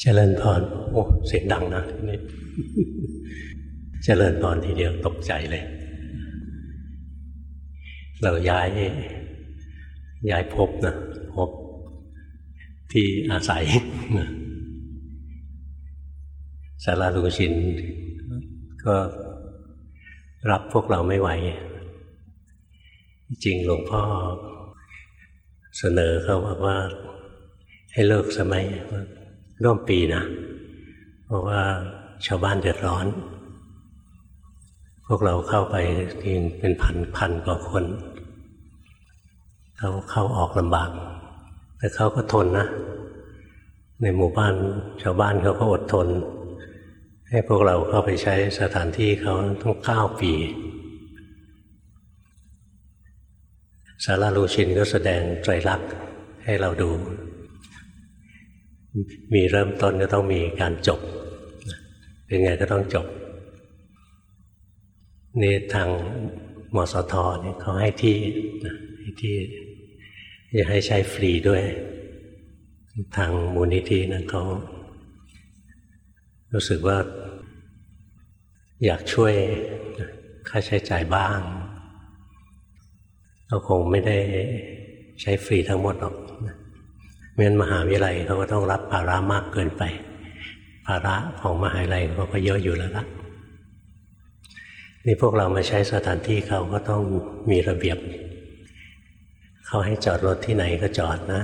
เจริญพรโอ้เสียงดังนะทีนี้เจริญพรทีเดียวตกใจเลย เราย้ายย้ายพบนะพบที่อาศัยสาราลุงชิน ก็รับพวกเราไม่ไหว จริงหลวงพ่อเสนอเขาบอกว่า ให้เลิกสมัย ร่วมปีนะเพราะว่าชาวบ้านเดือดร้อน พวกเราเข้าไปทีเป็นพันพันกว่าคนเขาเข้าออกลำบาก แต่เขาก็ทนนะ ในหมู่บ้านชาวบ้านเขาก็อดทน ให้พวกเราเข้าไปใช้สถานที่เขาต้องเก้าปีสาราลูชินก็แสดงไตรลักษณ์ให้เราดู มีเริ่มต้นก็ต้องมีการจบ เป็นไงก็ต้องจบ นี่ทางมสทนี่เขาให้ที่ให้ที่จะให้ใช้ฟรีด้วย ทางมูลนิธินั้นเขารู้สึกว่า อยากช่วยค่าใช้จ่ายบ้างเราคงไม่ได้ใช้ฟรีทั้งหมดหรอก ไม่งั้นมหาวิทยาลัยเขาก็ต้องรับภาระมากเกินไป ภาระของมหาวิทยาลัยเขาก็เยอะอยู่แล้วละนี่พวกเรามาใช้สถานที่เขาก็ต้องมีระเบียบ เขาให้จอดรถที่ไหนก็จอดนะ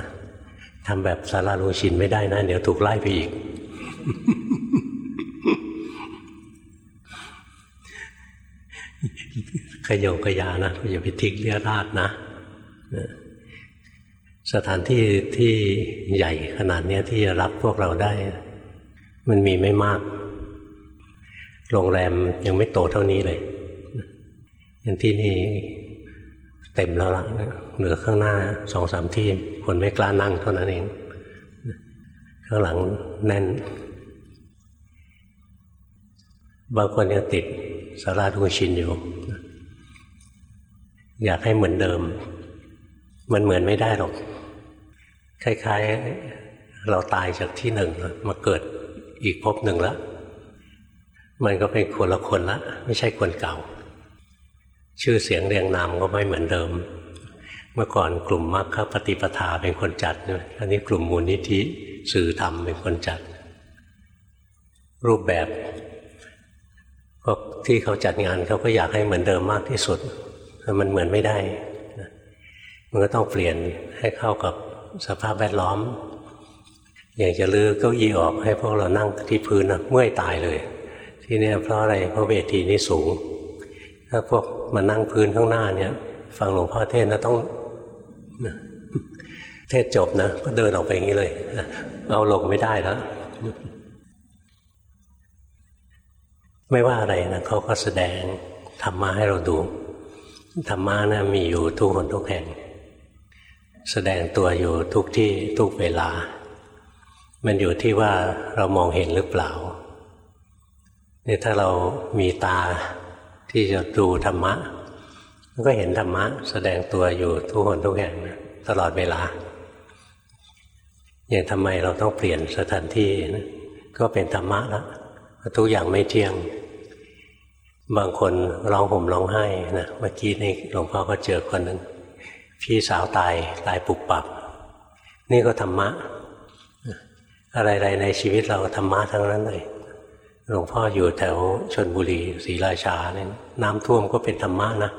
ทำแบบสาราลุชินไม่ได้นะ เดี๋ยวถูกไล่ไปอีก ขยงขยานะอย่าไปทิ้งเลียราดนะ สถานที่ที่ใหญ่ขนาดนี้ที่จะรับพวกเราได้ มันมีไม่มาก โรงแรมยังไม่โตเท่านี้เลยอย่างที่นี่เต็มแล้วล่ะเหลือข้างหน้าสองสามที่คนไม่กล้านั่งเท่านั้นเอง ข้างหลังแน่น บางคนยังติดสาราดุชินอยู่ อยากให้เหมือนเดิม มันเหมือนไม่ได้หรอก คล้ายๆ เราตายจากที่หนึ่งมาเกิดอีกภพหนึ่งแล้ว มันก็เป็นคนละคนละ ไม่ใช่คนเก่า ชื่อเสียงเรียงนามก็ไม่เหมือนเดิม เมื่อก่อนกลุ่มมรรคปฏิปทาเป็นคนจัดอันนี้กลุ่มมูลนิธิสื่อธรรมเป็นคนจัด รูปแบบพวกที่เขาจัดงานเขาก็อยากให้เหมือนเดิมมากที่สุดแต่มันเหมือนไม่ได้ มันก็ต้องเปลี่ยนให้เข้ากับ สภาพแวดล้อม อย่างจะลื้อเก้าอี้ออกให้พวกเรานั่งที่พื้นนะเมื่อยตายเลย ที่นี่เพราะอะไรเพราะเวทีนี้สูง ถ้าพวกมานั่งพื้นข้างหน้าเนี่ย ฟังหลวงพ่อเทศนะต้องเทศจบนะก็เดินออกไปอย่างนี้เลยเอาลงไม่ได้แล้วไม่ว่าอะไรนะเขาก็แสดงธรรมะให้เราดูธรรมะนะมีอยู่ทุกคนทุกแห่ง แสดงตัวอยู่ทุกที่ทุกเวลา มันอยู่ที่ว่าเรามองเห็นหรือเปล่านี่ถ้าเรามีตาที่จะดูธรรมะมันก็เห็นธรรมะ แสดงตัวอยู่ทุกคนทุกแห่งตลอดเวลา อย่างทำไมเราต้องเปลี่ยนสถานที่นะก็เป็นธรรมะแล้วทุกอย่างไม่เที่ยง บางคนร้องห่มร้องไห้นะเมื่อกี้นี่หลวงพ่อก็เจอคนหนึ่ง พี่สาวตายตายปุบปับ นี่ก็ธรรมะ อะไรๆในชีวิตเราธรรมะทั้งนั้นเลยหลวงพ่ออยู่แถวชนบุรีศรีราชาเนี่ยน้ำท่วมก็เป็นธรรมะนะ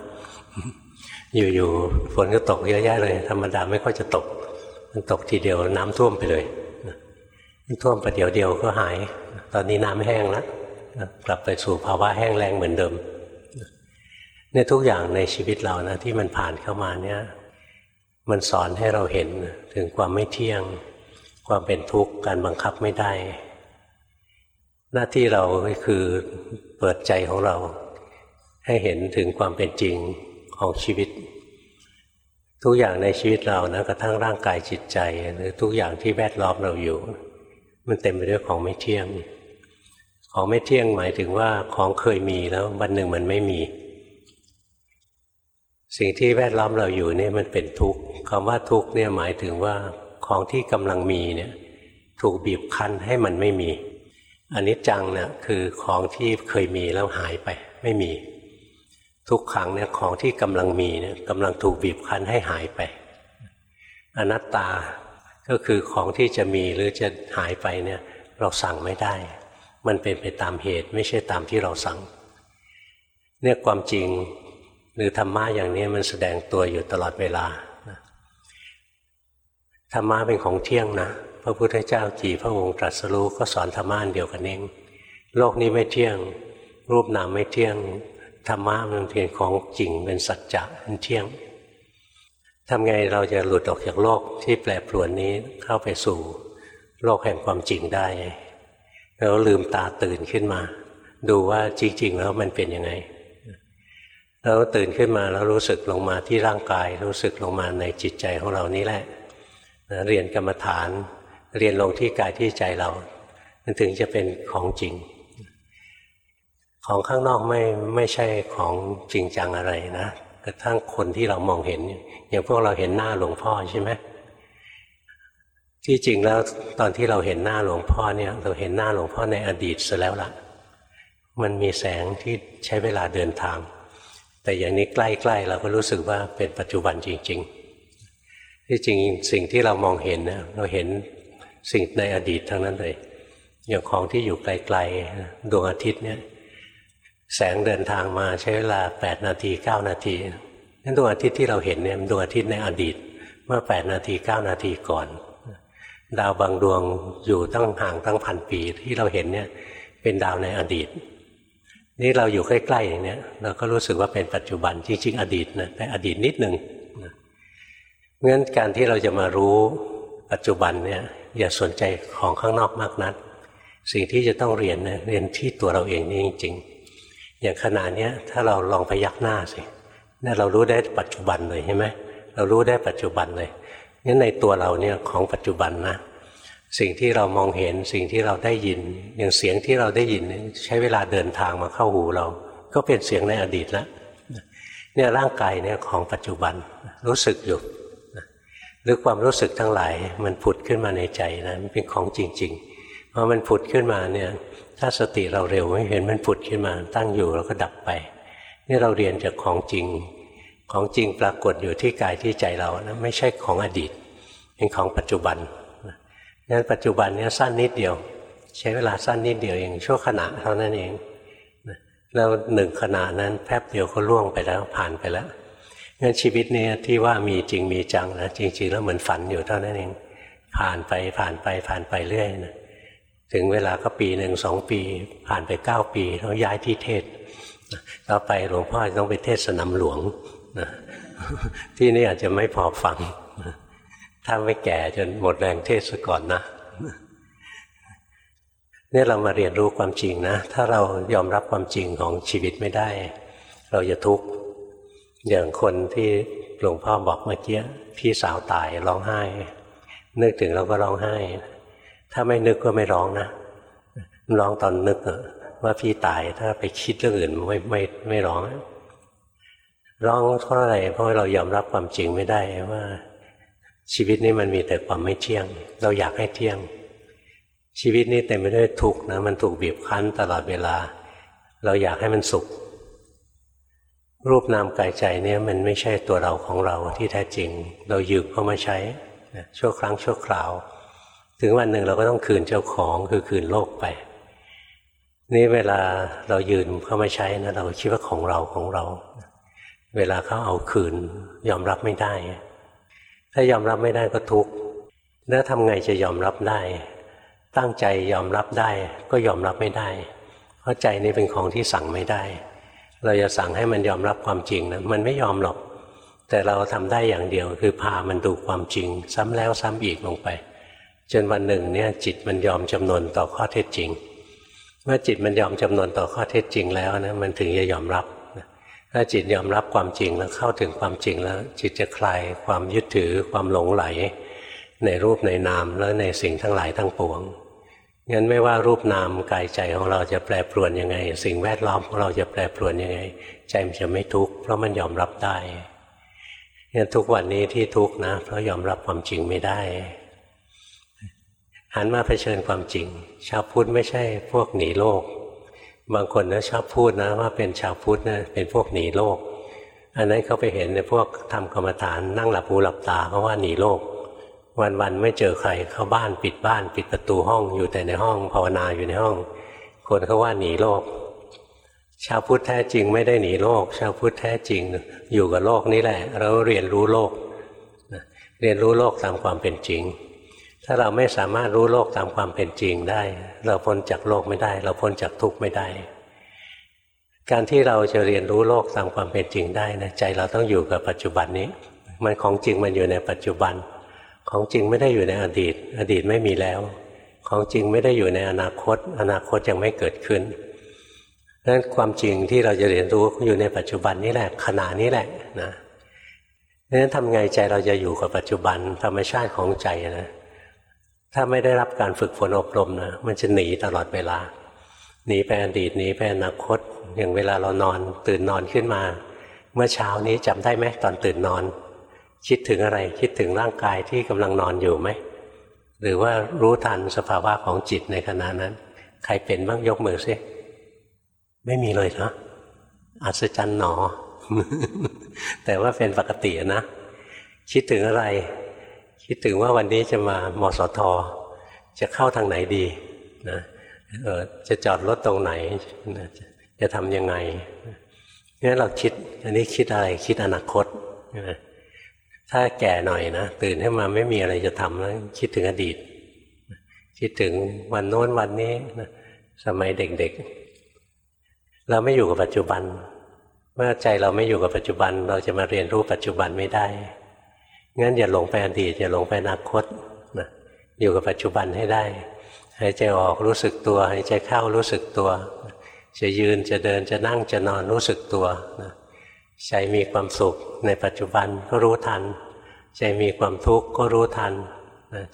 อยู่ๆฝนก็ตกเยอะแยะเลย ธรรมดาไม่ค่อยจะตก มันตกทีเดียวน้ำท่วมไปเลยท่วมประเดี๋ยวเดียวก็หาย ตอนนี้น้ำแห้งแล้วกลับไปสู่ภาวะแห้งแล้งเหมือนเดิมเนี่ยทุกอย่างในชีวิตเรานะที่มันผ่านเข้ามาเนี่ย มันสอนให้เราเห็นถึงความไม่เที่ยง ความเป็นทุกข์การบังคับไม่ได้ หน้าที่เราคือเปิดใจของเรา ให้เห็นถึงความเป็นจริงของชีวิต ทุกอย่างในชีวิตเรานะกระทั่งร่างกายจิตใจ หรือทุกอย่างที่แวดล้อมเราอยู่ มันเต็มไปด้วยของไม่เที่ยง ของไม่เที่ยงหมายถึงว่าของเคยมีแล้ววันหนึ่งมันไม่มี สิ่งที่แวดล้อมเราอยู่นี่มันเป็นทุกข์คำว่าทุกข์เนี่ยหมายถึงว่าของที่กำลังมีเนี่ยถูกบีบคั้นให้มันไม่มีอันนี้จังเนี่ยคือของที่เคยมีแล้วหายไปไม่มี ทุกขังเนี่ยของที่กำลังมีเนี่ยกำลังถูกบีบคั้นให้หายไป อนัตตาก็คือของที่จะมีหรือจะหายไปเนี่ยเราสั่งไม่ได้ มันเป็นไปตามเหตุไม่ใช่ตามที่เราสั่งเนี่ยความจริง หรือธรรมะอย่างนี้มันแสดงตัวอยู่ตลอดเวลาธรรมะเป็นของเที่ยงนะ พระพุทธเจ้ากี่พระองค์ตรัสรู้ก็สอนธรรมะเดียวกันเองโลกนี้ไม่เที่ยง รูปนามไม่เที่ยงธรรมะมันเป็นของจริงเป็นสัจจะมันเที่ยงทำไงเราจะหลุดออกจากโลกที่แปรปรวนนี้เข้าไปสู่โลกแห่งความจริงได้เราลืมตาตื่นขึ้นมา ดูว่าจริงๆแล้วมันเป็นยังไง เราตื่นขึ้นมาแล้วรู้สึกลงมาที่ร่างกาย รู้สึกลงมาในจิตใจของเรานี้แหละเรียนกรรมฐาน เรียนลงที่กายที่ใจเรา มันถึงจะเป็นของจริง ของข้างนอกไม่ไม่ใช่ของจริงจังอะไรนะกระทั่งคนที่เรามองเห็น อย่างพวกเราเห็นหน้าหลวงพ่อใช่ไหมที่จริงแล้วตอนที่เราเห็นหน้าหลวงพ่อเนี่ย เราเห็นหน้าหลวงพ่อในอดีตซะแล้วล่ะ มันมีแสงที่ใช้เวลาเดินทาง แต่อย่างนี้ใกล้ๆเราก็รู้สึกว่าเป็นปัจจุบันจริง ๆ ที่จริงสิ่งที่เรามองเห็นเนี่ยเราเห็นสิ่งในอดีตทั้งนั้นเลย อย่างของที่อยู่ไกลๆดวงอาทิตย์เนี่ยแสงเดินทางมาใช้เวลา 8 นาที 9 นาทีนั่นดวงอาทิตย์ที่เราเห็นเนี่ยดวงอาทิตย์ในอดีต เมื่อ 8 นาที 9 นาทีก่อน ดาวบางดวงอยู่ตั้งห่างตั้งพันปีที่เราเห็นเนี่ยเป็นดาวในอดีต นี่เราอยู่ใกล้ๆอย่างนี้เราก็รู้สึกว่าเป็นปัจจุบันจริงๆอดีตนะแต่อดีตนิดหนึ่งเพราะฉะนั้นการที่เราจะมารู้ปัจจุบันเนี่ยอย่าสนใจของข้างนอกมากนักสิ่งที่จะต้องเรียนเนะเรียนที่ตัวเราเองนี่จริง ๆ อย่างขณะนี้ถ้าเราลองพยักหน้าสิเนี่ยเรารู้ได้ปัจจุบันเลยใช่ไหมเรารู้ได้ปัจจุบันเลยงั้นในตัวเราเนี่ยของปัจจุบันนะ สิ่งที่เรามองเห็นสิ่งที่เราได้ยิน อย่างเสียงที่เราได้ยินใช้เวลาเดินทางมาเข้าหูเรา ก็เป็นเสียงในอดีตแล้วเนี่ยร่างกายเนี่ยของปัจจุบันรู้สึกอยู่หรือความรู้สึกทั้งหลายมันผุดขึ้นมาในใจนะมันเป็นของจริงๆพอมันผุดขึ้นมาเนี่ยถ้าสติเราเร็วไม่เห็นมันผุดขึ้นมาตั้งอยู่แล้วก็ดับไป นี่เราเรียนจากของจริง ของจริงปรากฏอยู่ที่กายที่ใจเรานะไม่ใช่ของอดีต เป็นของปัจจุบัน นั้นปัจจุบันนี้สั้นนิดเดียว ใช้เวลาสั้นนิดเดียวเองชั่วขณะเท่านั้นเองแล้วหนึ่งขณะนั้นแป๊บเดียวก็ล่วงไปแล้วผ่านไปแล้วงั้นชีวิตนี้ที่ว่ามีจริงมีจังนะจริง ๆ แล้วเหมือนฝันอยู่เท่านั้นเองผ่านไปผ่านไปผ่านไปเรื่อยนะถึงเวลาก็ปีหนึ่งสองปี ผ่านไปเก้าปีต้องย้ายที่เทศต่อไปหลวงพ่อต้องไปเทศสนามหลวงนะที่นี่อาจจะไม่พอฟัง ถ้าไม่แก่จนหมดแรงเทศก่อนนะเนี่ยเรามาเรียนรู้ความจริงนะ ถ้าเรายอมรับความจริงของชีวิตไม่ได้ เราจะทุกข์อย่างคนที่หลวงพ่อบอกเมื่อกี้พี่สาวตายร้องไห้ นึกถึงเราก็ร้องไห้ ถ้าไม่นึกก็ไม่ร้องนะร้องตอนนึกว่าพี่ตายถ้าไปคิดเรื่องอื่นไม่ไม่ไม่ร้อง ร้องเพราะอะไรเพราะเรายอมรับความจริงไม่ได้ว่า ชีวิตนี้มันมีแต่ความไม่เที่ยง เราอยากให้เที่ยง ชีวิตนี้เต็มไปด้วยทุกข์นะมันถูกบีบคั้นตลอดเวลา เราอยากให้มันสุข รูปนามกายใจเนี่ยมันไม่ใช่ตัวเราของเราที่แท้จริง เรายืมเข้ามาใช้ชั่วครั้งชั่วคราว ถึงวันหนึ่งเราก็ต้องคืนเจ้าของคือคืนโลกไป นี่เวลาเรายืนเข้ามาใช้นะเราคิดว่าของเราของเรา เวลาเขาเอาคืนยอมรับไม่ได้ ถ้ายอมรับไม่ได้ก็ทุกข์แล้วทำไงจะยอมรับได้ ตั้งใจยอมรับได้ก็ยอมรับไม่ได้ เพราะใจนี่เป็นของที่สั่งไม่ได้ เราจะสั่งให้มันยอมรับความจริงนะมันไม่ยอมหรอก แต่เราทำได้อย่างเดียวคือพามันดูความจริง ซ้ำแล้วซ้ำอีกลงไป จนวันหนึ่งเนี่ยจิตมันยอมจำนวนต่อข้อเท็จจริง เมื่อจิตมันยอมจำนวนต่อข้อเท็จจริงแล้วนะมันถึงจะยอมรับ ถ้าจิตยอมรับความจริงแล้วเข้าถึงความจริงแล้ว จิตจะคลายความยึดถือความหลงไหล ในรูปในนามและในสิ่งทั้งหลายทั้งปวงงั้นไม่ว่ารูปนามกายใจของเราจะแปรปรวนยังไง สิ่งแวดล้อมของเราจะแปรปรวนยังไง ใจมันจะไม่ทุกข์เพราะมันยอมรับได้งั้นทุกวันนี้ที่ทุกข์นะ เพราะยอมรับความจริงไม่ได้หันมาเผชิญความจริง ชาวพุทธไม่ใช่พวกหนีโลก บางคนนะชอบพูดนะว่าเป็นชาวพุทธนะเป็นพวกหนีโลก อันนั้นเขาไปเห็นในพวกทำกรรมฐานนั่งหลับหูหลับตาเพราะว่าหนีโลก วันๆไม่เจอใครเข้าบ้านปิดบ้าน ปิดประตูห้องอยู่แต่ในห้องภาวนาอยู่ในห้อง คนเขาว่าหนีโลก ชาวพุทธแท้จริงไม่ได้หนีโลก ชาวพุทธแท้จริงอยู่กับโลกนี้แหละ เราเรียนรู้โลกเรียนรู้โลกตามความเป็นจริง ถ้าเราไม่สามารถรู้โลกตามความเป็นจริงได้ เราพ้นจากโลกไม่ได้ เราพ้นจากทุกข์ไม่ได้ การที่เราจะเรียนรู้โลกตามความเป็นจริงได้นะใจเราต้องอยู่กับปัจจุบันนี้ มันของจริงมันอยู่ในปัจจุบัน ของจริงไม่ได้อยู่ในอดีต อดีตไม่มีแล้ว ของจริงไม่ได้อยู่ในอนาคต อนาคตยังไม่เกิดขึ้นดังนั้นความจริงที่เราจะเรียนรู้อยู่ในปัจจุบันนี้แหละขณะนี้แหละนะดังนั้นทำไงใจเราจะอยู่กับปัจจุบันธรรมชาติของใจนะ ถ้าไม่ได้รับการฝึกฝนอบรมนะมันจะหนีตลอดเวลาหนีไปอดีตหนีไปอนาคต อย่างเวลาเรานอนตื่นนอนขึ้นมา เมื่อเช้านี้จำได้ไหมตอนตื่นนอน คิดถึงอะไรคิดถึงร่างกายที่กำลังนอนอยู่ไหมหรือว่ารู้ทันสภาวะของจิตในขณะนั้น ใครเป็นบ้างยกมือซิไม่มีเลยนะอัศจรรย์หนอ แต่ว่าเป็นปกตินะ คิดถึงอะไร คิดถึงว่าวันนี้จะมามสท จะเข้าทางไหนดีนะจะจอดรถตรงไหน จะทำยังไงงั้นเราคิดอันนี้คิดอะไรคิดอนาคตนะถ้าแก่หน่อยนะตื่นขึ้นมาไม่มีอะไรจะทำแล้วคิดถึงอดีต คิดถึงวันโน้นวันนี้นะสมัยเด็กๆ เราไม่อยู่กับปัจจุบัน เมื่อใจเราไม่อยู่กับปัจจุบัน เราจะมาเรียนรู้ปัจจุบันไม่ได้ งั้นอย่าหลงไปอดีตอย่าหลงไปอนาคตนะอยู่กับปัจจุบันให้ได้หายใจออกรู้สึกตัวหายใจเข้ารู้สึกตัว จะยืนจะเดินจะนั่งจะนอนรู้สึกตัวนะใจมีความสุขในปัจจุบันก็รู้ทัน ใจมีความทุกข์ก็รู้ทัน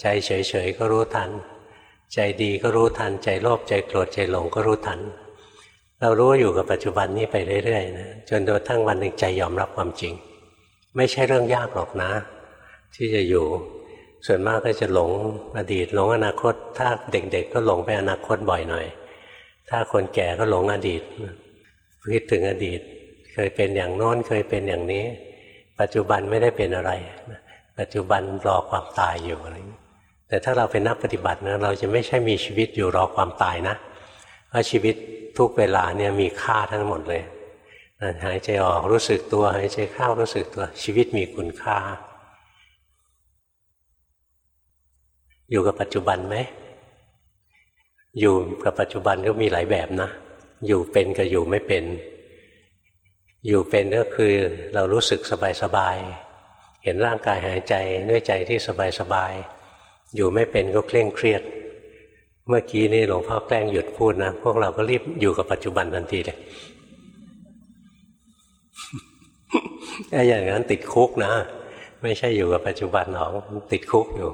ใจเฉยๆก็รู้ทัน ใจดีก็รู้ทัน ใจโลภใจโกรธใจหลงก็รู้ทัน เรารู้อยู่กับปัจจุบันนี้ไปเรื่อยๆนะจนโดยทั้งวันหนึ่งใจยอมรับความจริง ไม่ใช่เรื่องยากหรอกนะ ที่จะอยู่ ส่วนมากก็จะหลงอดีตหลงอนาคต ถ้าเด็กๆก็หลงไปอนาคตบ่อยหน่อย ถ้าคนแก่ก็หลงอดีตคิดถึงอดีต เคยเป็นอย่างโน้นเคยเป็นอย่างนี้ ปัจจุบันไม่ได้เป็นอะไร ปัจจุบันรอความตายอยู่อะไรแต่ถ้าเราเป็นนักปฏิบัตินะเราจะไม่ใช่มีชีวิตอยู่รอความตายนะเพราะชีวิตทุกเวลาเนี่ยมีค่าทั้งหมดเลยหายใจออกรู้สึกตัวหายใจเข้ารู้สึกตัวชีวิตมีคุณค่า อยู่กับปัจจุบันไหม อยู่กับปัจจุบันก็มีหลายแบบนะ อยู่เป็นกับอยู่ไม่เป็น อยู่เป็นก็คือเรารู้สึกสบายๆเห็นร่างกายหายใจด้วยใจที่สบายๆอยู่ไม่เป็นก็เคร่งเครียด เมื่อกี้นี่หลวงพ่อแกล้งหยุดพูดนะ พวกเราก็รีบอยู่กับปัจจุบันทันทีเลยไอ้อย่างนั้นติดคุกนะ ไม่ใช่อยู่กับปัจจุบันหรอกติดคุกอยู่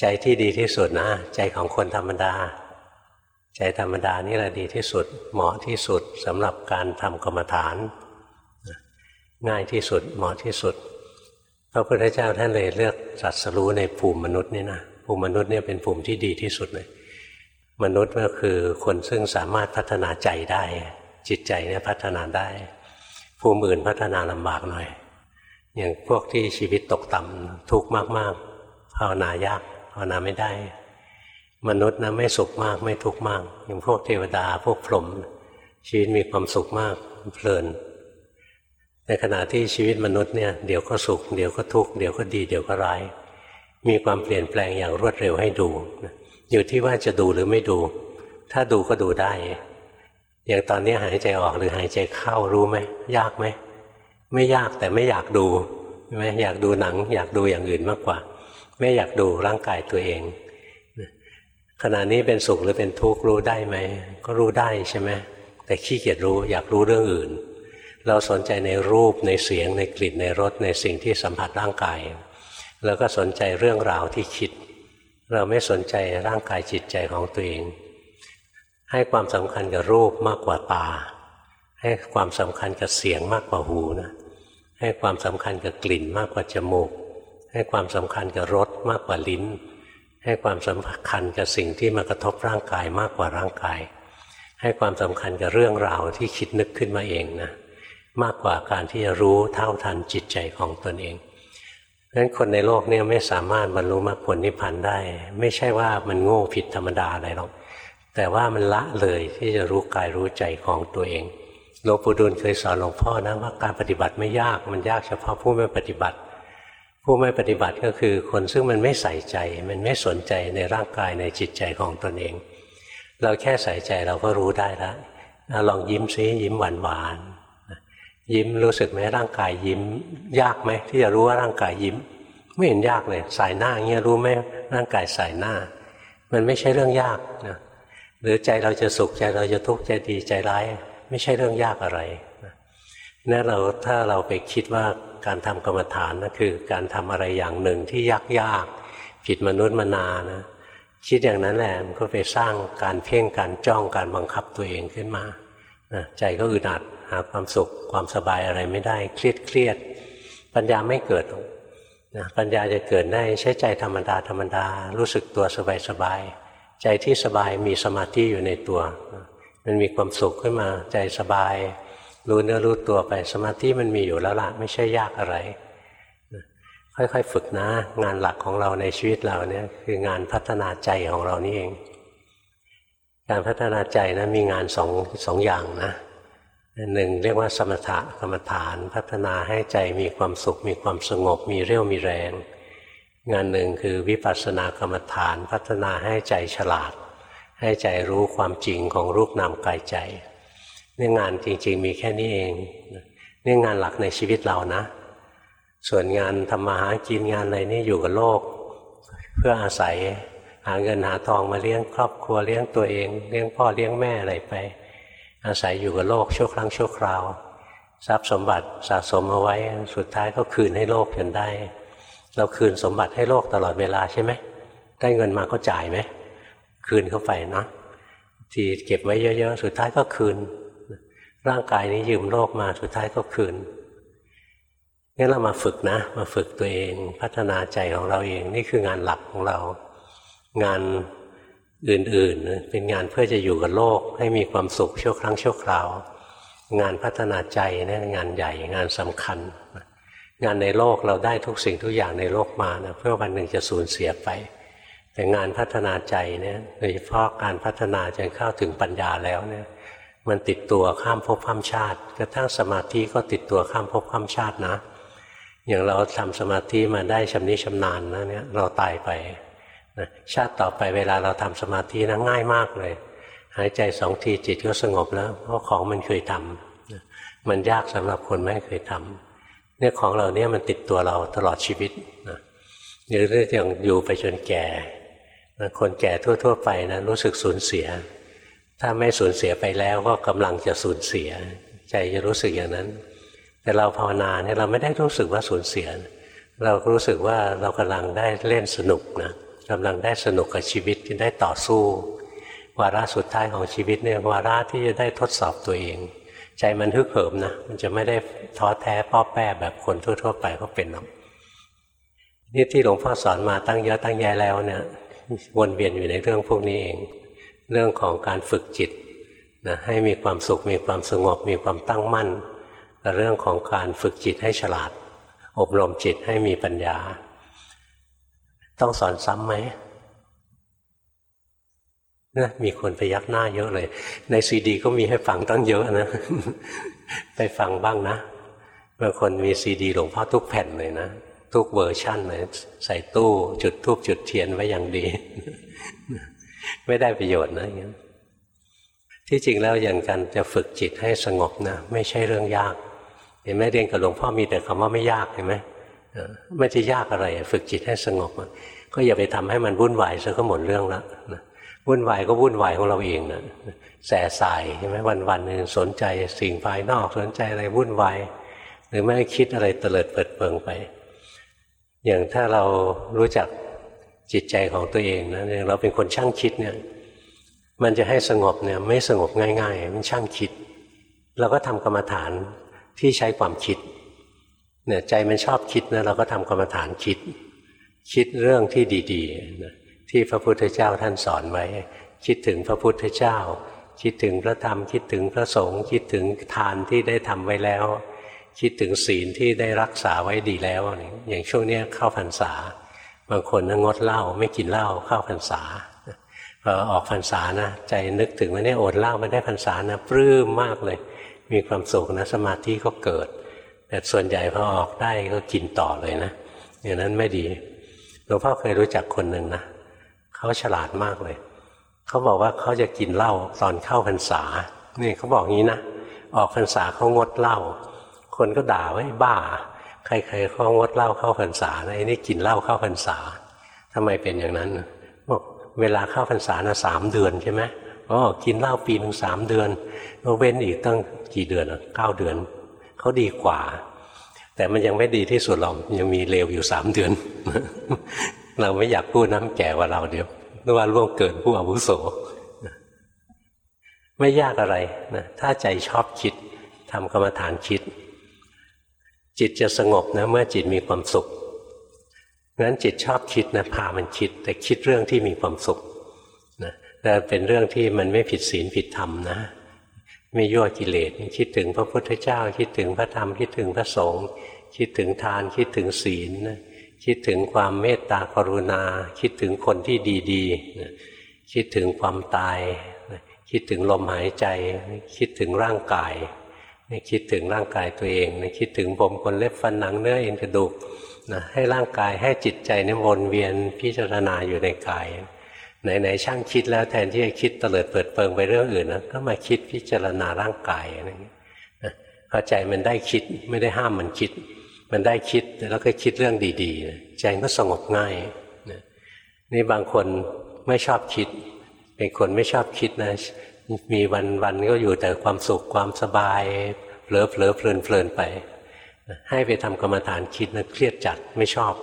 ใจที่ดีที่สุดนะ ใจของคนธรรมดา ใจธรรมดานี่แหละดีที่สุด เหมาะที่สุดสำหรับการทำกรรมฐาน ง่ายที่สุดเหมาะที่สุดพระพุทธเจ้าท่านเลยเลือกสัตสรู้ในภูมิมนุษย์นี่นะภูมิมนุษย์เนี่ยเป็นภูมิที่ดีที่สุดเลยมนุษย์ก็คือคนซึ่งสามารถพัฒนาใจได้ จิตใจเนี่ยพัฒนาได้ภูมิอื่นพัฒนาลำบากหน่อย อย่างพวกที่ชีวิตตกต่ำทุกข์มาก ๆ ภาวนายาก ภาวนาไม่ได้ มนุษย์นะไม่สุขมากไม่ทุกข์มาก อย่างพวกเทวดาพวกพรหมชีวิตมีความสุขมากเพลิน ในขณะที่ชีวิตมนุษย์เนี่ยเดี๋ยวก็สุข เดี๋ยวก็ทุกข์เดี๋ยวก็ดีเดี๋ยวก็ร้าย มีความเปลี่ยนแปลงอย่างรวดเร็วให้ดู อยู่ที่ว่าจะดูหรือไม่ดู ถ้าดูก็ดูได้ อย่างตอนนี้หายใจออกหรือหายใจเข้ารู้ไหมยากไหมไม่ยากแต่ไม่อยากดูใช่ไหมอยากดูหนัง อยากดูอย่างอื่นมากกว่า ไม่อยากดูร่างกายตัวเองขณะนี้เป็นสุขหรือเป็นทุกข์รู้ได้ไหม ก็รู้ได้ใช่ไหมแต่ขี้เกียจรู้อยากรู้เรื่องอื่น เราสนใจในรูปในเสียงในกลิ่นในรสในสิ่งที่สัมผัสร่างกาย แล้วก็สนใจเรื่องราวที่คิด เราไม่สนใจร่างกายจิตใจของตัวเอง ให้ความสำคัญกับรูปมากกว่าตา ให้ความสำคัญกับเสียงมากกว่าหูนะให้ความสำคัญกับกลิ่นมากกว่าจมูก ให้ความสำคัญกับรสมากกว่าลิ้น ให้ความสำคัญกับสิ่งที่มากระทบร่างกายมากกว่าร่างกาย ให้ความสำคัญกับเรื่องราวที่คิดนึกขึ้นมาเองนะมากกว่าการที่จะรู้เท่าทันจิตใจของตนเองเพราะนั้นคนในโลกนี้ไม่สามารถบรรลุมรรคผลนิพพานได้ ไม่ใช่ว่ามันโง่ผิดธรรมดาอะไรหรอกแต่ว่ามันละเลยที่จะรู้กายรู้ใจของตัวเองหลวงปู่ดูลเคยสอนหลวงพ่อนะว่าการปฏิบัติไม่ยากมันยากเฉพาะผู้ไม่ปฏิบัติ ผู้ไม่ปฏิบัติก็คือคนซึ่งมันไม่ใส่ใจ มันไม่สนใจในร่างกายในจิตใจของตนเอง เราแค่ใส่ใจเราก็รู้ได้แล้วลองยิ้มซิยิ้มหวานหวานยิ้มรู้สึกไหมร่างกายยิ้ม ยากไหมที่จะรู้ว่าร่างกายยิ้ม ไม่เห็นยากเลย สายหน้าเงี้ยรู้ไหมร่างกายสายหน้า มันไม่ใช่เรื่องยากนะหรือใจเราจะสุขใจเราจะทุกข์ใจดีใจร้าย ไม่ใช่เรื่องยากอะไรนั่นเราถ้าเราไปคิดว่า การทำกรรมฐานนะคือ การทำอะไรอย่างหนึ่งที่ยากยากผิดมนุษย์มนานะคิดอย่างนั้นแหละมันก็ไปสร้างการเพ่งการจ้องการบังคับตัวเองขึ้นมาใจก็อึดอัดหาความสุขความสบายอะไรไม่ได้เครียดเครียด ปัญญาไม่เกิดนะปัญญาจะเกิดได้ใช้ใจธรรมดาธรรมดา รู้สึกตัวสบายสบายใจที่สบายมีสมาธิอยู่ในตัว มันมีความสุขขึ้นมาใจสบาย รู้เนื้อรู้ตัวไปสมาธิมันมีอยู่แล้วล่ะไม่ใช่ยากอะไร ค่อยๆ ฝึกนะ งานหลักของเราในชีวิตเราเนี่ยคืองานพัฒนาใจของเรานี่เอง การพัฒนาใจนะมีงานสองสองอย่างนะหนึ่งเรียกว่าสมถะกรรมฐาน พัฒนาให้ใจมีความสุข มีความสงบ มีเรี่ยวมีแรง งานหนึ่งคือวิปัสสนากรรมฐาน พัฒนาให้ใจฉลาด ให้ใจรู้ความจริงของรูปนามกายใจ นี่งานจริง ๆ มีแค่นี้เองนี่งานหลักในชีวิตเรานะ ส่วนงานทำมาหากินงานอะไรนี่อยู่กับโลก เพื่ออาศัยหาเงินหาทองมาเลี้ยงครอบครัวเลี้ยงตัวเอง เลี้ยงพ่อเลี้ยงแม่อะไรไป อาศัยอยู่กับโลกชั่วครั้งชั่วคราว ทรัพย์สมบัติสะสมเอาไว้สุดท้ายก็คืนให้โลกจนได้ เราคืนสมบัติให้โลกตลอดเวลาใช่ไหมได้เงินมาก็จ่ายไหมคืนเข้าไปนะ ที่เก็บไว้เยอะๆ สุดท้ายก็คืน ร่างกายนี้ยืมโลกมาสุดท้ายก็คืนงั้นเรามาฝึกนะ มาฝึกตัวเองพัฒนาใจของเราเอง นี่คืองานหลักของเรา งานอื่นๆ เป็นงานเพื่อจะอยู่กับโลก ให้มีความสุขชั่วครั้งชั่วคราว งานพัฒนาใจนี่งานใหญ่งานสำคัญ งานในโลกเราได้ทุกสิ่งทุกอย่างในโลกมานะเพื่อวันหนึ่งจะสูญเสียไป แต่งานพัฒนาใจเนี่ยโดยเฉพาะการพัฒนาจนเข้าถึงปัญญาแล้วเนี่ย มันติดตัวข้ามภพข้ามชาติ กระทั่งสมาธิก็ติดตัวข้ามภพข้ามชาตินะ อย่างเราทำสมาธิมาได้ชำนิชำนาญนะเนี่ยเราตายไปนะชาติต่อไปเวลาเราทำสมาธินะง่ายมากเลย หายใจสองทีจิตก็สงบแล้วเพราะของมันเคยทำมันยากสำหรับคนไม่เคยทำเนี่ยของเราเนี่ยมันติดตัวเราตลอดชีวิตนะหรืออย่างอยู่ไปจนแก่นะคนแก่ทั่ว ๆ ไปนะรู้สึกสูญเสีย ถ้าไม่สูญเสียไปแล้วก็กำลังจะสูญเสีย ใจจะรู้สึกอย่างนั้น แต่เราภาวนาเนี่ยเราไม่ได้รู้สึกว่าสูญเสีย เรารู้สึกว่าเรากำลังได้เล่นสนุกนะกำลังได้สนุกกับชีวิตที่ได้ต่อสู้ วาระสุดท้ายของชีวิตเนี่ยวาระที่จะได้ทดสอบตัวเอง ใจมันฮึกเหิมนะมันจะไม่ได้ท้อแท้ป้อแป้แบบคนทั่ว ๆ ไปเขาเป็นหรอกนี่ที่หลวงพ่อสอนมาตั้งเยอะตั้งแยะแล้วเนี่ยวนเวียนอยู่ในเรื่องพวกนี้เอง เรื่องของการฝึกจิตนะให้มีความสุขมีความสงบ มีความตั้งมั่นและเรื่องของการฝึกจิตให้ฉลาด อบรมจิตให้มีปัญญา ต้องสอนซ้ำไหมนะมีคนไปยักหน้าเยอะเลย ในซีดี ก็มีให้ฟังตั้งเยอะนะ ไปฟังบ้างนะบางคนมีซีดีหลวงพ่อทุกแผ่นเลยนะ ทุกเวอร์ชั่นเลยใส่ตู้จุดธูปจุดเทียนไว้อย่างดี ไม่ได้ประโยชน์นะอย่างนี้ที่จริงแล้วอย่างการจะฝึกจิตให้สงบนะไม่ใช่เรื่องยาก เห็นไหมเรียนกับหลวงพ่อมีแต่คำว่าไม่ยากเห็นไหมไม่จะยากอะไร ฝึกจิตให้สงบ ก็อย่าไปทำให้มันวุ่นวายซะก็หมดเรื่องแล้วนะวุ่นวายก็วุ่นวายของเราเองนะแส่สายใช่ไหมวันวันหนึ่งสนใจสิ่งภายนอกสนใจอะไรวุ่นวายหรือไม่คิดอะไรเตลิดเปิดเปิงไป อย่างถ้าเรารู้จัก จิตใจของตัวเองนะเราเป็นคนช่างคิดเนี่ยมันจะให้สงบเนี่ยไม่สงบง่าย ๆ มันช่างคิด เราก็ทำกรรมฐานที่ใช้ความคิดเนี่ยใจมันชอบคิดนะเราก็ทำกรรมฐานคิด คิดเรื่องที่ดีๆนะที่พระพุทธเจ้าท่านสอนไว้ คิดถึงพระพุทธเจ้า คิดถึงพระธรรม คิดถึงพระสงฆ์คิดถึงทานที่ได้ทำไว้แล้ว คิดถึงศีลที่ได้รักษาไว้ดีแล้ว อย่างช่วงนี้เข้าพรรษา บางคนงดเหล้าไม่กินเหล้าเข้าพรรษาพอออกพรรษานะใจนึกถึงว่านี่อดเหล้ามาได้พรรษานะปลื้มมากเลย มีความสุขนะ สมาธิก็เกิด แต่ส่วนใหญ่พอออกได้ก็กินต่อเลยนะอย่างนั้นไม่ดีหลวงพ่อเคยรู้จักคนหนึ่งนะเขาฉลาดมากเลยเขาบอกว่าเขาจะกินเหล้าตอนเข้าพรรษานี่เขาบอกงี้นะออกพรรษาเขางดเหล้าคนก็ด่าว่าบ้า ใครๆเขางดเหล้าเข้าพรรษาไอ้นี่กินเหล้าเข้าพรรษาทำไมเป็นอย่างนั้นบอกเวลาเข้าพรรษานะสามเดือนใช่ไหมอ๋อกินเหล้าปีหนึ่งสามเดือนเว้นอีกตั้งกี่เดือนเก้าเดือนเขาดีกว่า แต่มันยังไม่ดีที่สุดหรอกยังมีเลวอยู่สามเดือน เราไม่อยากพูดน้ำแก่กว่าเราเดี๋ยวนึกว่าล่วงเกินผู้อาวุโสไม่ยากอะไรนะถ้าใจชอบคิดทำกรรมฐานคิด จิตจะสงบนะเมื่อจิตมีความสุขงั้นจิตชอบคิดนะพามันคิด แต่คิดเรื่องที่มีความสุขนะแต่เป็นเรื่องที่มันไม่ผิดศีลผิดธรรมนะไม่ยั่วกิเลสคิดถึงพระพุทธเจ้า คิดถึงพระธรรม คิดถึงพระสงฆ์คิดถึงทานคิดถึงศีลนะคิดถึงความเมตตากรุณา คิดถึงคนที่ดีๆคิดถึงความตายคิดถึงลมหายใจ คิดถึงร่างกาย คิดถึงร่างกายตัวเองคิดถึงผมคนเล็บฟันหนังเนื้อเอ็นกระดูกนะให้ร่างกายให้จิตใจนี่วนเวียนพิจารณาอยู่ในกายไหนๆช่างคิดแล้วแทนที่จะคิดเตลิดเปิดเปิงไปเรื่องอื่นนะก็มาคิดพิจารณาร่างกายอะไรอย่างนี้พอใจมันได้คิดไม่ได้ห้ามมันคิด มันได้คิดแล้วก็คิดเรื่องดีๆ ใจก็สงบง่ายนี่บางคนไม่ชอบคิด เป็นคนไม่ชอบคิดนะ มีวันวันก็อยู่แต่ความสุขความสบายเผลอเผลอเพลินเพลินไป ให้ไปทำกรรมฐานคิดนะเครียดจัดไม่ชอบ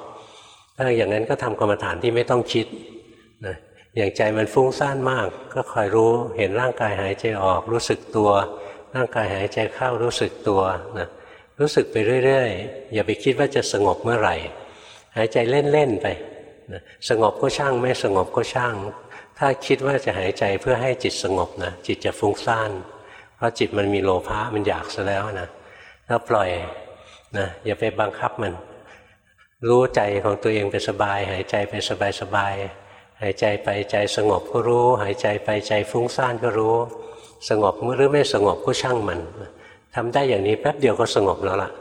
ถ้าอย่างนั้นก็ทำกรรมฐานที่ไม่ต้องคิดนะอย่างใจมันฟุ้งซ่านมาก ก็คอยรู้เห็นร่างกายหายใจออกรู้สึกตัว ร่างกายหายใจเข้ารู้สึกตัวนะรู้สึกไปเรื่อยๆ อย่าไปคิดว่าจะสงบเมื่อไหร่ หายใจเล่นๆไปสงบก็ช่างไม่สงบก็ช่าง ถ้าคิดว่าจะหายใจเพื่อให้จิตสงบนะจิตจะฟุ้งซ่านเพราะจิตมันมีโลภะมันอยากซะแล้วนะถ้าปล่อยนะอย่าไปบังคับมัน รู้ใจของตัวเองไปสบาย หายใจไปสบายๆหายใจไปใจสงบก็รู้ หายใจไปใจฟุ้งซ่านก็รู้ สงบหรือไม่สงบก็ช่างมันทำได้อย่างนี้แป๊บเดียวก็สงบแล้วล่ะ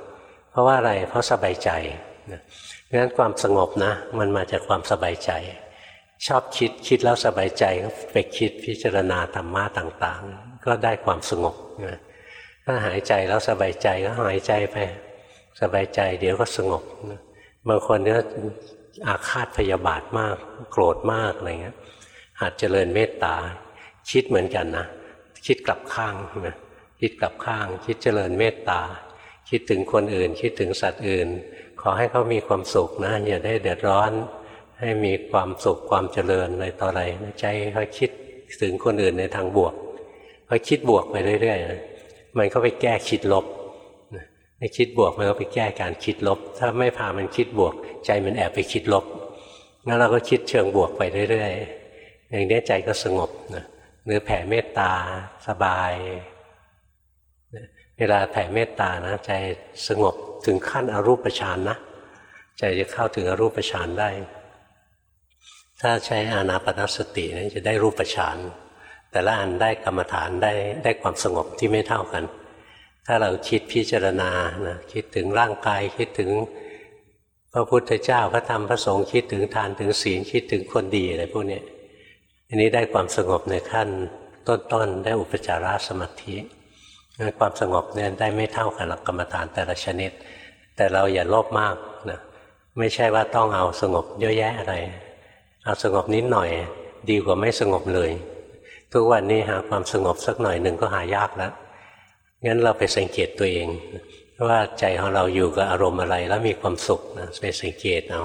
เพราะว่าอะไรเพราะสบายใจนะงั้นความสงบนะ มันมาจากความสบายใจ ชอบคิดคิดแล้วสบายใจก็ไปคิดพิจารณาธรรมะต่าง ๆ ก็ได้ความสงบนะถ้าหายใจแล้วสบายใจก็หายใจไป สบายใจเดี๋ยวก็สงบนะบางคนเนี่ยอาฆาตพยาบาทมาก โกรธมากอะไรเงี้ยหัดเจริญเมตตา คิดเหมือนกันนะคิดกลับข้างนะคิดกลับข้าง คิดเจริญเมตตา คิดถึงคนอื่น คิดถึงสัตว์อื่น ขอให้เขามีความสุขนะอย่าได้เดือดร้อน ให้มีความสุขความเจริญอะไรต่ออะไรใจเขาคิดถึงคนอื่นในทางบวกเขาคิดบวกไปเรื่อยๆมันก็ไปแก้คิดลบในคิดบวกมันก็ไปแก้การคิดลบ ถ้าไม่พามันคิดบวก ใจมันแอบไปคิดลบงั้นเราก็คิดเชิงบวกไปเรื่อยๆอย่างนี้ใจก็สงบนะหรือแผ่เมตตาสบาย เวลาแผ่เมตตานะใจสงบถึงขั้นอรูปฌานนะ ใจจะเข้าถึงอรูปฌานได้ ถ้าใช้อานาปนสตินะจะได้รูปฌานแต่ละอันได้กรรมฐานได้ได้ความสงบที่ไม่เท่ากัน ถ้าเราคิดพิจารณานะคิดถึงร่างกายคิดถึงพระพุทธเจ้าพระธรรมพระสงฆ์คิดถึงทานถึงศีลคิดถึงคนดีอะไรพวกนี้อันนี้ได้ความสงบในขั้นต้นๆได้อุปจารสมาธิความสงบเนี่ยได้ไม่เท่ากันหลักกรรมฐานแต่ละชนิด แต่เราอย่าโลภมากนะไม่ใช่ว่าต้องเอาสงบเยอะแยะอะไร เอาสงบนิดหน่อย ดีกว่าไม่สงบเลย ทุกวันนี้หาความสงบสักหน่อยหนึ่งก็หายากแล้วงั้นเราไปสังเกตตัวเอง ว่าใจของเราอยู่กับอารมณ์อะไรแล้วมีความสุขนะไปสังเกตเอา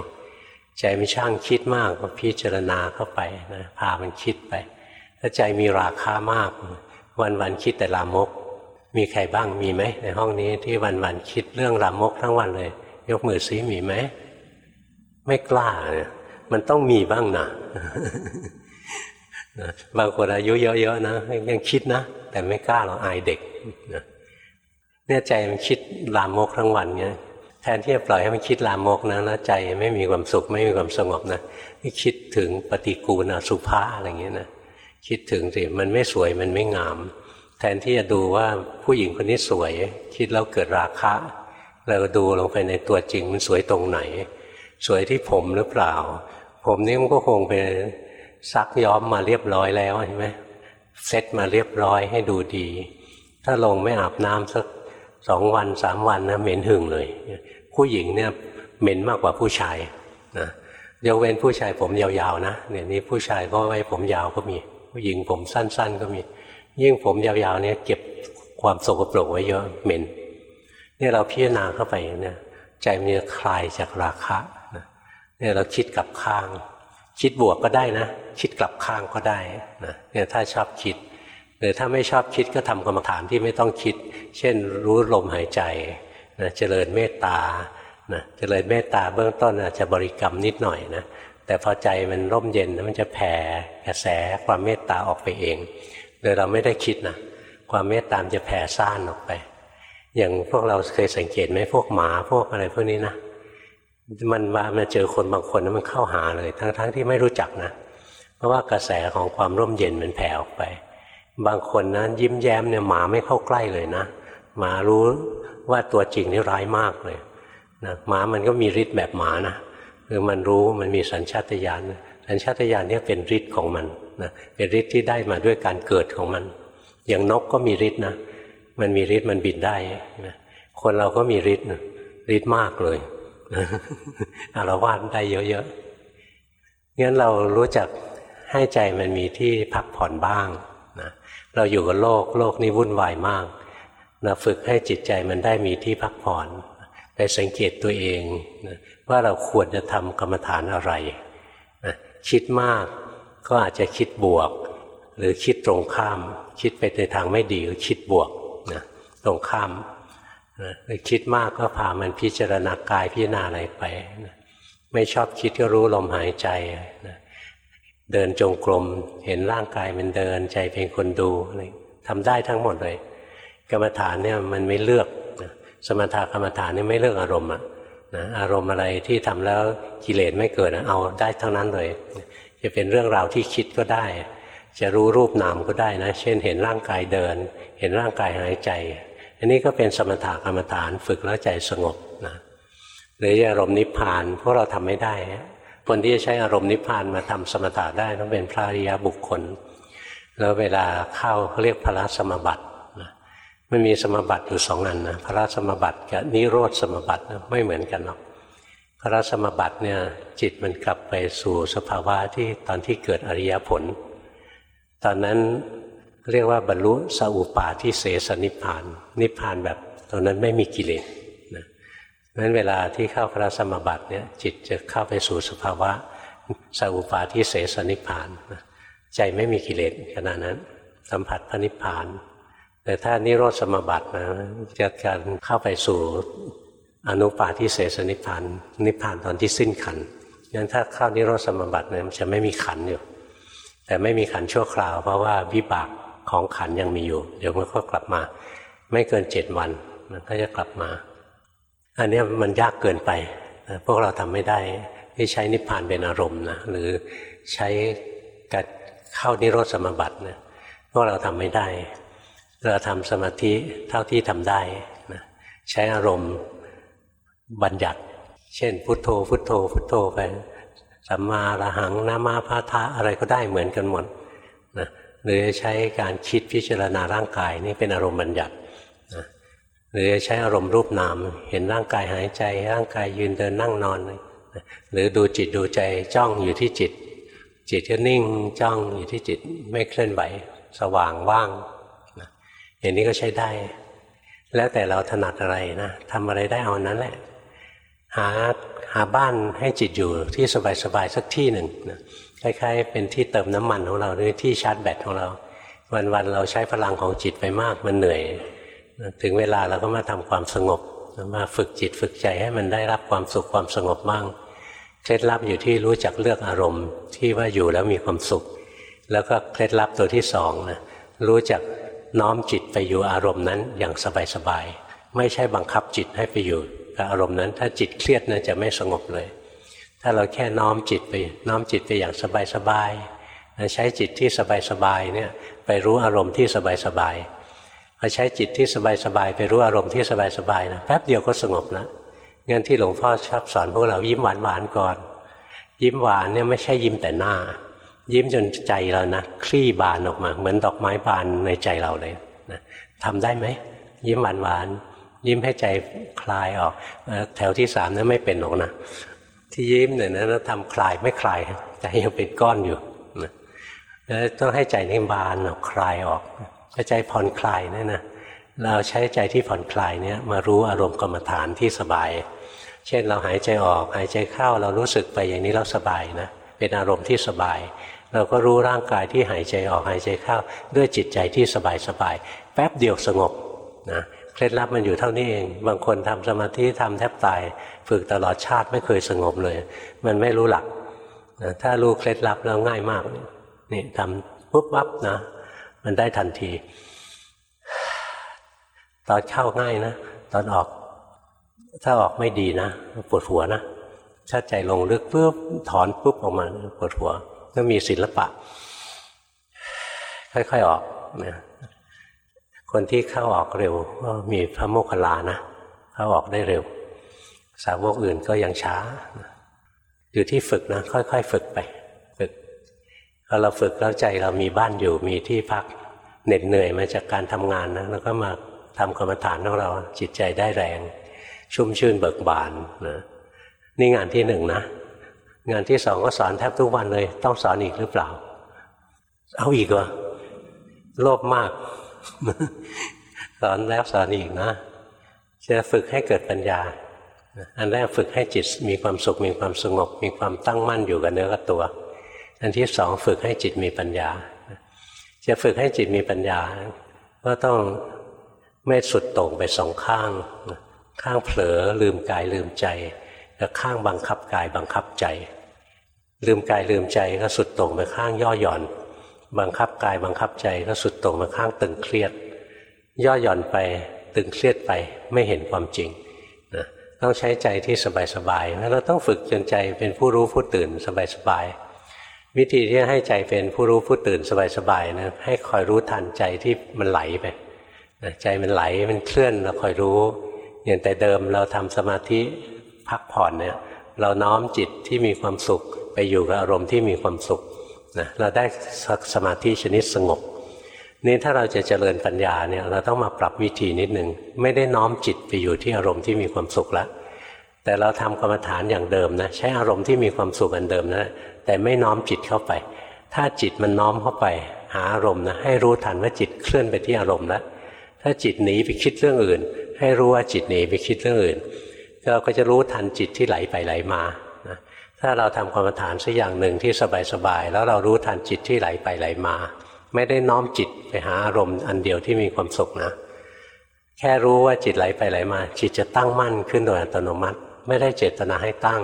ใจไม่ช่างคิดมากก็พิจารณาเข้าไปนะพามันคิดไป ถ้าใจมีราคามาก วันวันคิดแต่ลามก มีใครบ้างมีไหมในห้องนี้ที่วันวันคิดเรื่องรามกทั้งวันเลย ยกมือซิมีไหมไม่กล้า มันต้องมีบ้างนะบางคนอายุเยอะๆนะยังคิดนะ แต่ไม่กล้าเราอายเด็กเนี่ยใจมันคิดลามกทั้งวันเนี่ยแทนที่จะปล่อยให้มันคิดลามกนะแล้วใจไม่มีความสุขไม่มีความสงบนะนี่คิดถึงปฏิกูลอสุภะอะไรเงี้ยนะคิดถึงสิมันไม่สวยมันไม่งาม แทนที่จะดูว่าผู้หญิงคนนี้สวย คิดแล้วเกิดราคะเราดูลงไปในตัวจริงมันสวยตรงไหน สวยที่ผมหรือเปล่า ผมนี่มันก็คงเป็นซักย้อมมาเรียบร้อยแล้วใช่ไหมเซ็ตมาเรียบร้อยให้ดูดี ถ้าลงไม่อาบน้ำสักสองวันสามวันนะเหม็นหึงเลย ผู้หญิงเนี่ยเหม็นมากกว่าผู้ชายนะยกเว้นผู้ชายผมยาวๆนะเนี่ยนี้ผู้ชายก็ไว้ผมยาวก็มี ผู้หญิงผมสั้น ๆ ก็มี ยิ่งผมยาวๆเนี่ยเก็บความสกปรกไว้เยอะเหม็นเนี่ยเราพิจารณาเข้าไปเนี่ยใจมันจะคลายจากราคะ เนี่ยเราคิดกลับข้าง คิดบวกก็ได้นะ คิดกลับข้างก็ได้นะเนี่ยถ้าชอบคิด หรือถ้าไม่ชอบคิดก็ทำกรรมฐานที่ไม่ต้องคิด เช่นรู้ลมหายใจนะเจริญเมตตานะเจริญเมตตาเบื้องต้นอาจจะบริกรรมนิดหน่อยนะแต่พอใจมันร่มเย็นมันจะแผ่กระแสความเมตตาออกไปเอง โดยเราไม่ได้คิดนะความเมตตามจะแผ่ซ่านออกไป อย่างพวกเราเคยสังเกตไหมพวกหมาพวกอะไรพวกนี้นะ มันมามาเจอคนบางคนมันเข้าหาเลย ทั้งๆทที่ไม่รู้จักนะ เพราะว่ากระแสของความร่มเย็นมันแผ่ออกไป บางคนนะยิ้มแย้มเนี่ยหมาไม่เข้าใกล้เลยนะหมารู้ว่าตัวจริงนี่ร้ายมากเลยนะหมามันก็มีฤทธิ์แบบหมานะคือมันรู้มันมีสัญชาตญาณสัญชาตญาณนี่เป็นฤทธิ์ของมันนะเป็นฤทธิ์ที่ได้มาด้วยการเกิดของมัน อย่างนกก็มีฤทธิ์นะมันมีฤทธิ์มันบินได้นะคนเราก็มีฤทธิ์ฤทธิ์มากเลย อารวาสได้เยอะๆงั้นเรารู้จักให้ใจมันมีที่พักผ่อนบ้างนะเราอยู่กับโลกโลกนี้วุ่นวายมากนะฝึกให้จิตใจมันได้มีที่พักผ่อนไปสังเกตตัวเองนะว่าเราควรจะทำกรรมฐานอะไรนะคิดมากก็อาจจะคิดบวก หรือคิดตรงข้าม คิดไปในทางไม่ดีก็คิดบวกนะตรงข้าม นะคิดมากก็พามันพิจารณากายพิจารณาอะไรไปนะไม่ชอบคิดก็รู้ลมหายใจนะเดินจงกรมเห็นร่างกายมันเดินใจเป็นคนดูอะไรทำได้ทั้งหมดเลย กรรมฐานเนี่ยมันไม่เลือกนะสมถะกรรมฐานนี่ไม่เลือกอารมณ์อะนะอารมณ์อะไรที่ทำแล้วกิเลสไม่เกิดเอาได้ทั้งนั้นเลย จะเป็นเรื่องราวที่คิดก็ได้ จะรู้รูปนามก็ได้นะ เช่นเห็นร่างกายเดิน เห็นร่างกายหายใจ อันนี้ก็เป็นสมถะกรรมฐานฝึกแล้วใจสงบนะหรืออารมณ์นิพพานพวกเราทำไม่ได้ คนที่จะใช้อารมณ์นิพพานมาทำสมถะได้ต้องเป็นพระอริยบุคคล แล้วเวลาเข้าเขาเรียกพระสมบัตินะมันมีสมบัติอยู่สองอันนะพระสมบัติกับนิโรธสมบัติไม่เหมือนกันหรอกพระสมบัติเนี่ยจิตมันกลับไปสู่สภาวะที่ตอนที่เกิดอริยผล ตอนนั้น เรียกว่าบรรลุสัพปาที่เสสนิพาน นิพานแบบตรงนั้นไม่มีกิเลสนะนั้นเวลาที่เข้าพระสมบัติเนี่ยจิตจะเข้าไปสู่สภาวะสัพปาที่เสสนิพานนะใจไม่มีกิเลสขณะนั้น สัมผัสพระนิพพาน แต่ถ้านิโรธสมบัตินะจะการเข้าไปสู่อนุปาทิเสสนิพานนิพพานตอนที่สิ้นขันงั้นถ้าเข้านิโรธสมบัติเนี่ยมันจะไม่มีขันอยู่ แต่ไม่มีขันชั่วคราวเพราะว่าวิบาก ของขันยังมีอยู่ เดี๋ยวมันก็กลับมา ไม่เกินเจ็ดวัน มันก็จะกลับมา อันนี้มันยากเกินไป พวกเราทำไม่ได้ที่ใช้นิพพานเป็นอารมณ์นะหรือใช้การเข้านิโรธสมบัตินะพวกเราทำไม่ได้ เราทำสมาธิเท่าที่ทำได้นะใช้อารมณ์บัญญัติ เช่น พุทโธ พุทโธ พุทโธไปสัมมาระหังนามาพาทะอะไรก็ได้เหมือนกันหมด หรือจะใช้การคิดพิจารณาร่างกายนี่เป็นอารมณ์บัญญัตินะหรือจะใช้อารมณ์รูปนาม เห็นร่างกายหายใจ ร่างกายยืนเดินนั่งนอน หรือดูจิตดูใจจ้องอยู่ที่จิต จิตก็นิ่งจ้องอยู่ที่จิตไม่เคลื่อนไหว สว่างว่างนะอย่างนี้ก็ใช้ได้ แล้วแต่เราถนัดอะไรนะทำอะไรได้เอานั้นแหละ หาหาบ้านให้จิตอยู่ที่สบายๆสักที่หนึ่งนะ คล้ายๆ เป็นที่เติมน้ำมันของเราหรือที่ชาร์จแบตของเรา วันๆเราใช้พลังของจิตไปมากมันเหนื่อย ถึงเวลาเราก็มาทำความสงบมาฝึกจิตฝึกใจให้มันได้รับความสุขความสงบบ้างเคล็ดลับอยู่ที่รู้จักเลือกอารมณ์ที่ว่าอยู่แล้วมีความสุข แล้วก็เคล็ดลับตัวที่สองนะรู้จักน้อมจิตไปอยู่อารมณ์นั้นอย่างสบายๆไม่ใช่บังคับจิตให้ไปอยู่กับอารมณ์นั้น ถ้าจิตเครียดนะจะไม่สงบเลย ถ้าเราแค่น้อมจิตไป น้อมจิตไปอย่างสบายๆใช้จิตที่สบายๆเนี่ยไปรู้อารมณ์ที่สบายๆพอใช้จิตที่สบายๆไปรู้อารมณ์ที่สบายๆนะแป๊บเดียวก็สงบแล้วงั้นที่หลวงพ่อชอบสอนพวกเรายิ้มหวานๆก่อน ยิ้มหวานเนี่ยไม่ใช่ยิ้มแต่หน้า ยิ้มจนใจเรานะคลี่บานออกมา เหมือนดอกไม้บานในใจเราเลยนะทำได้ไหมยิ้มหวานหวานยิ้มให้ใจคลายออก แถวที่สามนั้นไม่เป็นหรอกนะ ที่ยิ้มเนี่ยนะทำคลายไม่คลายใจยังเป็นก้อนอยู่นะแล้วต้องให้ใจนี่บานออกคลายออกถ้าใจผ่อนคลายเนี่ยนะเราใช้ใจที่ผ่อนคลายเนี่ยมารู้อารมณ์กรรมฐานที่สบาย เช่นเราหายใจออกหายใจเข้าเรารู้สึกไปอย่างนี้เราสบายนะเป็นอารมณ์ที่สบาย เราก็รู้ร่างกายที่หายใจออกหายใจเข้า ด้วยจิตใจที่สบายสบายแป๊บเดียวสงบนะเคล็ดลับมันอยู่เท่านี้เอง บางคนทำสมาธิทำแทบตาย ฝึกตลอดชาติไม่เคยสงบเลย มันไม่รู้หลักนะถ้ารู้เคล็ดลับแล้วง่ายมาก นี่ทำปุ๊บปั๊บนะ มันได้ทันที ตอนเข้าง่ายนะ ตอนออก ถ้าออกไม่ดีนะปวดหัวนะถ้าใจลงลึกปุ๊บถอนปุ๊บออกมาปวดหัวต้องมีศิลปะ ค่อยๆออกนะคนที่เข้าออกเร็วก็มีพระโมคคัลลานะเข้าออกได้เร็ว สาวกอื่นก็ยังช้า อยู่ที่ฝึกนะ ค่อยๆ ฝึกไป ฝึกพอเราฝึกแล้วใจเรามีบ้านอยู่มีที่พักเหน็ดเหนื่อยมาจากการทำงานนะแล้วก็มาทำกรรมฐานของเราจิตใจได้แรง ชุ่มชื่นเบิกบานนะนี่งานที่หนึ่งนะงานที่สองก็สอนแทบทุกวันเลย ต้องสอนอีกหรือเปล่า เอาอีกเหรอโลภมาก สอนแล้วสอนอีกนะจะฝึกให้เกิดปัญญา อันแรกฝึกให้จิตมีความสุขมีความสงบ มีความตั้งมั่นอยู่กับเนื้อกับตัว อันที่สองฝึกให้จิตมีปัญญา จะฝึกให้จิตมีปัญญา ก็ต้องไม่สุดโต่งไปสองข้าง ข้างเผลอลืมกายลืมใจกับข้างบังคับกายบังคับใจ ลืมกายลืมใจก็สุดตรงไปข้างย่อหย่อน บังคับกายบังคับใจก็สุดตรงไปข้างตึงเครียด ย่อหย่อนไปตึงเครียดไปไม่เห็นความจริง ต้องใช้ใจที่สบายๆแล้วเราต้องฝึกจนใจเป็นผู้รู้ผู้ตื่นสบายๆวิธีที่ให้ใจเป็นผู้รู้ผู้ตื่นสบายๆนะให้คอยรู้ทันใจที่มันไหลไปใจมันไหลมันเคลื่อนเราคอยรู้อย่างแต่เดิมเราทำสมาธิพักผ่อนเนี่ยเราน้อมจิตที่มีความสุขไปอยู่กับอารมณ์ที่มีความสุขนะเราได้สมาธิชนิดสงบ นี่ถ้าเราจะเจริญปัญญาเนี่ยเราต้องมาปรับวิธีนิดหนึ่งไม่ได้น้อมจิตไปอยู่ที่อารมณ์ที่มีความสุขล้วแต่เราทำกรรมฐานอย่างเดิมนะใช้อารมณ์ที่มีความสุขอันเดิมนะแต่ไม่น้อมจิตเข้าไป ถ้าจิตมันน้อมเข้าไป หาอารมณ์นะให้รู้ทันว่าจิตเคลื่อนไปที่อารมณ์แล้วถ้าจิตหนีไปคิดเรื่องอื่น ให้รู้ว่าจิตหนีไปคิดเรื่องอื่นเราก็จะรู้ทันจิตที่ไหลไปไหลมานะถ้าเราทำกรรมฐานสักอย่างหนึ่งที่สบายๆแล้วเรารู้ทันจิตที่ไหลไปไหลมา ไม่ได้น้อมจิตไปหาอารมณ์อันเดียวที่มีความสุขนะ แค่รู้ว่าจิตไหลไปไหลมา จิตจะตั้งมั่นขึ้นโดยอัตโนมัติ ไม่ได้เจตนาให้ตั้ง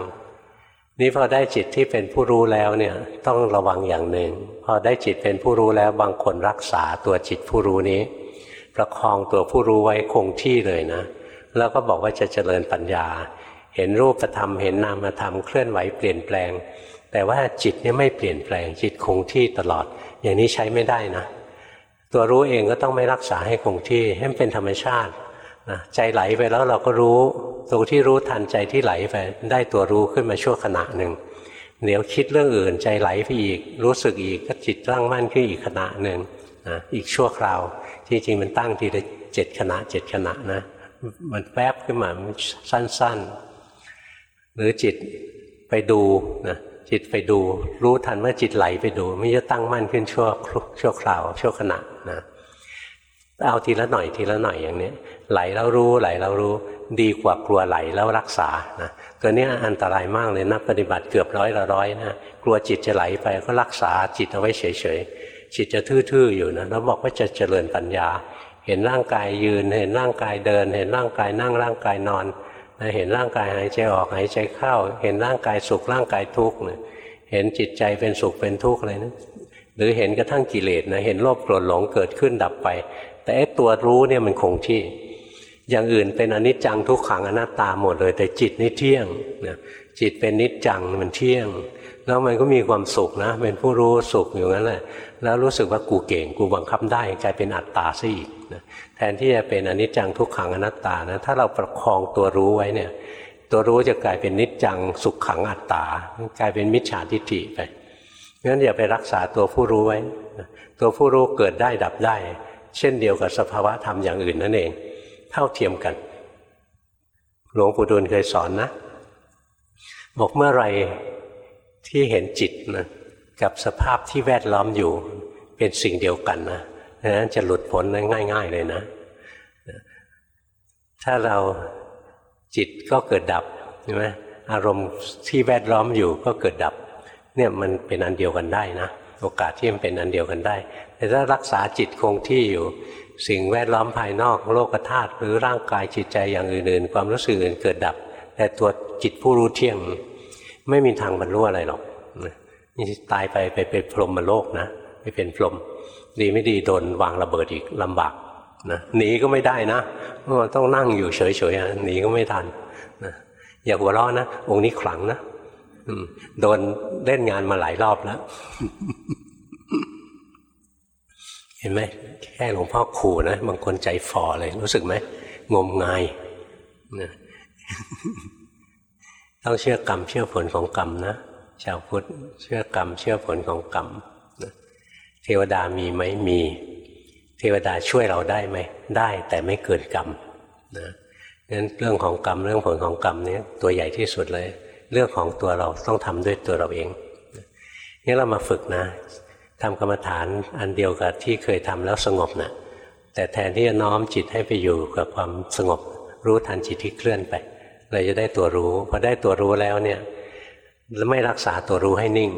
นี่พอได้จิตที่เป็นผู้รู้แล้วเนี่ยต้องระวังอย่างหนึ่ง พอได้จิตเป็นผู้รู้แล้วบางคนรักษาตัวจิตผู้รู้นี้ ประคองตัวผู้รู้ไว้คงที่เลยนะ แล้วก็บอกว่าจะเจริญปัญญา เห็นรูปธรรมเห็นนามธรรมเคลื่อนไหวเปลี่ยนแปลง แต่ว่าจิตเนี่ยไม่เปลี่ยนแปลงจิตคงที่ตลอด อย่างนี้ใช้ไม่ได้นะตัวรู้เองก็ต้องไม่รักษาให้คงที่ให้มันเป็นธรรมชาตินะใจไหลไปแล้วเราก็รู้ตรงที่รู้ทันใจที่ไหลไปได้ตัวรู้ขึ้นมาชั่วขณะหนึ่งเดี๋ยวคิดเรื่องอื่นใจไหลไปอีก รู้สึกอีกก็จิตตั้งมั่นขึ้นอีกขณะหนึ่งนะอีกชั่วคราวที่จริงมันตั้งทีละเจ็ดขณะเจ็ดขณะนะมันแวบขึ้นมามันสั้น ๆ หรือจิตไปดูนะ จิตไปดู รู้ทันว่าจิตไหลไปดูไม่จะตั้งมั่นขึ้นชั่วชั่วคราวชั่วขณะนะเอาทีละหน่อยทีละหน่อยอย่างนี้ไหลแล้วรู้ไหลแล้วรู้ดีกว่ากลัวไหลแล้วรักษานะตัวนี้อันตรายมากเลยนักปฏิบัติเกือบร้อยละร้อยนะกลัวจิตจะไหลไปก็รักษาจิตเอาไว้เฉยๆจิตจะทื่อๆอยู่นะแล้วบอกว่าจะเจริญปัญญา เห็นร่างกายยืน เห็นร่างกายเดิน เห็นร่างกายนั่งร่างกายนอน เห็นร่างกายหายใจออกหายใจเข้า เห็นร่างกายสุขร่างกายทุกข์เนี่ยเห็นจิตใจเป็นสุขเป็นทุกข์อะไรนะหรือเห็นกระทั่งกิเลสนะเห็นโลภโกรธหลงเกิดขึ้นดับไป แต่ไอ้ตัวรู้เนี่ยมันคงที่ อย่างอื่นเป็นอนิจจังทุกขังอนัตตาหมดเลย แต่จิตนี่เที่ยงนะจิตเป็นนิจจังมันเที่ยง แล้วมันก็มีความสุขนะ เป็นผู้รู้สุขอยู่นั้นแหละแล้วรู้สึกว่ากูเก่งกูบังคับได้กลายเป็นอัตตาซะอีกนะ แทนที่จะเป็นอนิจจังทุกขังอนัตตานะถ้าเราประคองตัวรู้ไว้เนี่ย ตัวรู้จะกลายเป็นนิจจังสุขขังอัตตากลายเป็นมิจฉาทิฏฐิไปงั้นอย่าไปรักษาตัวผู้รู้ไว้ ตัวผู้รู้เกิดได้ดับได้ เช่นเดียวกับสภาวะธรรมอย่างอื่นนั่นเอง เท่าเทียมกัน หลวงปู่ดูลเคยสอนนะ บอกเมื่อไรที่เห็นจิตนะกับสภาพที่แวดล้อมอยู่เป็นสิ่งเดียวกันนะ นั้นจะหลุดพ้นง่าย ๆ เลยนะ ถ้าเราจิตก็เกิดดับใช่ไหมอารมณ์ที่แวดล้อมอยู่ก็เกิดดับ เนี่ยมันเป็นอันเดียวกันได้นะ โอกาสที่มันเป็นอันเดียวกันได้ แต่ถ้ารักษาจิตคงที่อยู่สิ่งแวดล้อมภายนอกโลกธาตุหรือร่างกายจิตใจอย่างอื่น ๆ ความรู้สึกอื่นเกิดดับ แต่ตัวจิตผู้รู้เที่ยง ไม่มีทางบรรลุอะไรหรอกนี่ตายไปไปเป็นพรหมโลกนะไปเป็นพรหม ดีไม่ดีโดนวางระเบิดอีกลำบากนะหนีก็ไม่ได้นะต้องนั่งอยู่เฉยๆหนีก็ไม่ทันนะอย่าหัวราะนะองค์นี้ขลังนะโดนเล่นงานมาหลายรอบแล้ว เห็นไหมแค่หลวงพ่อขู่นะบางคนใจฝ่อเลย รู้สึกไหมงมงายนะต้องเชื่อกรรมเชื่อผลของกรรมนะชาวพุทธเชื่อกรรมเชื่อผลของกรรม เทวดามีไหมมี เทวดาช่วยเราได้ไหมได้แต่ไม่เกินกรรมนะนั้นเรื่องของกรรมเรื่องผลของกรรมนี้ตัวใหญ่ที่สุดเลย เรื่องของตัวเราต้องทำด้วยตัวเราเองนี่เรามาฝึกนะทำกรรมฐานอันเดียวกับที่เคยทำแล้วสงบนะแต่แทนที่จะน้อมจิตให้ไปอยู่กับความสงบ รู้ทันจิตที่เคลื่อนไปเราจะได้ตัวรู้พอได้ตัวรู้แล้วเนี่ยไม่รักษาตัวรู้ให้นิ่ง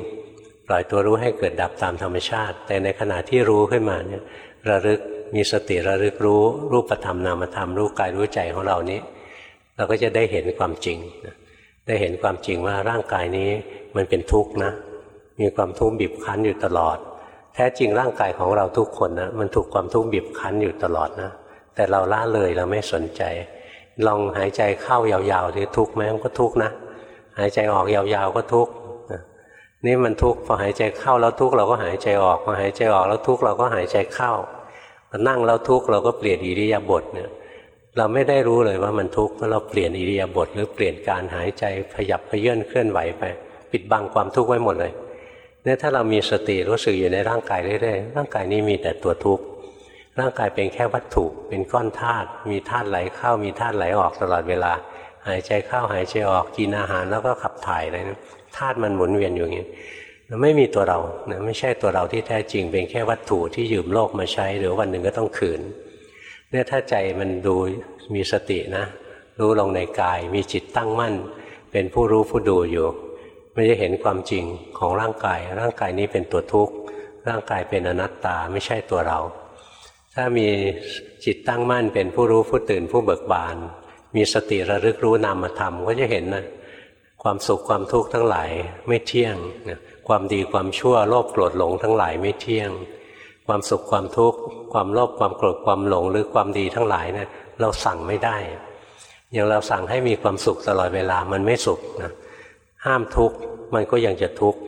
ปล่อยตัวรู้ให้เกิดดับตามธรรมชาติ แต่ในขณะที่รู้ขึ้นมาเนี่ยระลึกมีสติระลึกรู้รูปธรรมนามธรรมรู้กายรู้ใจของเรานี้ เราก็จะได้เห็นความจริง ได้เห็นความจริงว่าร่างกายนี้มันเป็นทุกข์นะ มีความทุกข์บีบคั้นอยู่ตลอด แท้จริงร่างกายของเราทุกคนนะมันถูกความทุกข์บีบคั้นอยู่ตลอดนะแต่เราละเลยเราไม่สนใจ ลองหายใจเข้ายาวๆที่ทุกข์ไหมมันก็ทุกข์นะ หายใจออกยาวๆก็ทุกข์ นี่มันทุกข์พอหายใจเข้าแล้วทุกข์เราก็หายใจออกพอหายใจออกแล้วทุกข์เราก็หายใจเข้าพอนั่งแล้วทุกข์เราก็เปลี่ยนอิริยาบถเนี่ยเราไม่ได้รู้เลยว่ามันทุกข์เพราะเราเปลี่ยนอิริยาบถหรือเปลี่ยนการหายใจขยับเขยื่นเคลื่อนไหวไป ปิดบังความทุกข์ไว้หมดเลยเนี่ยถ้าเรามีสติรู้สึกอยู่ในร่างกายเรื่อยๆร่างกายนี้มีแต่ตัวทุกข์ร่างกายเป็นแค่วัตถุเป็นก้อนธาตุมีธาตุไหลเข้ามีธาตุไหลออกตลอดเวลา หายใจเข้าหายใจออกกินอาหารแล้วก็ขับถ่ายอะไรนะ ธาตุมันหมุนเวียนอยู่อย่างนี้มันไม่มีตัวเรานะไม่ใช่ตัวเราที่แท้จริง เป็นแค่วัตถุที่ยืมโลกมาใช้หรือวันหนึ่งก็ต้องคืนเนี่ยถ้าใจมันดูมีสตินะ รู้ลงในกายมีจิตตั้งมั่น เป็นผู้รู้ผู้ดูอยู่มันจะเห็นความจริงของร่างกาย ร่างกายนี้เป็นตัวทุกข์ ร่างกายเป็นอนัตตาไม่ใช่ตัวเรา ถ้ามีจิตตั้งมั่นเป็นผู้รู้ผู้ตื่นผู้เบิกบาน มีสติระลึกรู้นามธรรมก็จะเห็นนะ ความสุขความทุกข์ทั้งหลายไม่เที่ยงนะความดีความชั่วโลภโกรธหลงทั้งหลายไม่เที่ยง ความสุขความทุกข์ความโลภความโกรธความหลงหรือความดีทั้งหลายเนะี่ยเราสั่งไม่ได้ อย่างเราสั่งให้มีความสุขตลอดเวลามันไม่สุขนะห้ามทุกข์มันก็ยังจะทุกข์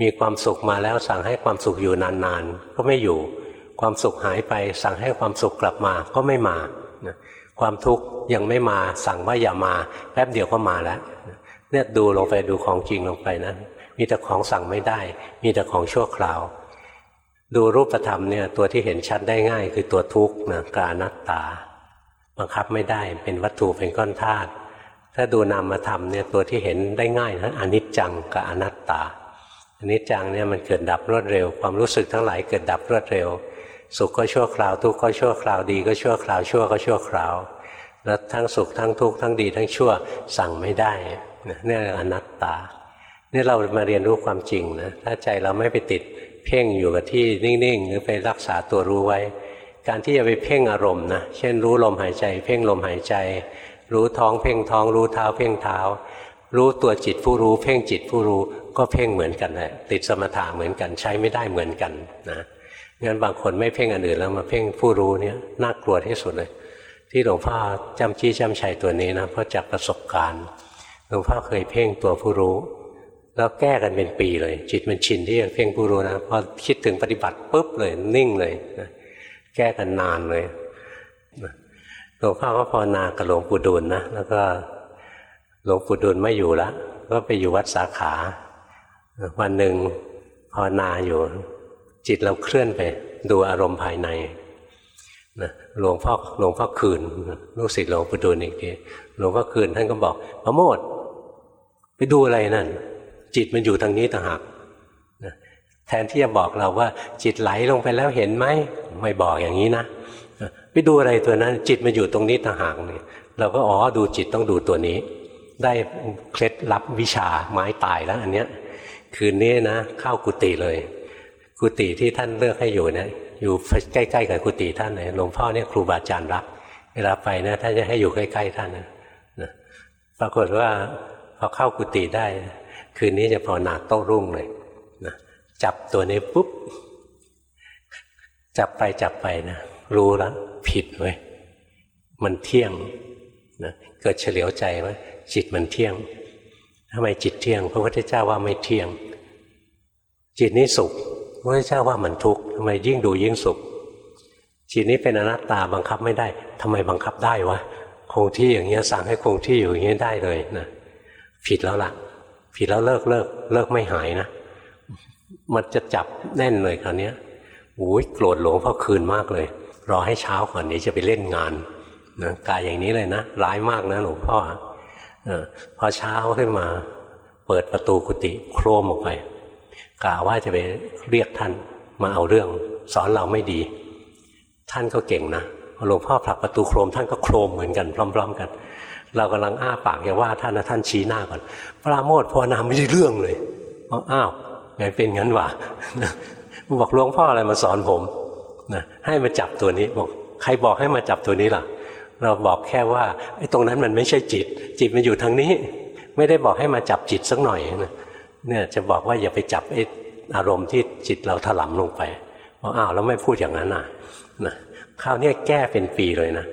มีความสุขมาแล้วสั่งให้ความสุขอยู่นานๆ ก็ไม่อยู่ ความสุขหายไป สั่งให้ความสุขกลับมาก็ไม่มา ความทุกข์ยังไม่มา สั่งว่าอย่ามา แป๊บเดียวก็มาแล้ว เนี่ยดูลงไปดูของจริงลงไปนะ มีแต่ของสั่งไม่ได้ มีแต่ของชั่วคราว ดูรูปธรรมเนี่ยตัวที่เห็นชัดได้ง่าย คือตัวทุกข์นะกานัตตา บังคับไม่ได้เป็นวัตถุเป็นก้อนธาตุถ้าดูนามธรรมเนี่ยตัวที่เห็นได้ง่ายนะอนิจจังกับอนัตตาอนิจจังเนี่ยมันเกิดดับรวดเร็ว ความรู้สึกทั้งหลายเกิดดับรวดเร็ว สุขก็ชั่วคราวทุกข์ก็ชั่วคราวดีก็ชั่วคราวชั่วก็ชั่วคราวแล้วทั้งสุขทั้งทุกข์ทั้งดีทั้งชั่วสั่งไม่ได้ นี่อนัตตานี่เรามาเรียนรู้ความจริงนะถ้าใจเราไม่ไปติดเพ่งอยู่กับที่นิ่งๆ หรือไปรักษาตัวรู้ไว้ การที่จะไปเพ่งอารมณ์นะเช่นรู้ลมหายใจ เพ่งลมหายใจ รู้ท้องเพ่งท้อง รู้เท้า เพ่งเท้า รู้ตัวจิตผู้รู้ เพ่งจิตผู้รู้ก็เพ่งเหมือนกันแหละติดสมถะเหมือนกันใช้ไม่ได้เหมือนกันนะงั้นบางคนไม่เพ่งอันอื่นแล้วมาเพ่งผู้รู้เนี่ยน่ากลัวที่สุดเลย ที่หลวงพ่อจำชี้จำชัยตัวนี้นะเพราะจากประสบการณ์ หลวงพ่อเคยเพ่งตัวผู้รู้ แล้วแก้กันเป็นปีเลย จิตมันชินที่จะเพ่งผู้รู้นะพอคิดถึงปฏิบัติปุ๊บเลยนิ่งเลยนะแก้กันนานเลยหลวงพ่อก็ภาวนากับหลวงปู่ดูลนะแล้วก็หลวงปู่ดูลไม่อยู่แล้วก็ไปอยู่วัดสาขา วันหนึ่งภาวนาอยู่ จิตเราเคลื่อนไป ดูอารมณ์ภายในนะหลวงพ่อหลวงพ่อคืนลูกศิษย์หลวงปู่ดูลอีกที หลวงพ่อคืนท่านก็บอกพระโมดไปดูอะไรนั่น จิตมันอยู่ทางนี้ต่างหากแทนที่จะบอกเราว่า จิตไหลลงไปแล้วเห็นไหมไม่บอกอย่างนี้นะไปดูอะไรตัวนั้น จิตมันอยู่ตรงนี้ต่างหากเนี่ยเราก็อ๋อดูจิตต้องดูตัวนี้ ได้เคล็ดลับวิชาไม้ตายแล้วอันเนี้ยคืนนี้นะเข้ากุฏิเลย กุฏิที่ท่านเลือกให้อยู่เนี่ยอยู่ใกล้ๆกับกุฏิท่านเลยหลวงพ่อเนี่ยครูบาอาจารย์รักเวลาไปนะท่านจะให้อยู่ใกล้ๆท่านนะ ปรากฏว่าพอเข้ากุฏิได้ คืนนี้จะภาวนาโต้รุ่งเลยนะจับตัวนี้ปุ๊บ จับไปจับไปนะรู้แล้วผิดเว้ยมันเที่ยงนะเกิดเฉลียวใจว่าจิตมันเที่ยงทำไมจิตเที่ยง พระพุทธเจ้าว่าไม่เที่ยง จิตนี้สุขพระพุทธเจ้าว่ามันทุกข์ทำไมยิ่งดูยิ่งสุขจิตนี้เป็นอนัตตาบังคับไม่ได้ทำไมบังคับได้วะ คงที่อย่างเงี้ยสั่งให้คงที่อยู่อย่างเงี้ยได้เลยนะผิดแล้วล่ะ ผิดแล้วเลิกเลิกเลิกไม่หายนะมันจะจับแน่นเลยคราวนี้โอ้ยโกรธหลวงพ่อคืนมากเลย รอให้เช้าก่อนนี้จะไปเล่นงานนะกายอย่างนี้เลยนะร้ายมากนะหลวงพ่ออพอเช้าขึ้นมา เปิดประตูกุฏิโครมออกไปกะว่าจะไปเรียกท่านมาเอาเรื่อง สอนเราไม่ดี ท่านก็เก่งนะ หลวงพ่อผลักประตูโครมท่านก็โครมเหมือนกันพร้อม ๆ กัน เรากำลังอ้าปากจะว่าท่านนะท่านชี้หน้าก่อนพระโมทพนาไม่ได้เรื่องเลยอ้าวไงเป็นงั้นวะบอกหลวงพ่ออะไรมาสอนผมนะให้มาจับตัวนี้บอกใครบอกให้มาจับตัวนี้ล่ะ เราบอกแค่ว่าไอ้ตรงนั้นมันไม่ใช่จิต จิตมันอยู่ทางนี้ ไม่ได้บอกให้มาจับจิตสักหน่อยนะเนี่ยจะบอกว่าอย่าไปจับไอ้อารมณ์ที่จิตเราถลำลงไปบอกอ้าวแล้วไม่พูดอย่างนั้นน่ะนะ คราวนี้แก้เป็นปีเลยนะ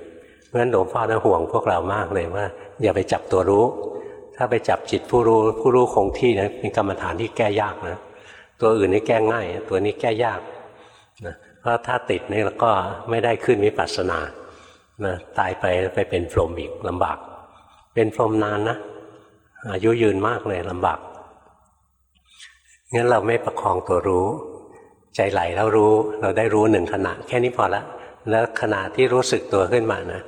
เพราะฉะนั้นหลวงพ่อนะห่วงพวกเรามากเลยว่า อย่าไปจับตัวรู้ ถ้าไปจับจิตผู้รู้ผู้รู้คงที่นะเป็นกรรมฐานที่แก้ยากนะตัวอื่นนี่แก้ง่าย ตัวนี้แก้ยากนะเพราะถ้าติดนี่แล้วก็ไม่ได้ขึ้นวิปัสสนานะตายไปไปเป็นพรหมอีกลำบาก เป็นพรหมนานนะอายุยืนมากเลยลำบากงั้นเราไม่ประคองตัวรู้ ใจไหลแล้วรู้ เราได้รู้หนึ่งขณะ แค่นี้พอละ แล้วขณะที่รู้สึกตัวขึ้นมานะ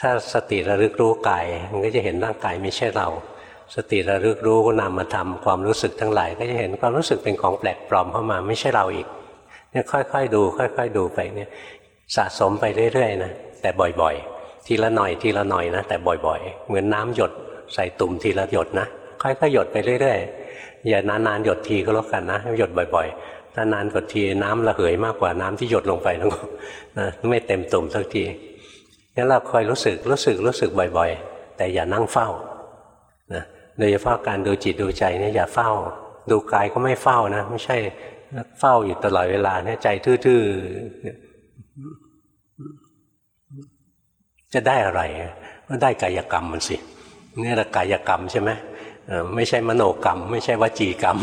ถ้าสติระลึกรู้กายมันก็จะเห็นร่างกายไม่ใช่เรา สติระลึกรู้นามธรรมความรู้สึกทั้งหลาย ก็จะเห็นความรู้สึกเป็นของแปลกปลอมเข้ามาไม่ใช่เราอีกเนี่ยค่อยๆ ดู ค่อย ๆ ดูไปเนี่ยสะสมไปเรื่อยๆนะแต่บ่อยๆ ทีละหน่อยทีละหน่อยนะแต่บ่อยๆ เหมือนน้าหยดใส่ตุ่มทีละหยดนะค่อยๆหยดไปเรื่อยๆอย่านานๆหยดทีก็แล้วกันนะหยดบ่อยๆ ถ้านานกว่าทีน้ำระเหยมากกว่าน้ำที่หยดลงไปนะไม่เต็มตุ่มสักทีงั้นเราคอยรู้สึกรู้สึกรู้สึกบ่อยๆ แต่อย่านั่งเฝ้านะโดยเฉพาะการดูจิตดูใจเนี่ยอย่าเฝ้า ดูกายก็ไม่เฝ้านะไม่ใช่เฝ้าอยู่ตลอดเวลาเนี่ยใจทื่อๆจะได้อะไรก็ได้กายกรรมมันสินี่ละกายกรรมใช่ไหมไม่ใช่มโนกรรม ไม่ใช่วจีกรรม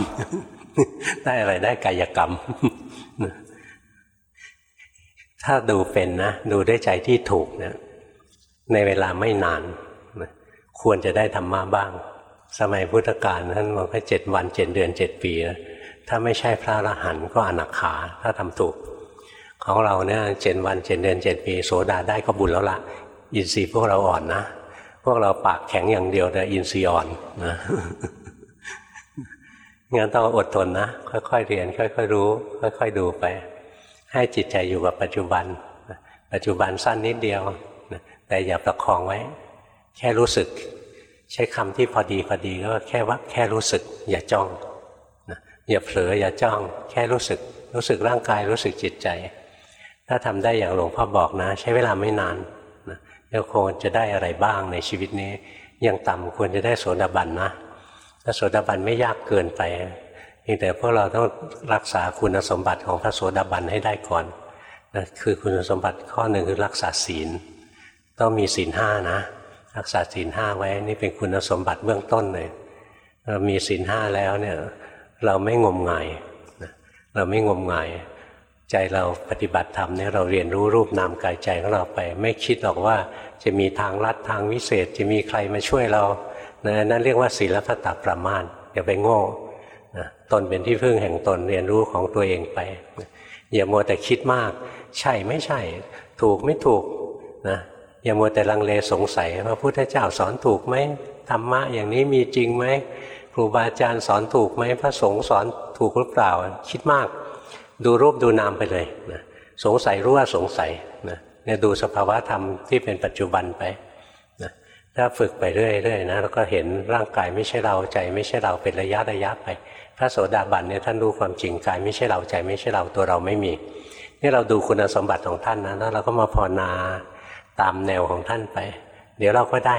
ได้อะไรได้กายกรรม ถ้าดูเป็นนะ ดูได้ใจที่ถูกนะในเวลาไม่นานนะควรจะได้ธรรมะบ้าง สมัยพุทธกาลท่านบอกให้เจ็ดวันเจ็ดเดือนเจ็ดปีนะถ้าไม่ใช่พระอรหันต์ก็อนาคาถ้าทำถูก ของเราเนี่ยเจ็ดวันเจ็ดเดือนเจ็ดปี โสดาได้ก็บุญแล้วละอินทรีย์พวกเราอ่อนนะ พวกเราปากแข็งอย่างเดียวแต่อินทรีย์อ่อนนะ งั้นต้องอดทนนะ ค่อยๆเรียน ค่อยๆรู้ ค่อย ๆดูไป ให้จิตใจอยู่กับปัจจุบัน ปัจจุบันสั้นนิดเดียว แต่อย่าประคองไว้ แค่รู้สึก ใช้คำที่พอดีพอดีก็แค่ว่าแค่รู้สึก อย่าจ้องอย่าเผลออย่าจ้อง แค่รู้สึก รู้สึกร่างกายรู้สึกจิตใจ ถ้าทำได้อย่างหลวงพ่อบอกนะ ใช้เวลาไม่นานนะแล้วคงจะได้อะไรบ้างในชีวิตนี้ยังต่ำควรจะได้โสดาบันนะ ถ้าโสดาบันไม่ยากเกินไปเพียงแต่พวกเราต้องรักษาคุณสมบัติของพระโสดาบันให้ได้ก่อนนะคือคุณสมบัติข้อหนึ่งคือรักษาศีล ต้องมีศีลห้านะรักษาศีลห้าไว้นี่เป็นคุณสมบัติเบื้องต้นเลยเรามีศีลห้าแล้วเนี่ยเราไม่งมงายเราไม่งมงายใจเราปฏิบัติธรรมเนี่ยเราเรียนรู้รูปนามกายใจของเราไป ไม่คิดหรอกว่าจะมีทางลัดทางวิเศษ จะมีใครมาช่วยเรา นะนั่นเรียกว่าศีลพัตตประมาณอย่าไปโง่นะตนเป็นที่พึ่งแห่งตนเรียนรู้ของตัวเองไป อย่ามัวแต่คิดมาก ใช่ไม่ใช่ ถูกไม่ถูกนะอย่ามัวแต่ลังเลสงสัยพระพุทธเจ้าสอนถูกไหมธรรมะอย่างนี้มีจริงไหมครูบาอาจารย์สอนถูกไหมพระสงฆ์สอนถูกหรือเปล่า คิดมาก ดูรูปดูนามไปเลยนะสงสัยรู้ว่าสงสัยนะเนี่ยดูสภาวะธรรมที่เป็นปัจจุบันไป ถ้าฝึกไปเรื่อยๆนะแล้วก็เห็นร่างกายไม่ใช่เราใจ ไม่ใช่เราเป็นระยะระยะไป พระโสดาบันเนี่ยท่านรู้ความจริงกายไม่ใช่เราใจ ไม่ใช่เราตัวเราไม่มีนี่เราดูคุณสมบัติของท่านนะแล้วเราก็มาภาวนาตามแนวของท่านไป เดี๋ยวเราก็ได้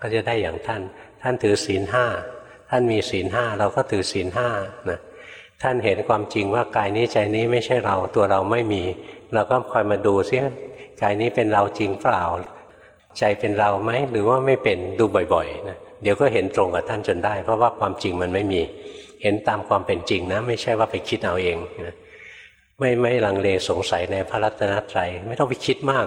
ก็จะได้อย่างท่าน ท่านถือศีลห้าท่านมีศีลห้าเราก็ถือศีลห้านะท่านเห็นความจริงว่ากายนี้ใจนี้ไม่ใช่เราตัวเราไม่มี เราก็คอยมาดูซิกายนี้เป็นเราจริงเปล่า ใจเป็นเราไหมหรือว่าไม่เป็นดูบ่อยๆนะเดี๋ยวก็เห็นตรงกับท่านจนได้ เพราะว่าความจริงมันไม่มี เห็นตามความเป็นจริงนะ ไม่ใช่ว่าไปคิดเอาเองนะไม่ไม่ลังเลสงสัยในพระรัตนตรัยไม่ต้องไปคิดมาก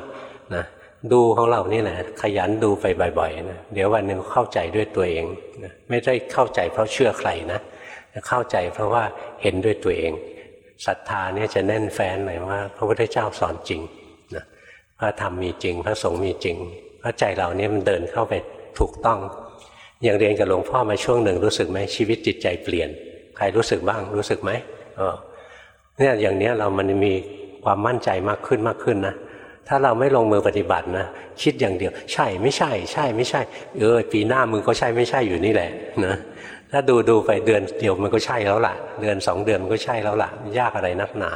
นะดูของเรานี่แหละขยันดูไปบ่อยๆนะเดี๋ยววันหนึ่งเข้าใจด้วยตัวเองนะไม่ได้เข้าใจเพราะเชื่อใครนะเข้าใจเพราะว่าเห็นด้วยตัวเองศรัทธาเนี่ยจะแน่นแฟ้นเลยว่า พระพุทธเจ้าสอนจริงนะพระธรรมมีจริง พระสงฆ์มีจริง พราะใจเราเนี่ยมันเดินเข้าไปถูกต้องอย่างเรียนกับหลวงพ่อมาช่วงหนึ่งรู้สึกไหมชีวิตจิตใจเปลี่ยน ใครรู้สึกบ้างรู้สึกไหมเออเนี่ยอย่างเนี้ยเรามันมีความมั่นใจมากขึ้นมากขึ้นนะถ้าเราไม่ลงมือปฏิบัตินะคิดอย่างเดียว ใช่ไม่ใช่ ใช่ไม่ใช่เออปีหน้ามึงก็ใช่ไม่ใช่อยู่นี่แหละนะถ้าดูดูไปเดือนเดียวมันก็ใช่แล้วล่ะ เดือนสองเดือนมันก็ใช่แล้วล่ะยากอะไรนักหนา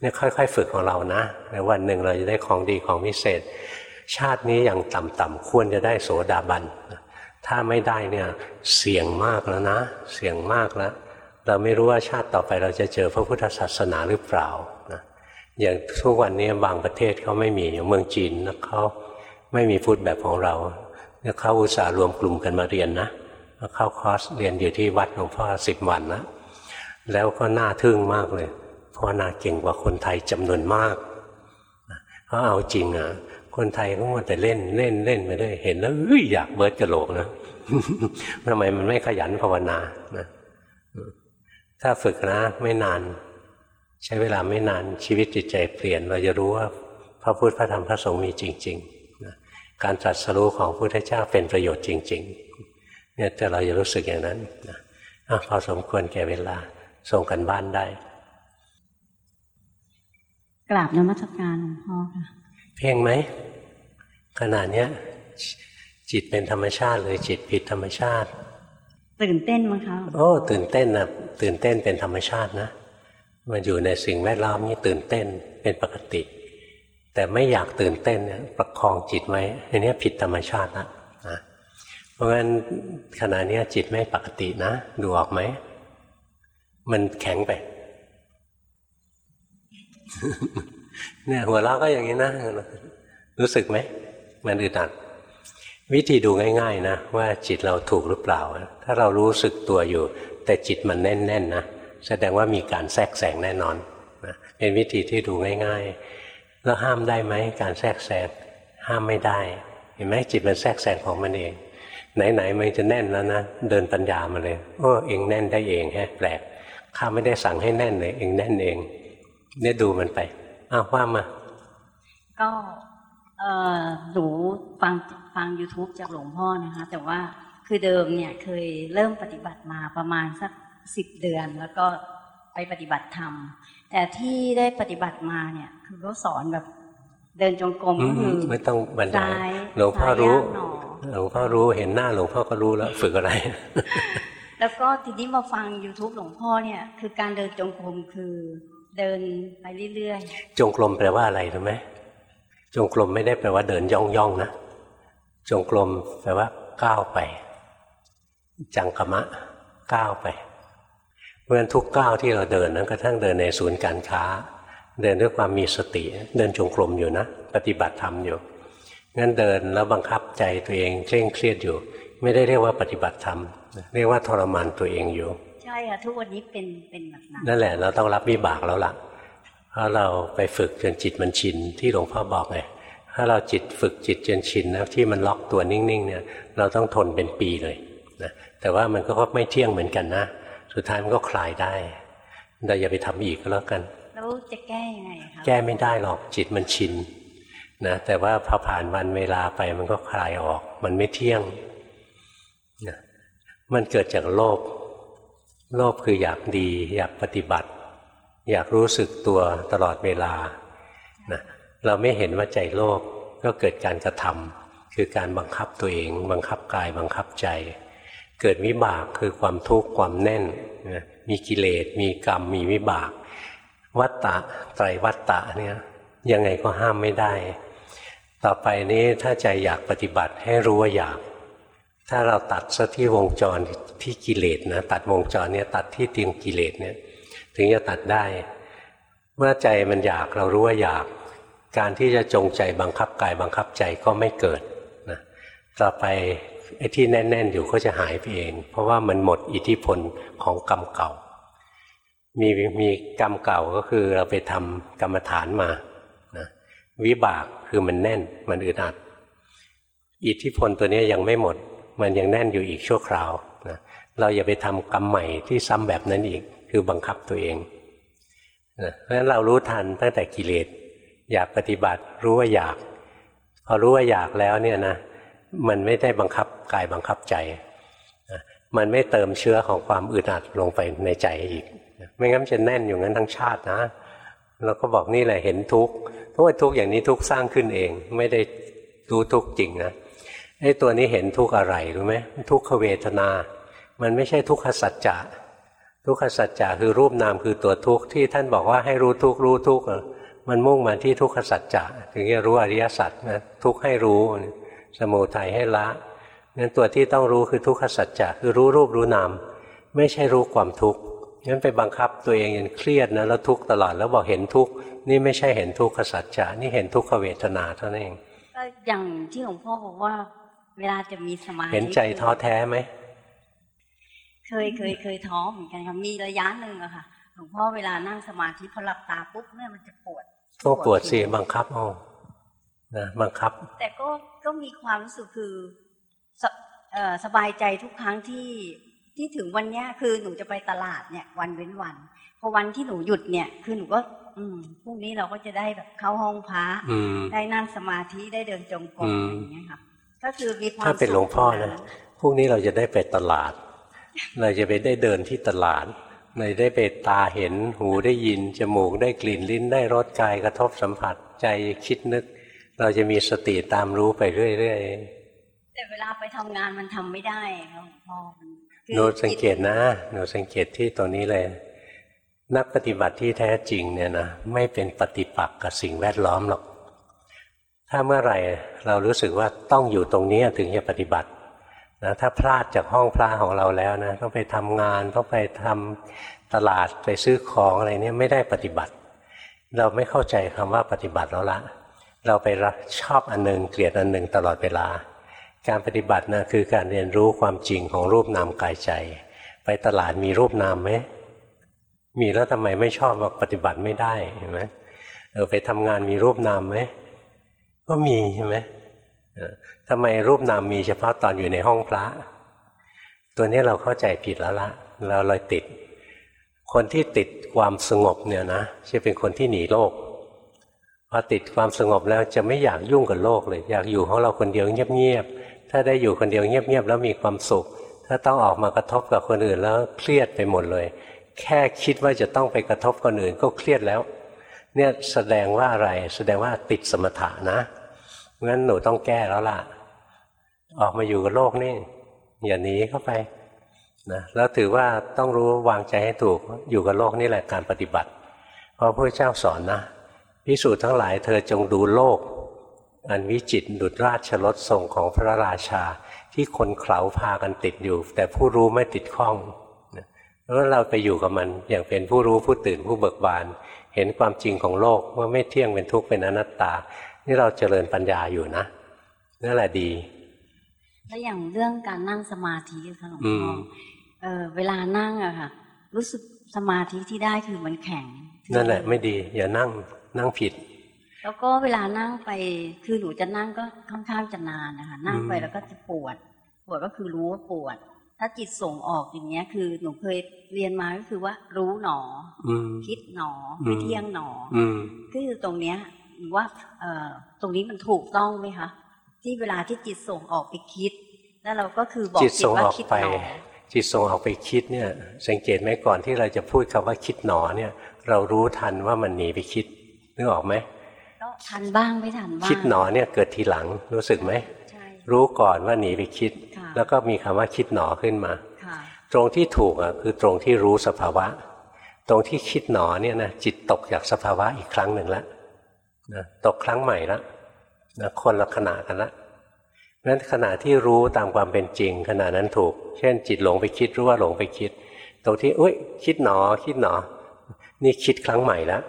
เนี่ยค่อย ๆ ฝึกของเรานะในวันหนึ่งเราจะได้ของดีของพิเศษ ชาตินี้อย่างต่ำๆควรจะได้โสดาบัน ถ้าไม่ได้เนี่ยเสี่ยงมากแล้วนะ เสี่ยงมากแล้ว เราไม่รู้ว่าชาติต่อไปเราจะเจอพระพุทธศาสนาหรือเปล่านะอย่างทุกวันนี้บางประเทศเขาไม่มีอย่างเมืองจีนเขาไม่มีพุทธแบบของเราเขาอุตส่าห์รวมกลุ่มกันมาเรียนนะเข้าคอร์สเรียนอยู่ที่วัดหลวงพ่อสิบวันนะแล้วก็น่าทึ่งมากเลยเพราะนาเก่งกว่าคนไทยจำนวนมากเขาเอาจริงอะ คนไทยก็มัวแต่เล่นเล่นเล่นไปด้วยเห็นแล้วอยากเบิร์ดกระโหลกนะทำไมมันไม่ขยันภาวนานะถ้าฝึกนะไม่นาน ใช้เวลาไม่นานชีวิตจิตใจเปลี่ยน เราจะรู้ว่าพระพุทธพระธรรมพระสงฆ์มีจริงๆนะการตรัสรู้ของพระพุทธเจ้าเป็นประโยชน์จริง ๆ เนี่ยแต่เราจะรู้สึกอย่างนั้นนะพอสมควรแก่เวลาส่งกันบ้านได้ กราบนมัสการหลวงพ่อค่ะ เพ่งไหมขนาดเนี้ยจิตเป็นธรรมชาติเลยจิตผิดธรรมชาติ ตื่นเต้นมั้งคะโอ้ตื่นเต้นนะตื่นเต้นเป็นธรรมชาตินะมันอยู่ในสิ่งแวดล้อมนี้ตื่นเต้นเป็นปกติ แต่ไม่อยากตื่นเต้นเนี่ยประคองจิตไว้อันนี้ผิดธรรมชาตินะนะราะงั้นขณะนี้จิตไม่ปกตินะ ดูออกไหม มันแข็งไป เนี่ยหัวเราะก็อย่างนี้นะรู้สึกไหมมันอึดอัดวิธีดูง่าย ๆ นะ ว่าจิตเราถูกหรือเปล่า ถ้าเรารู้สึกตัวอยู่ แต่จิตมันแน่นๆนะแสดงว่ามีการแทรกแซงแน่นอนนะเป็นวิธีที่ดูง่ายๆ แล้วห้ามได้ไหมการแทรกแซงห้ามไม่ได้ เห็นไหมจิตมันแทรกแซงของมันเอง ไหนๆมันจะแน่นแล้วนะเดินปัญญามาเลยโอ้เองแน่นได้เองแฮะแปลกข้าไม่ได้สั่งให้แน่นเลยเองแน่นเองเนี่ยดูมันไป อ้าวว่ามาก็เออหนูฟังฟัง youtube จากหลวงพ่อนะคะ แต่ว่าคือเดิมเนี่ยเคยเริ่มปฏิบัติมาประมาณสักสิบเดือน แล้วก็ไปปฏิบัติธรรม แต่ที่ได้ปฏิบัติมาเนี่ยคือเขาสอนแบบเดินจงกรมก็คือไม่ต้องบรรยายหลวงพ่อรู้หลวงพ่อรู้เห็นหน้าหลวงพ่อก็รู้แล้วฝึกอะไร แล้วก็ทีนี้มาฟัง youtube หลวงพ่อเนี่ย คือการเดินจงกรมคือ เดินไปเรื่อยๆ จงกรมแปลว่าอะไรรู้ไหมจงกรมไม่ได้แปลว่าเดินย่องย่องนะ จงกรมแปลว่าก้าวไป จังกมะก้าวไป เพราะฉะนั้นทุกก้าวที่เราเดินนั้นกระทั่งเดินในศูนย์การค้า เดินด้วยความมีสติ เดินจงกรมอยู่นะ ปฏิบัติธรรมอยู่ งั้นเดินแล้วบังคับใจตัวเองเคร่งเครียดอยู่ ไม่ได้เรียกว่าปฏิบัติธรรม เรียกว่าทรมานตัวเองอยู่ ช่ค่ะทุกวันนี้เป็นเป็นแบบนั้นนั่นแหละเราต้องรับวิบากแล้วล่ะเพราะเราไปฝึกจนจิตมันชินที่หลวงพ่อบอกไงถ้าเราจิตฝึกจิตจนชินนะที่มันล็อกตัวนิ่งๆเนี่ยเราต้องทนเป็นปีเลยนะแต่ว่ามันก็ไม่เที่ยงเหมือนกันนะ สุดท้ายมันก็คลายได้เราอย่าไปทำอีกก็แล้วกันแล้วจะแก้ยังไงคะแก้ไม่ได้หรอกจิตมันชินนะแต่ว่าพอผ่านวันเวลาไปมันก็คลายออก มันไม่เที่ยงนะมันเกิดจากโลภ โลภคืออยากดี อยากปฏิบัติ อยากรู้สึกตัวตลอดเวลานะเราไม่เห็นว่าใจโลภก็เกิดการกระทำคือการบังคับตัวเอง บังคับกายบังคับใจ เกิดวิบากคือความทุกข์ความแน่นนะมีกิเลสมีกรรมมีวิบาก วัตตะไตรวัตตะเนี่ยยังไงก็ห้ามไม่ได้ ต่อไปนี้ถ้าใจอยากปฏิบัติให้รู้ว่าอยาก ถ้าเราตัดซะที่วงจรที่กิเลสนะตัดวงจรเนี่ยตัดที่ติงกิเลสเนี่ยถึงจะตัดได้ เมื่อใจมันอยากเรารู้ว่าอยาก การที่จะจงใจบังคับกายบังคับใจก็ไม่เกิดนะต่อไปไอ้ที่แน่น ๆ อยู่ก็จะหายไปเอง เพราะว่ามันหมดอิทธิพลของกรรมเก่า มีมีกรรมเก่าก็คือเราไปทำกรรมฐานมานะวิบากคือมันแน่นมันอึดอัด อิทธิพลตัวนี้ยังไม่หมด มันยังแน่นอยู่อีกชั่วคราวนะเราอย่าไปทำกรรมใหม่ที่ซ้ำแบบนั้นอีกคือบังคับตัวเองนะเพราะฉะนั้นเรารู้ทันตั้งแต่กิเลสอยากปฏิบัติรู้ว่าอยาก พอรู้ว่าอยากแล้วเนี่ยนะมันไม่ได้บังคับกายบังคับใจนะมันไม่เติมเชื้อของความอึดอัดลงไปในใจอีกไม่งั้นจะแน่นอยู่งั้นทั้งชาตินะเราก็บอกนี่แหละเห็นทุกข์เพราะว่าทุกข์อย่างนี้ทุกข์สร้างขึ้นเอง ไม่ได้รู้ทุกข์จริงนะ ไอ้ตัวนี้เห็นทุกอะไรรู้ไหมทุกขเวทนา มันไม่ใช่ทุกขสัจจะทุกขสัจจะคือรูปนามคือตัวทุกข์ที่ท่านบอกว่าให้รู้ทุกรู้ทุกมันมุ่งมาที่ทุกขสัจจะถึงจะรู้อริยสัจนะทุกให้รู้ สมุทัยให้ละงั้นตัวที่ต้องรู้คือทุกขสัจจะคือรู้รูปรู้นามไม่ใช่รู้ความทุกข์งั้นไปบังคับตัวเองยันเครียดนะแล้วทุกข์ตลอดแล้วบอกเห็นทุกข์นี่ไม่ใช่เห็นทุกขสัจจะนี่เห็นทุกขเวทนาเท่านั้นเองก็อย่างที่หลวงพ่อบอกว่า เวลาจะมีสมาธิเห็นใจท้อแท้ไหมเคยเคยเคยท้อเหมือนกันค่ะมีระยะหนึ่งอะค่ะหลวงพ่อเวลานั่งสมาธิพอหลับตาปุ๊บเนี่ยมันจะปวดต้องปวดสิบังคับเอานะบังคับ แต่ก็ก็มีความรู้สึกคือสเอ่อสบายใจทุกครั้งที่ที่ถึงวันเนี้ยคือหนูจะไปตลาดเนี่ย วันเว้นวันพอวันที่หนูหยุดเนี่ย คือหนูก็ อืมพรุ่งนี้เราก็จะได้แบบเข้าห้องพระอืมได้นั่งสมาธิได้เดินจงกรมอืมอะไรอย่างเงี้ยค่ะ ก็คือมีความถ้าเป็นหลวงพ่อนะสุขพรุ่งนี้เราจะได้ไปตลาด เราจะไปได้เดินที่ตลาดเราได้ไปตาเห็นหูได้ยิน จมูกได้กลิ่นลิ้นได้รสกายกระทบสัมผัสใจคิดนึก เราจะมีสติตามรู้ไปเรื่อยแต่เวลาไปทำงานมันทำไม่ได้ค่ะหลวงพ่อมันคืๆหนูสังเกตนะหนูสังเกตที่ตัวนี้เลย นักปฏิบัติที่แท้จริงเนี่ยนะไม่เป็นปฏิปักษ์กับสิ่งแวดล้อมหรอก ถ้าเมื่อไหร่เรารู้สึกว่าต้องอยู่ตรงนี้ถึงจะปฏิบัตินะถ้าพลาดจากห้องพระของเราแล้วนะต้องไปทำงานต้องไปทำตลาดไปซื้อของอะไรเนี่ยไม่ได้ปฏิบัติ เราไม่เข้าใจคำว่าปฏิบัติแล้วละเราไปรักชอบอันหนึ่งเกลียดอันหนึ่งตลอดเวลา การปฏิบัตินะคือการเรียนรู้ความจริงของรูปนามกายใจ ไปตลาดมีรูปนามไหมมีแล้วทำไมไม่ชอบว่าปฏิบัติไม่ได้เห็นไหมเออไปทำงานมีรูปนามไหม ก็มีใช่ไหมทำไมรูปนามมีเฉพาะตอนอยู่ในห้องพระ ตัวนี้เราเข้าใจผิดแล้วละเราเลยติด คนที่ติดความสงบเนี่ยนะจะเป็นคนที่หนีโลกพอติดความสงบแล้วจะไม่อยากยุ่งกับโลกเลย อยากอยู่ของเราคนเดียวเงียบๆถ้าได้อยู่คนเดียวเงียบๆแล้วมีความสุข ถ้าต้องออกมากระทบกับคนอื่นแล้วเครียดไปหมดเลย แค่คิดว่าจะต้องไปกระทบคนอื่นก็เครียดแล้ว เนี่ยแสดงว่าอะไรแสดงว่าติดสมถะนะ งั้นหนูต้องแก้แล้วล่ะ ออกมาอยู่กับโลกนี่อย่าหนีเข้าไปนะแล้วถือว่าต้องรู้วางใจให้ถูกอยู่กับโลกนี่แหละการปฏิบัติ เพราะพระเจ้าสอนนะพิสูจน์ทั้งหลายเธอจงดูโลก อันวิจิตดุจราชรถทรงของพระราชา ที่คนเขาพากันติดอยู่ แต่ผู้รู้ไม่ติดข้องแล้วเราไปอยู่กับมันอย่างเป็นผู้รู้ผู้ตื่นผู้เบิกบาน เห็นความจริงของโลกว่าไม่เที่ยงเป็นทุกข์เป็นอนัตตา นี่เราเจริญปัญญาอยู่นะนั่นแหละดี แล้วอย่างเรื่องการนั่งสมาธิค่ะหลวงอืพ่อมเออเวลานั่งอะค่ะ รู้สึกสมาธิที่ได้คือมันแข็ง นั่นแหละไม่ดี อย่านั่งนั่งผิด แล้วก็เวลานั่งไปคือหนูจะนั่งก็ค่อนข้างจะนานนะคะนั่งไปอืมแล้วก็จะปวด ปวดก็คือรู้ว่าปวด ถ้าจิตส่งออกอย่างเงี้ย คือหนูเคยเรียนมาก็คือว่า รู้หนออืมคิดหนออืมไม่เที่ยงหนอออืมคือตรงเนี้ยหนู ว่าเอ่อตรงนี้มันถูกต้องไหมคะที่เวลาที่จิตส่งออกไปคิด แล้วเราก็คือบอกจิตจิตส่งว่าออกคิดไปหนอจิตส่งออกไปคิดเนี่ย สังเกตไหมก่อนที่เราจะพูดคำว่าคิดหนอเนี่ย เรารู้ทันว่ามันหนีไปคิดนึกออกไหมก็ทันบ้างไม่ทันบ้างคิดหนอเนี่ยเกิดทีหลังรู้สึกไหมใช่รู้ก่อนว่าหนีไปคิดค่ะแล้วก็มีคำว่าคิดหนอขึ้นมาค่ะตรงที่ถูกอะคือตรงที่รู้สภาวะ ตรงที่คิดหนอเนี่ยนะจิตตกจากสภาวะอีกครั้งหนึ่งแล้ว นะตกครั้งใหม่แล้วนะคนละขณะกันละเพราะฉะนั้นขณะที่รู้ตามความเป็นจริงขณะนั้นถูก เช่น จิตหลงไปคิดรู้ว่าหลงไปคิด ตรงที่อุ้ยคิดหนอคิดหนอ นี่คิดครั้งใหม่แล้ว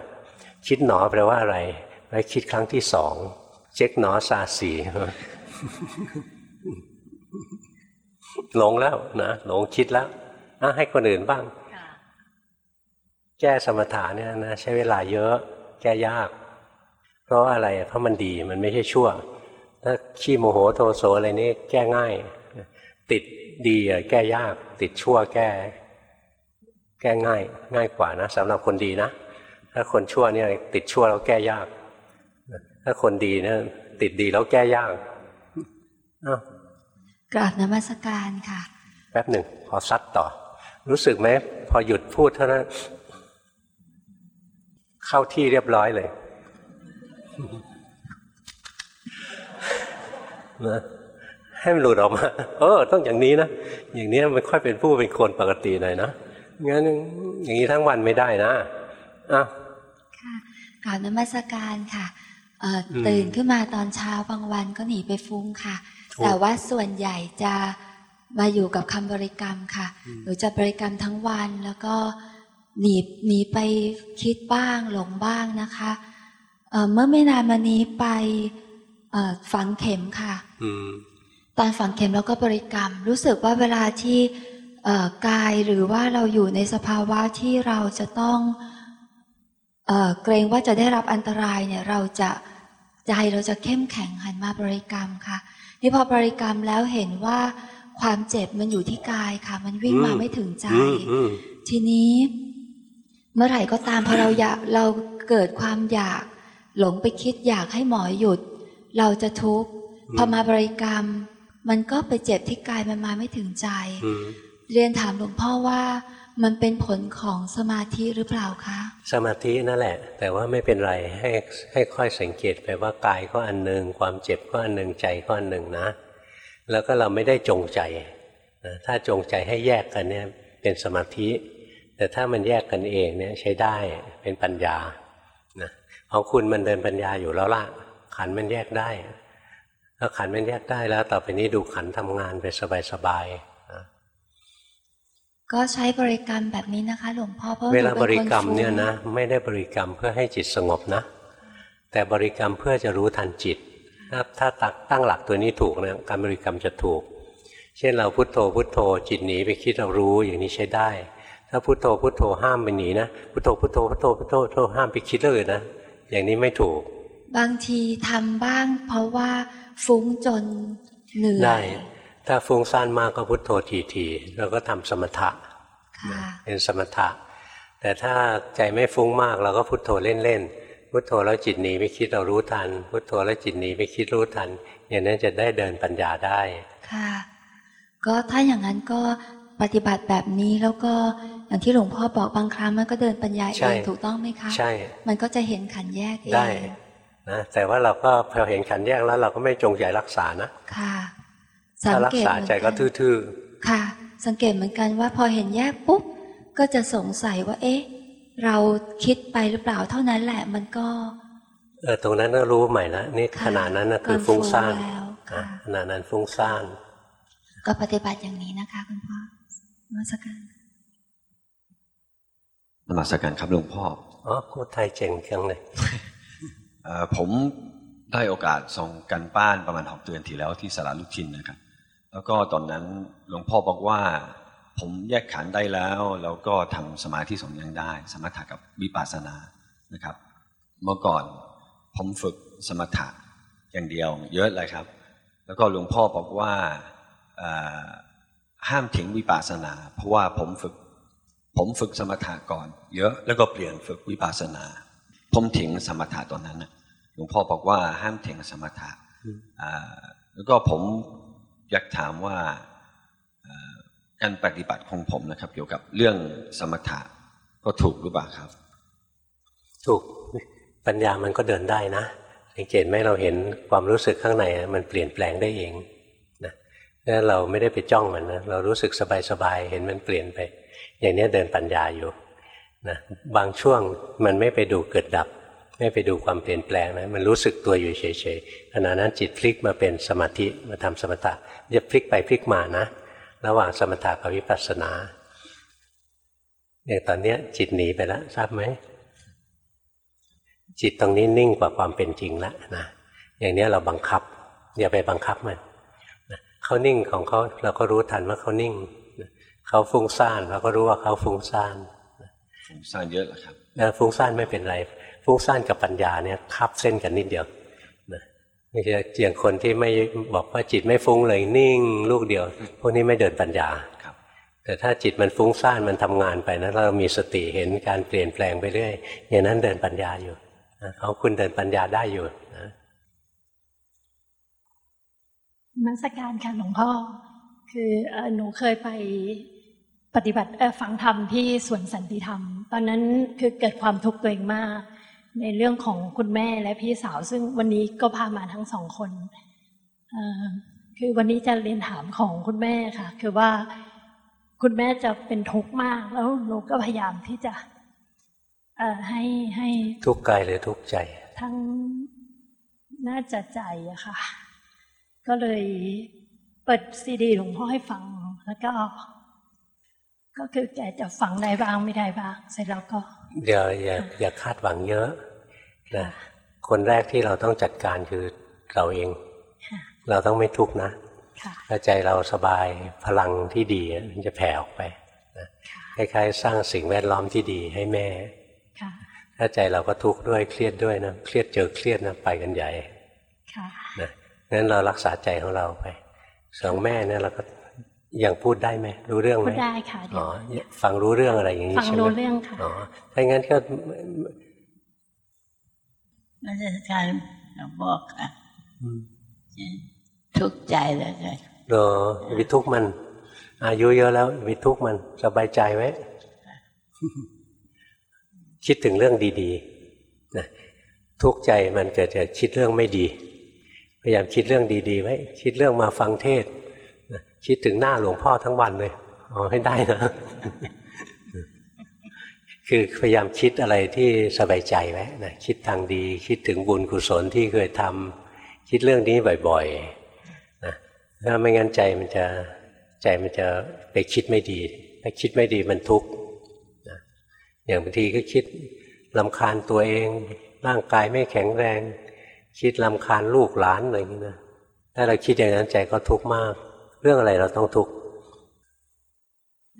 คิดหนอแปลว่าอะไรแปลคิดครั้งที่สองเช็คหนอซาสีหลงแล้วนะหลงคิดแล้วอะให้คนอื่นบ้างค่ะแก้สมถะเนี่ยนะใช้เวลาเยอะ แก้ยากเพ ราะอะไรเพราะมันดีมันไม่ใช่ชั่ว ถ้าขี้โมโหโทโสอะไรนี่แก้ง่าย ติดดีอะแก้ยาก ติดชั่วแก้ แก้ง่าย ง่ายกว่านะสำหรับคนดีนะถ้าคนชั่วเนี่ยติดชั่วแล้วแก้ยาก ถ้าคนดีเนี่ยติดดีแล้วแก้ยากอ้าวกราบนมัสการค่ะ แป๊บหนึ่งขอซัดต่อ รู้สึกไหมพอหยุดพูดเท่านั้นเข้าที่เรียบร้อยเลย นะให้มันหลุดออกมา เออ ต้องอย่างนี้นะ อย่างนี้มันค่อยเป็นผู้เป็นคนปกติหน่อยนะ งั้นอย่างนี้ทั้งวันไม่ได้นะอะค่ะกราบนมัสการค่ะเอ่ออมตื่นขึ้นมาตอนเช้าบางวันก็หนีไปฟุ้งค่ะถูกแต่ว่าส่วนใหญ่จะมาอยู่กับคำบริกรรมค่ะอืมหนูจะบริกรรมทั้งวันแล้วก็หนีหนีไปคิดบ้างหลงบ้างนะคะ เอ่อเมื่อไม่นานมานี้ไปเอ่อฝังเข็มค่ะอืมตอนฝังเข็มแล้วก็บริกรรม รู้สึกว่าเวลาที่เอ่อกายหรือว่าเราอยู่ในสภาวะที่เราจะต้องเอ่อเกรงว่าจะได้รับอันตรายเนี่ยเราจะใจเราจะเข้มแข็งหันมาบริกรรมค่ะ นี่พอบริกรรมแล้วเห็นว่าความเจ็บมันอยู่ที่กายค่ะ มันวิ่งมาอืมไม่ถึงใจอืมอืมทีนี้ เมื่อไหร่ก็ตามพอเราอยากเราเกิดความอยาก หลงไปคิดอยากให้หมอหยุด เราจะทุกข์อืมพอมาบริกรรม มันก็ไปเจ็บที่กายมันมาไม่ถึงใจอืมเรียนถามหลวงพ่อว่ามันเป็นผลของสมาธิหรือเปล่าคะ สมาธินั่นแหละ แต่ว่าไม่เป็นไรให้ให้ค่อยสังเกตไปว่ากายก็อันหนึ่งความเจ็บก็อันหนึ่งใจก็อันหนึ่งนะ แล้วก็เราไม่ได้จงใจนะถ้าจงใจให้แยกกันเนี่ยเป็นสมาธิ แต่ถ้ามันแยกกันเองเนี่ยใช้ได้เป็นปัญญานะ ของคุณมันเดินปัญญาอยู่แล้วล่ะ ขันธ์มันแยกได้ถ้าขันธ์มันแยกได้แล้ว ต่อไปนี้ดูขันธ์ทำงานไปสบายๆนะก็ใช้บริกรรมแบบนี้นะคะ หลวงพ่อเพราะเวลาหนูบป็นริคนกรรมฟุ้งเนี่ยนะไม่ได้บริกรรมเพื่อให้จิตสงบนะ แต่บริกรรมเพื่อจะรู้ทันจิตถ้าถ้าตักตั้งหลักตัวนี้ถูกนะการบริกรรมจะถูก เช่นเราพุโทโธพุโทโธ จิตหนีไปคิดเรารู้อย่างนี้ใช้ได้ ถ้าพุโทโธพุโทโธห้ามไปหนีนะพุทโธพุทโธพุทโธพุทโธพุทโธห้ามไปคิดเรื่องอื่นนะ อย่างนี้ไม่ถูก บางทีทำบ้าง เพราะว่าฟุ้งจนเหนื่อได้ยถ้าฟุ้งซ่านมากก็พุทโธทีๆเราก็ทำสมถะค่ะเป็นสมถะ แต่ถ้าใจไม่ฟุ้งมากเราก็พุโทโธเล่นๆพุโทโธแล้วจิตหนีไปคิดเรารู้ทัน พุโทโธแล้วจิตหนีไปคิดรู้ทัน อย่างนั้นจะได้เดินปัญญาได้ค่ะก็ถ้าอย่างนั้นก็ ปฏิบัติแบบนี้แล้วก็อย่างที่หลวงพ่อบอกบางครั้งมันก็เดินปัญญาใช่เองถูกต้องไหมคะใช่ มันก็จะเห็นขันธ์แยกเองได้นะแต่ว่าเราก็พอเห็นขันธ์แยกแล้วเราก็ไม่จงใจรักษานะค่ะถ้ารักษาใจก็เหมือนนทื่อค่ะ สังเกตเหมือนกันว่าพอเห็นแยกปุ๊บก็จะสงสัยว่า เอ๊ะ เราคิดไปหรือเปล่าเท่านั้นแหละมันก็เออตรงนั้นก็รู้ใหม่แล้วนี่ค่ะขณะนั้นนะคือก่อนฟุ้งซ่านแล้วค่ะนะขณะนั้นฟุ้งซ่านก็ปฏิบัติอย่างนี้นะคะคุณพ่อน มาสการนมัสการครับหลวงพ่ออ๋อพูดไทยเจ๋งจังเลยเอ่อผมได้โอกาสส่งกันบ้านประมาณหกเดือนที่แล้วที่สระลูกชินนะครับ แล้วก็ตอนนั้นหลวงพ่อบอกว่า ผมแยกขันธ์ได้แล้ว แล้วก็ทำสมาธิสองอย่างได้ สมถะกับวิปัสสนานะครับ เมื่อก่อนผมฝึกสมถะอย่างเดียว เยอะเลยครับ แล้วก็หลวงพ่อบอกว่าเอ่อ ห้ามทิ้งวิปัสสนา เพราะว่าผมฝึก ผมฝึกสมถะก่อน เยอะแล้วก็เปลี่ยนฝึกวิปัสสนา ผมทิ้งสมถะตอนนั้นนะหลวงพ่อบอกว่าห้ามทิ้งสมถะแล้วก็ผมอยากถามว่าการปฏิบัติของผมนะครับ เกี่ยวกับเรื่องสมถะก็ถูกหรือเปล่าครับ ถูกปัญญามันก็เดินได้นะสังเกตไหมเราเห็นความรู้สึกข้างในมันเปลี่ยนแปลงได้เอง นะแล้วเราไม่ได้ไปจ้องมันนะเรารู้สึกสบายๆเห็นมันเปลี่ยนไป อย่างนี้เดินปัญญาอยู่นะบางช่วงมันไม่ไปดูเกิดดับ ไม่ไปดูความเปลี่ยนแปลงนะมันรู้สึกตัวอยู่เฉยๆขณะนั้นจิตพลิกมาเป็นสมาธิมาทำสมถะจะพลิกไปพลิกมานะ ระหว่างสมถะกับวิปัสสนาอย่างตอนเนี้ยจิตหนีไปแล้วทราบไหมจิตตรงนี้นิ่งกว่าความเป็นจริงแล้วนะอย่างนี้เราบังคับ อย่าไปบังคับมัน เขานิ่งของเขาเราก็รู้ทันว่าเขานิ่งนะเขาฟุ้งซ่านเราก็รู้ว่าเขาฟุ้งซ่านผมสร้างเยอะแล้วครับแล้วฟุ้งซ่านไม่เป็นไร ฟุ้งซ่านกับปัญญาเนี่ยคับเส้นกันนิดเดียวนะไม่ใช่เจียงคนที่ไม่บอกว่าจิตไม่ฟุ้งเลยนิ่ง ลูกเดียว พวกนี้ไม่เดินปัญญาครับ แต่ถ้าจิตมันฟุ้งซ่านมันทำงานไปนะเรามีสติเห็นการเปลี่ยนแปลงไปเรื่อยอย่างนั้นเดินปัญญาอยู่นะเขาคุณเดินปัญญาได้อยู่นะ มัสการค่ะหลวงพ่อ คือเอ่อหนูเคยไปปฏิบัติเอ่อฟังธรรมที่สวนสันติธรรม ตอนนั้นคือเกิดความทุกข์ตัวเองมาก ในเรื่องของคุณแม่และพี่สาว ซึ่งวันนี้ก็พามาทั้งสองคนเอ่อคือวันนี้จะเรียนถามของคุณแม่ค่ะ คือว่าคุณแม่จะเป็นทุกข์มาก แล้วหนูก็พยายามที่จะเอ่อให้ให้ทุกข์กายหรือทุกข์ใจ ทั้งน่าจะใจอะค่ะ ก็เลยเปิดซีดีหลวงพ่อให้ฟังแล้วก็ ก็คือแกจะฟังได้บ้างไม่ได้บ้างเสร็จแล้วก็เดี๋ยวอย่าอย่าคาดหวังเยอะนะคนแรกที่เราต้องจัดการคือเราเองค่ะเราต้องไม่ทุกข์นะค่ะถ้าใจเราสบายพลังที่ดีมันจะแผ่ออกไปนะคล้ายๆ สร้างสิ่งแวดล้อมที่ดีให้แม่ค่ะถ้าใจเราก็ทุกข์ด้วยเครียดด้วยนะเครียดเจอเครียดนะไปกันใหญ่ค่ะนะ งั้นเรารักษาใจของเราไปสองแม่เนี่ยเราก็ยังพูดได้ไหมรู้เรื่องไหมพูดได้ค่ะเดี๋อ๋ยอวฟังรู้เรื่องอะไรอย่างนี้ฟังใช่ไหมรู้เรื่องค่ะอ๋อถ้างั้นก็ราชการบอกค่ะทุกข์ใจแล้วค่ะเออวิทุกข์มัน อายุเยอะแล้ววิทุกข์มันสบายใจไว้คิดถึงเรื่องดีๆนะทุกข์ใจมันเกิดจากคิดเรื่องไม่ดี พยายามคิดเรื่องดีๆไว้คิดเรื่องมาฟังเทศคิดถึงหน้าหลวงพ่อทั้งวันเลยเอาให้ได้นะ คือพยายามคิดอะไรที่สบายใจไว้นะคิดทางดี คิดถึงบุญกุศลที่เคยทำคิดเรื่องนี้บ่อยๆนะถ้าไม่งั้นใจมันจะใจมันจะไปคิดไม่ดี ถ้าคิดไม่ดีมันทุกข์นะอย่างบางทีก็คิดลำคาญตัวเอง ร่างกายไม่แข็งแรง คิดลำคาญลูกหลานอะไรอย่างนี้นะถ้าเราคิดอย่างนั้นใจก็ทุกข์มาก เรื่องอะไรเราต้องทุกข์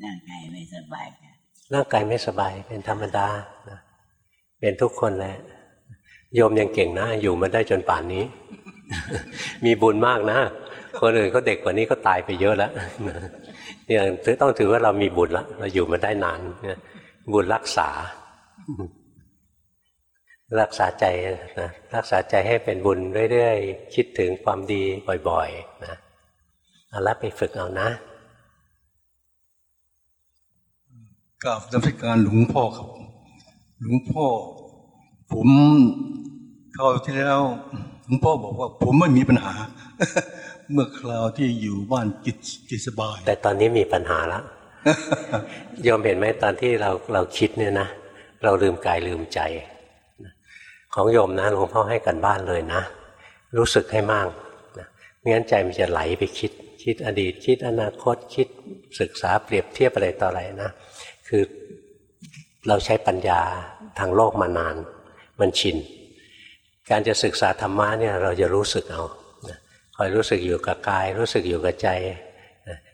ร่างกายไม่สบายค่ะร่างกายไม่สบายเป็นธรรมดานะเป็นทุกคนแหละโยมยังเก่งนะ อยู่มาได้จนป่านนี้ มีบุญมากนะ คนอื่นเขาเด็กกว่านี้ก็ตายไปเยอะแล้วเนี่ยถือต้องถือว่าเรามีบุญละเราอยู่มาได้นานเนี่ยบุญรักษา รักษาใจนะรักษาใจให้เป็นบุญเรื่อยๆ คิดถึงความดีบ่อยๆนะเอาละไปฝึกเอานะกราบนมัสการหลวงพ่อครับ หลวงพ่อ ผมคราวที่แล้ว หลวงพ่อบอกว่า ผมไม่มีปัญหา เมื่อคราวที่อยู่บ้านจิตจิตสบาย แต่ตอนนี้มีปัญหาแล้วโยมเห็นไหมตอนที่เราเราคิดเนี่ยนะ เราลืมกายลืมใจนะ ของโยมนะหลวงพ่อให้กันบ้านเลยนะ รู้สึกให้มากนะไม่งั้นใจมันจะไหลไปคิด คิดอดีต คิดอนาคตคิดศึกษาเปรียบเทียบอะไรต่ออะไรนะ คือเราใช้ปัญญาทางโลกมานาน มันชิน การจะศึกษาธรรมะเนี่ยเราจะรู้สึกเอาคอยรู้สึกอยู่กับกาย รู้สึกอยู่กับใจ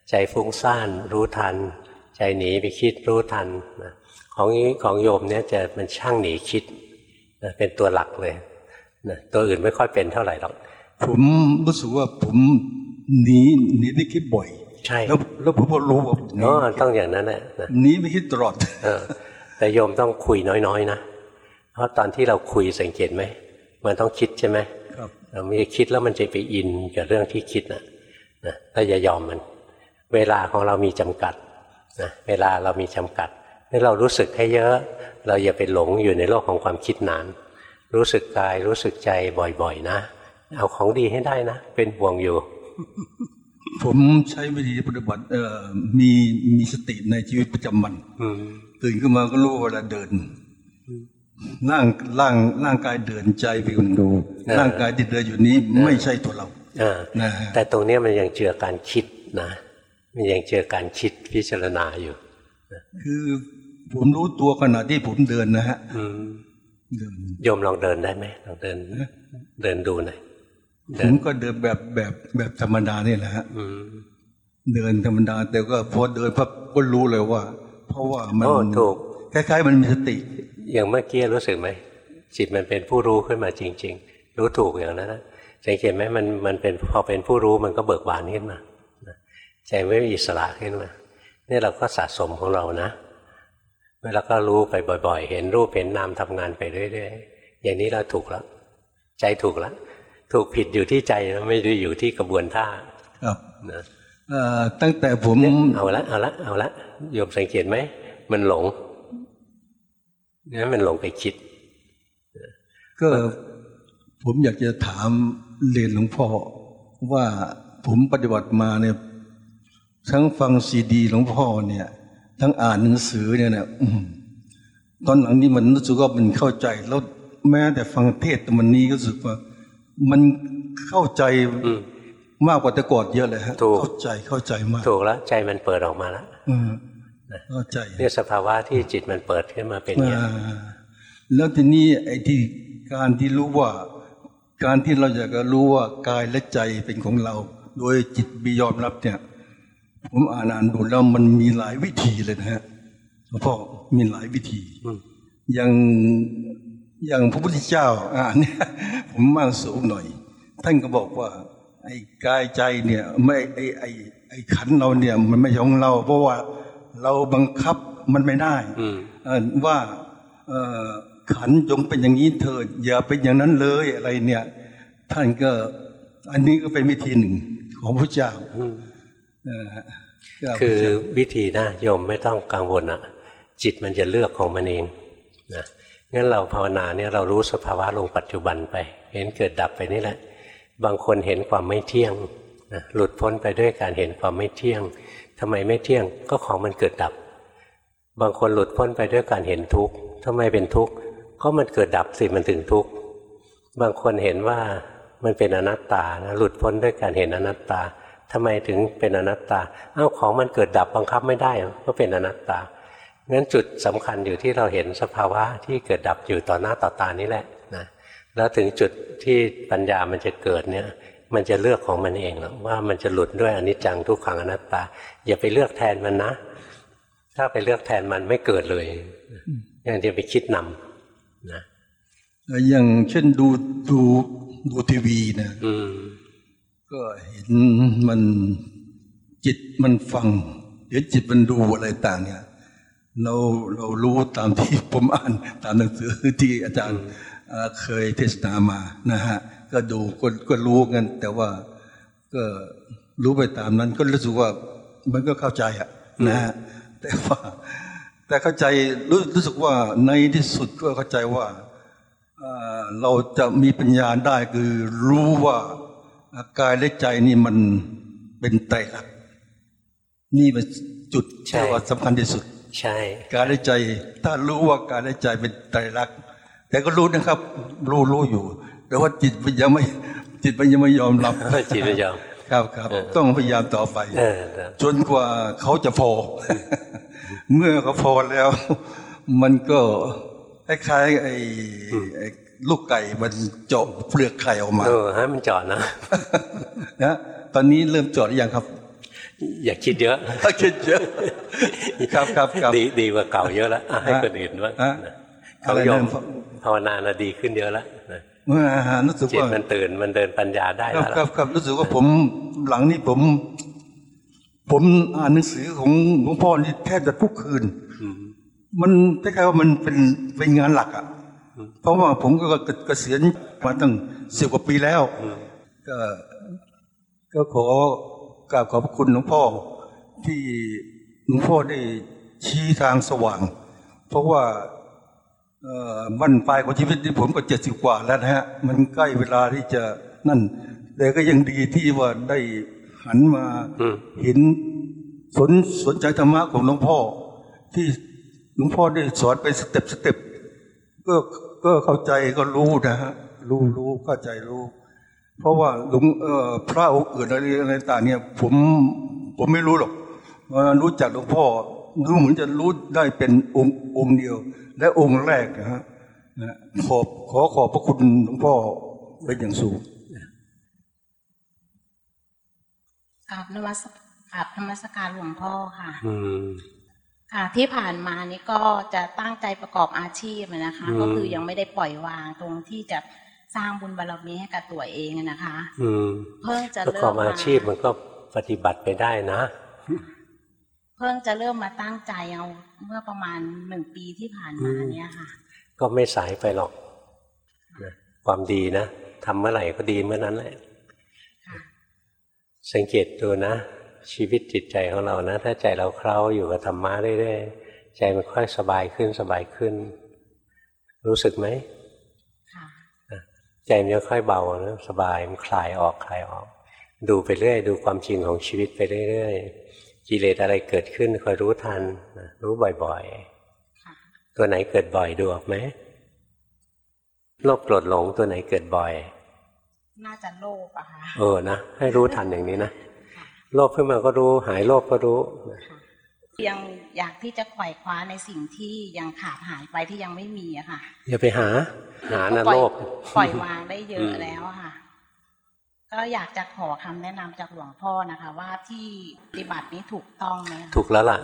ใจฟุ้งซ่านรู้ทัน ใจหนีไปคิดรู้ทัน ของของโยมเนี่ยจะมันช่างหนีคิด เป็นตัวหลักเลยตัวอื่นไม่ค่อยเป็นเท่าไหร่หรอก ผมรู้สึกว่าผมหนีหนีไปคิดบ่อย ใช่แล้วแล้วผมก็รู้ว่าหนีต้องอย่างนั้นแหละหนีไปคิดตลอดแต่โยมต้องคุยน้อยๆนะเพราะตอนที่เราคุยสังเกตไหมมันต้องคิดใช่ไหมครับเราไม่คิดแล้วมันจะไปอินกับเรื่องที่คิดนะนะเราอย่ายอมมัน เวลาของเรามีจำกัดนะเวลาเรามีจำกัด ให้เรารู้สึกให้เยอะ เราอย่าไปหลงอยู่ในโลกของความคิดนาน รู้สึกกายรู้สึกใจบ่อยๆ นะ เอาของดีให้ได้นะ เป็นห่วงอยู่ ผมใช้วิธีปฏิบัติเอ่อมีมีสติในชีวิตประจำวันอืมตื่นขึ้นมาก็รู้เวลาเดินร่างร่างร่างกายเดินใจไปคนดู ร่างกายที่เดินอยู่นี้ไม่ใช่ตัวเราอ่านะฮะแต่ตรงเนี้ยมันยังเจือการคิดนะ มันยังเจือการคิดพิจารณาอยู่ คือ ผมรู้ตัวขณะที่ผมเดินนะฮะอืมเดินโยมลองเดินได้ไหมลองเดิน เดินดูหน่อยผมก็เดินแบบแบบแบบธรรมดานี่แหละฮะอืมเดินธรรมดา แต่ก็พอเดินพับก็รู้เลยว่า เพราะว่ามันโอ้ถูกคล้ายๆ มันมีสติ อย่างเมื่อกี้รู้สึกไหมจิตมันเป็นผู้รู้ขึ้นมาจริง ๆ รู้ถูกอย่างนั้นนะสังเกตไหมมันมันเป็นพอเป็นผู้รู้มันก็เบิกบานขึ้นมาใจไม่มีอิสระขึ้นมานี่เราก็สะสมของเรานะ แล้วก็รู้ไปบ่อย ๆ เห็นรูปเห็นนามทำงานไปเรื่อยๆอย่างนี้เราถูกแล้วใจถูกแล้วถูกผิดอยู่ที่ใจแล้วไม่ได้อยู่ที่กระบวนท่าครับนะเอ่อตั้งแต่ผมเอาละเอาละเอาละโยมสังเกตไหมมันหลงเนี่ยมันหลงไปคิด ก็ผมอยากจะถามเรียนหลวงพ่อว่าผมปฏิบัติมาเนี่ย ทั้งฟังซีดีหลวงพ่อเนี่ย ทั้งอ่านหนังสือเนี่ยเนี่ยอืมตอนหลังนี้มันรู้สึกว่ามันเข้าใจ แล้วแม้แต่ฟังเทศน์วันนี้ก็รู้สึกว่า มันเข้าใจอืมมากกว่าแต่ก่อนเยอะเลยฮะถูกเข้าใจเข้าใจมาก ถูกแล้วใจมันเปิดออกมาแล้วอืมเข้าใจเนี่ยสภาวะที่จิตมันเปิดขึ้นมาเป็นอย่างนี้ยอ่าแล้วทีนี้ไอ้ที่การที่รู้ว่า การที่เราอยากจะรู้ว่ากายและใจเป็นของเรา โดยจิตบิยอมรับเนี่ย ผมอ่านอ่านดูแล้วมันมีหลายวิธีเลยนะฮะหลวงพ่อมีหลายวิธีอืมอย่างอย่างพระพุทธเจ้าอ่านเนี่ยผมมั่งสูงหน่อย ท่านก็บอกว่า ไอ้กายใจเนี่ยไม่ไอ้ไอ้ไอ้ขันธ์เราเนี่ย มันไม่ใช่ของเรา เพราะว่าเราบังคับมันไม่ได้อืมเอ่อว่าเอ่อขันธ์จงเป็นอย่างนี้เถิดอย่าเป็นอย่างนั้นเลยอะไรเนี่ย ท่านก็ อันนี้ก็เป็นวิธีหนึ่งของพระเจ้าอืมเอ่อก็ คือวิธีนะโยมไม่ต้องกังวลอะจิตมันจะเลือกของมันเองนะงั้นเราภาวนาเนี่ยเรารู้สภาวะลงปัจจุบันไป เห็นเกิดดับไปนี่แหละ บางคนเห็นความไม่เที่ยงนะหลุดพ้นไปด้วยการเห็นความไม่เที่ยงทำไมไม่เที่ยงก็ของมันเกิดดับ บางคนหลุดพ้นไปด้วยการเห็นทุกข์ทำไมเป็นทุกข์ก็มันเกิดดับสิมันถึงทุกข์บางคนเห็นว่ามันเป็นอนัตตานะหลุดพ้นด้วยการเห็นอนัตตา ทำไมถึงเป็นอนัตตาเอ้าของมันเกิดดับบังคับไม่ได้ก็เป็นอนัตตางั้นจุดสำคัญอยู่ที่เราเห็นสภาวะที่เกิดดับอยู่ต่อหน้าต่อตานี่แหละนะแล้วถึงจุดที่ปัญญามันจะเกิดเนี่ยมันจะเลือกของมันเองหรอกว่ามันจะหลุดด้วยอนิจจังทุกขังอนัตตา อย่าไปเลือกแทนมันนะ ถ้าไปเลือกแทนมันไม่เกิดเลยอย่างที่ไปคิดนำนะเอ่ออย่างเช่นดูดูดูทีวีนะอืม ก็เห็นมันจิตมันฟัง เดี๋ยวจิตมันดูอะไรต่างเนี่ย เราเรารู้ตามที่ผมอ่านตามหนังสือที่อาจารย์เคยเทศนามานะฮะ ก็ดูก็ก็รู้กันแต่ว่าก็รู้ไปตามนั้น ก็รู้สึกว่ามันก็เข้าใจอะนะฮะแต่ว่าแต่เข้าใจรู้รู้สึกว่าในที่สุดก็เข้าใจว่าเราจะมีปัญญาได้คือรู้ว่า กายและใจนี่มันเป็นไตรลักษณ์นี่เป็นจุดใช่ที่ว่าสำคัญที่สุด ใช่ กายและใจ ถ้ารู้ว่ากายและใจเป็นไตรลักษณ์แต่ก็รู้นะครับ รู้รู้อยู่ แต่ว่าจิตมันยังไม่ จิตมันยังไม่ยอมรับจิตไม่ยอมครับครับเออต้องพยายามต่อไปเออนะจนกว่าเขาจะพอ เมื่อเขาพอแล้ว มันก็คล้ายๆไอ้ไอ้ ลูกไก่มันเจาะเปลือกไข่ออกมาเออให้มันจอดนะนะตอนนี้เริ่มเจาะหรือยังครับ อย่าคิดเยอะคิดเยอะครับครับครับดีดีกว่าเก่าเยอะแล้วอะให้คนอื่นบ้างฮะนะอะเขาไรยอนะมภาวนานะดีขึ้นเยอะแล้วนะเมื่อรู้สึกจิตว่ามันตื่นมันเดินปัญญาได้ครับแล้วครับครับรู้สึกว่าผมหลังนี้ผม ผมอ่านหนังสือของหลวงพ่อนี่แทบจะทุกคืนมันคล้ายๆว่ามันเป็นเป็นงานหลักอะ เพราะว่าผมก็เกษียณมาตั้งสิบกว่าปีแล้ว ก็ ก็ขอกราบขอบพระคุณหลวงพ่อ ที่หลวงพ่อได้ชี้ทางสว่าง เพราะว่าเอ่อบั้นปลายของชีวิตที่ผมก็เจ็ดสิบกว่าแล้วนะฮะ มันใกล้เวลาที่จะนั่น แต่ก็ยังดีที่ว่าได้หันมาอืมเห็นสนสนใจธรรมะของหลวงพ่อ ที่หลวงพ่อได้สอนไป step stepก็ ก็เข้าใจก็รู้นะฮะรู้รู้เข้าใจรู้ เพราะว่าหลวงเอ่อพระองค์อื่นอะไรอะไรต่างเนี่ยผมผมไม่รู้หรอกมารู้จักหลวงพ่อรู้เหมือนจะรู้ได้เป็นองค์องค์เดียว และองค์แรกนะฮะนะขอบขอขอบพระคุณหลวงพ่อเป็นอย่างสูงกราบนมัสกราบนมัสการหลวงพ่อค่ะ อืมค่ะ ที่ผ่านมานี่ก็จะตั้งใจประกอบอาชีพอะนะคะอืมก็คือยังไม่ได้ปล่อยวางตรงที่จะสร้างบุญบารมีให้กับตัวเองอะนะคะอืมเพิ่งจะประเริ่กอบมอาชีพมันก็ปฏิบัติไปได้นะ เพิ่งจะเริ่มมาตั้งใจเอาเมื่อประมาณหนึ่งปีที่ผ่านมาอืมเนี่ยค่ะ ก็ไม่สายไปหรอกนะความดีนะทำเมื่อไหร่ก็ดีเมื่อนั้นแหละค่ะสังเกตดูนะ ชีวิตจิตใจของเรานะ ถ้าใจเราเคล้าอยู่กับธรรมะเรื่อยๆใจมันค่อยสบายขึ้นสบายขึ้น รู้สึกไหมค่ะใจมันจะค่อยเบานะสบายมันคลายออกคลายออก ดูไปเรื่อยดูความจริงของชีวิตไปเรื่อยๆกิเลสอะไรเกิดขึ้นคอยรู้ทันนะรู้บ่อยค่ะๆตัวไหนเกิดบ่อยดูออกไหมโลภโกรธหลงตัวไหนเกิดบ่อย น่าจะโลภอะค่ะเออนะให้รู้ทันอย่างนี้นะ โลภขึ้นมาก็รู้ หายโลภก็รู้นะยังอยากที่จะไขว่คว้าในสิ่งที่ยังขาดหายไปที่ยังไม่มีอะค่ะ อย่าไปหา หานะปล่โลอยภปล่อยวางได้เยอือะมแล้วอะค่ะ ก็อยากจะขอคำแนะนำจากหลวงพ่อนะคะ ว่าที่ปฏิบัตินี้ถูกต้องไหมคะถูกแล้วล่ะ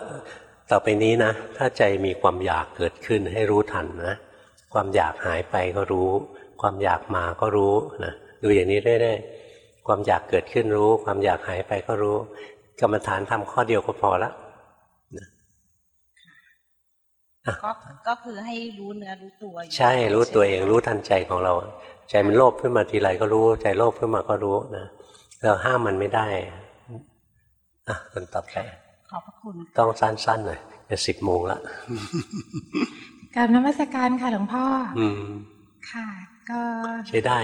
ต่อไปนี้นะถ้าใจมีความอยากเกิดขึ้นให้รู้ทันนะความอยากหายไปก็รู้ ความอยากมาก็รู้นะดูอย่างนี้เรื่อยๆ ความอยากเกิดขึ้นรู้ ความอยากหายไปก็รู้ กรรมฐานทำข้อเดียวก็พอละก็ก็คือให้รู้เนื้อรู้ตัวอยู่ใช่รู้ตัวเองใช่ไหมคะรู้ทันใจของเรา ใจมันโลภขึ้นมาทีไรก็รู้ ใจโลภขึ้นมาก็รู้นะเราห้ามมันไม่ได้อะคนต่อไปขอบพระคุณต้องสั้นๆหน่อยจะสิบโมงละกับนมัสการค่ะหลวงพ่อออืม ค่ะ ก็ใช้ได้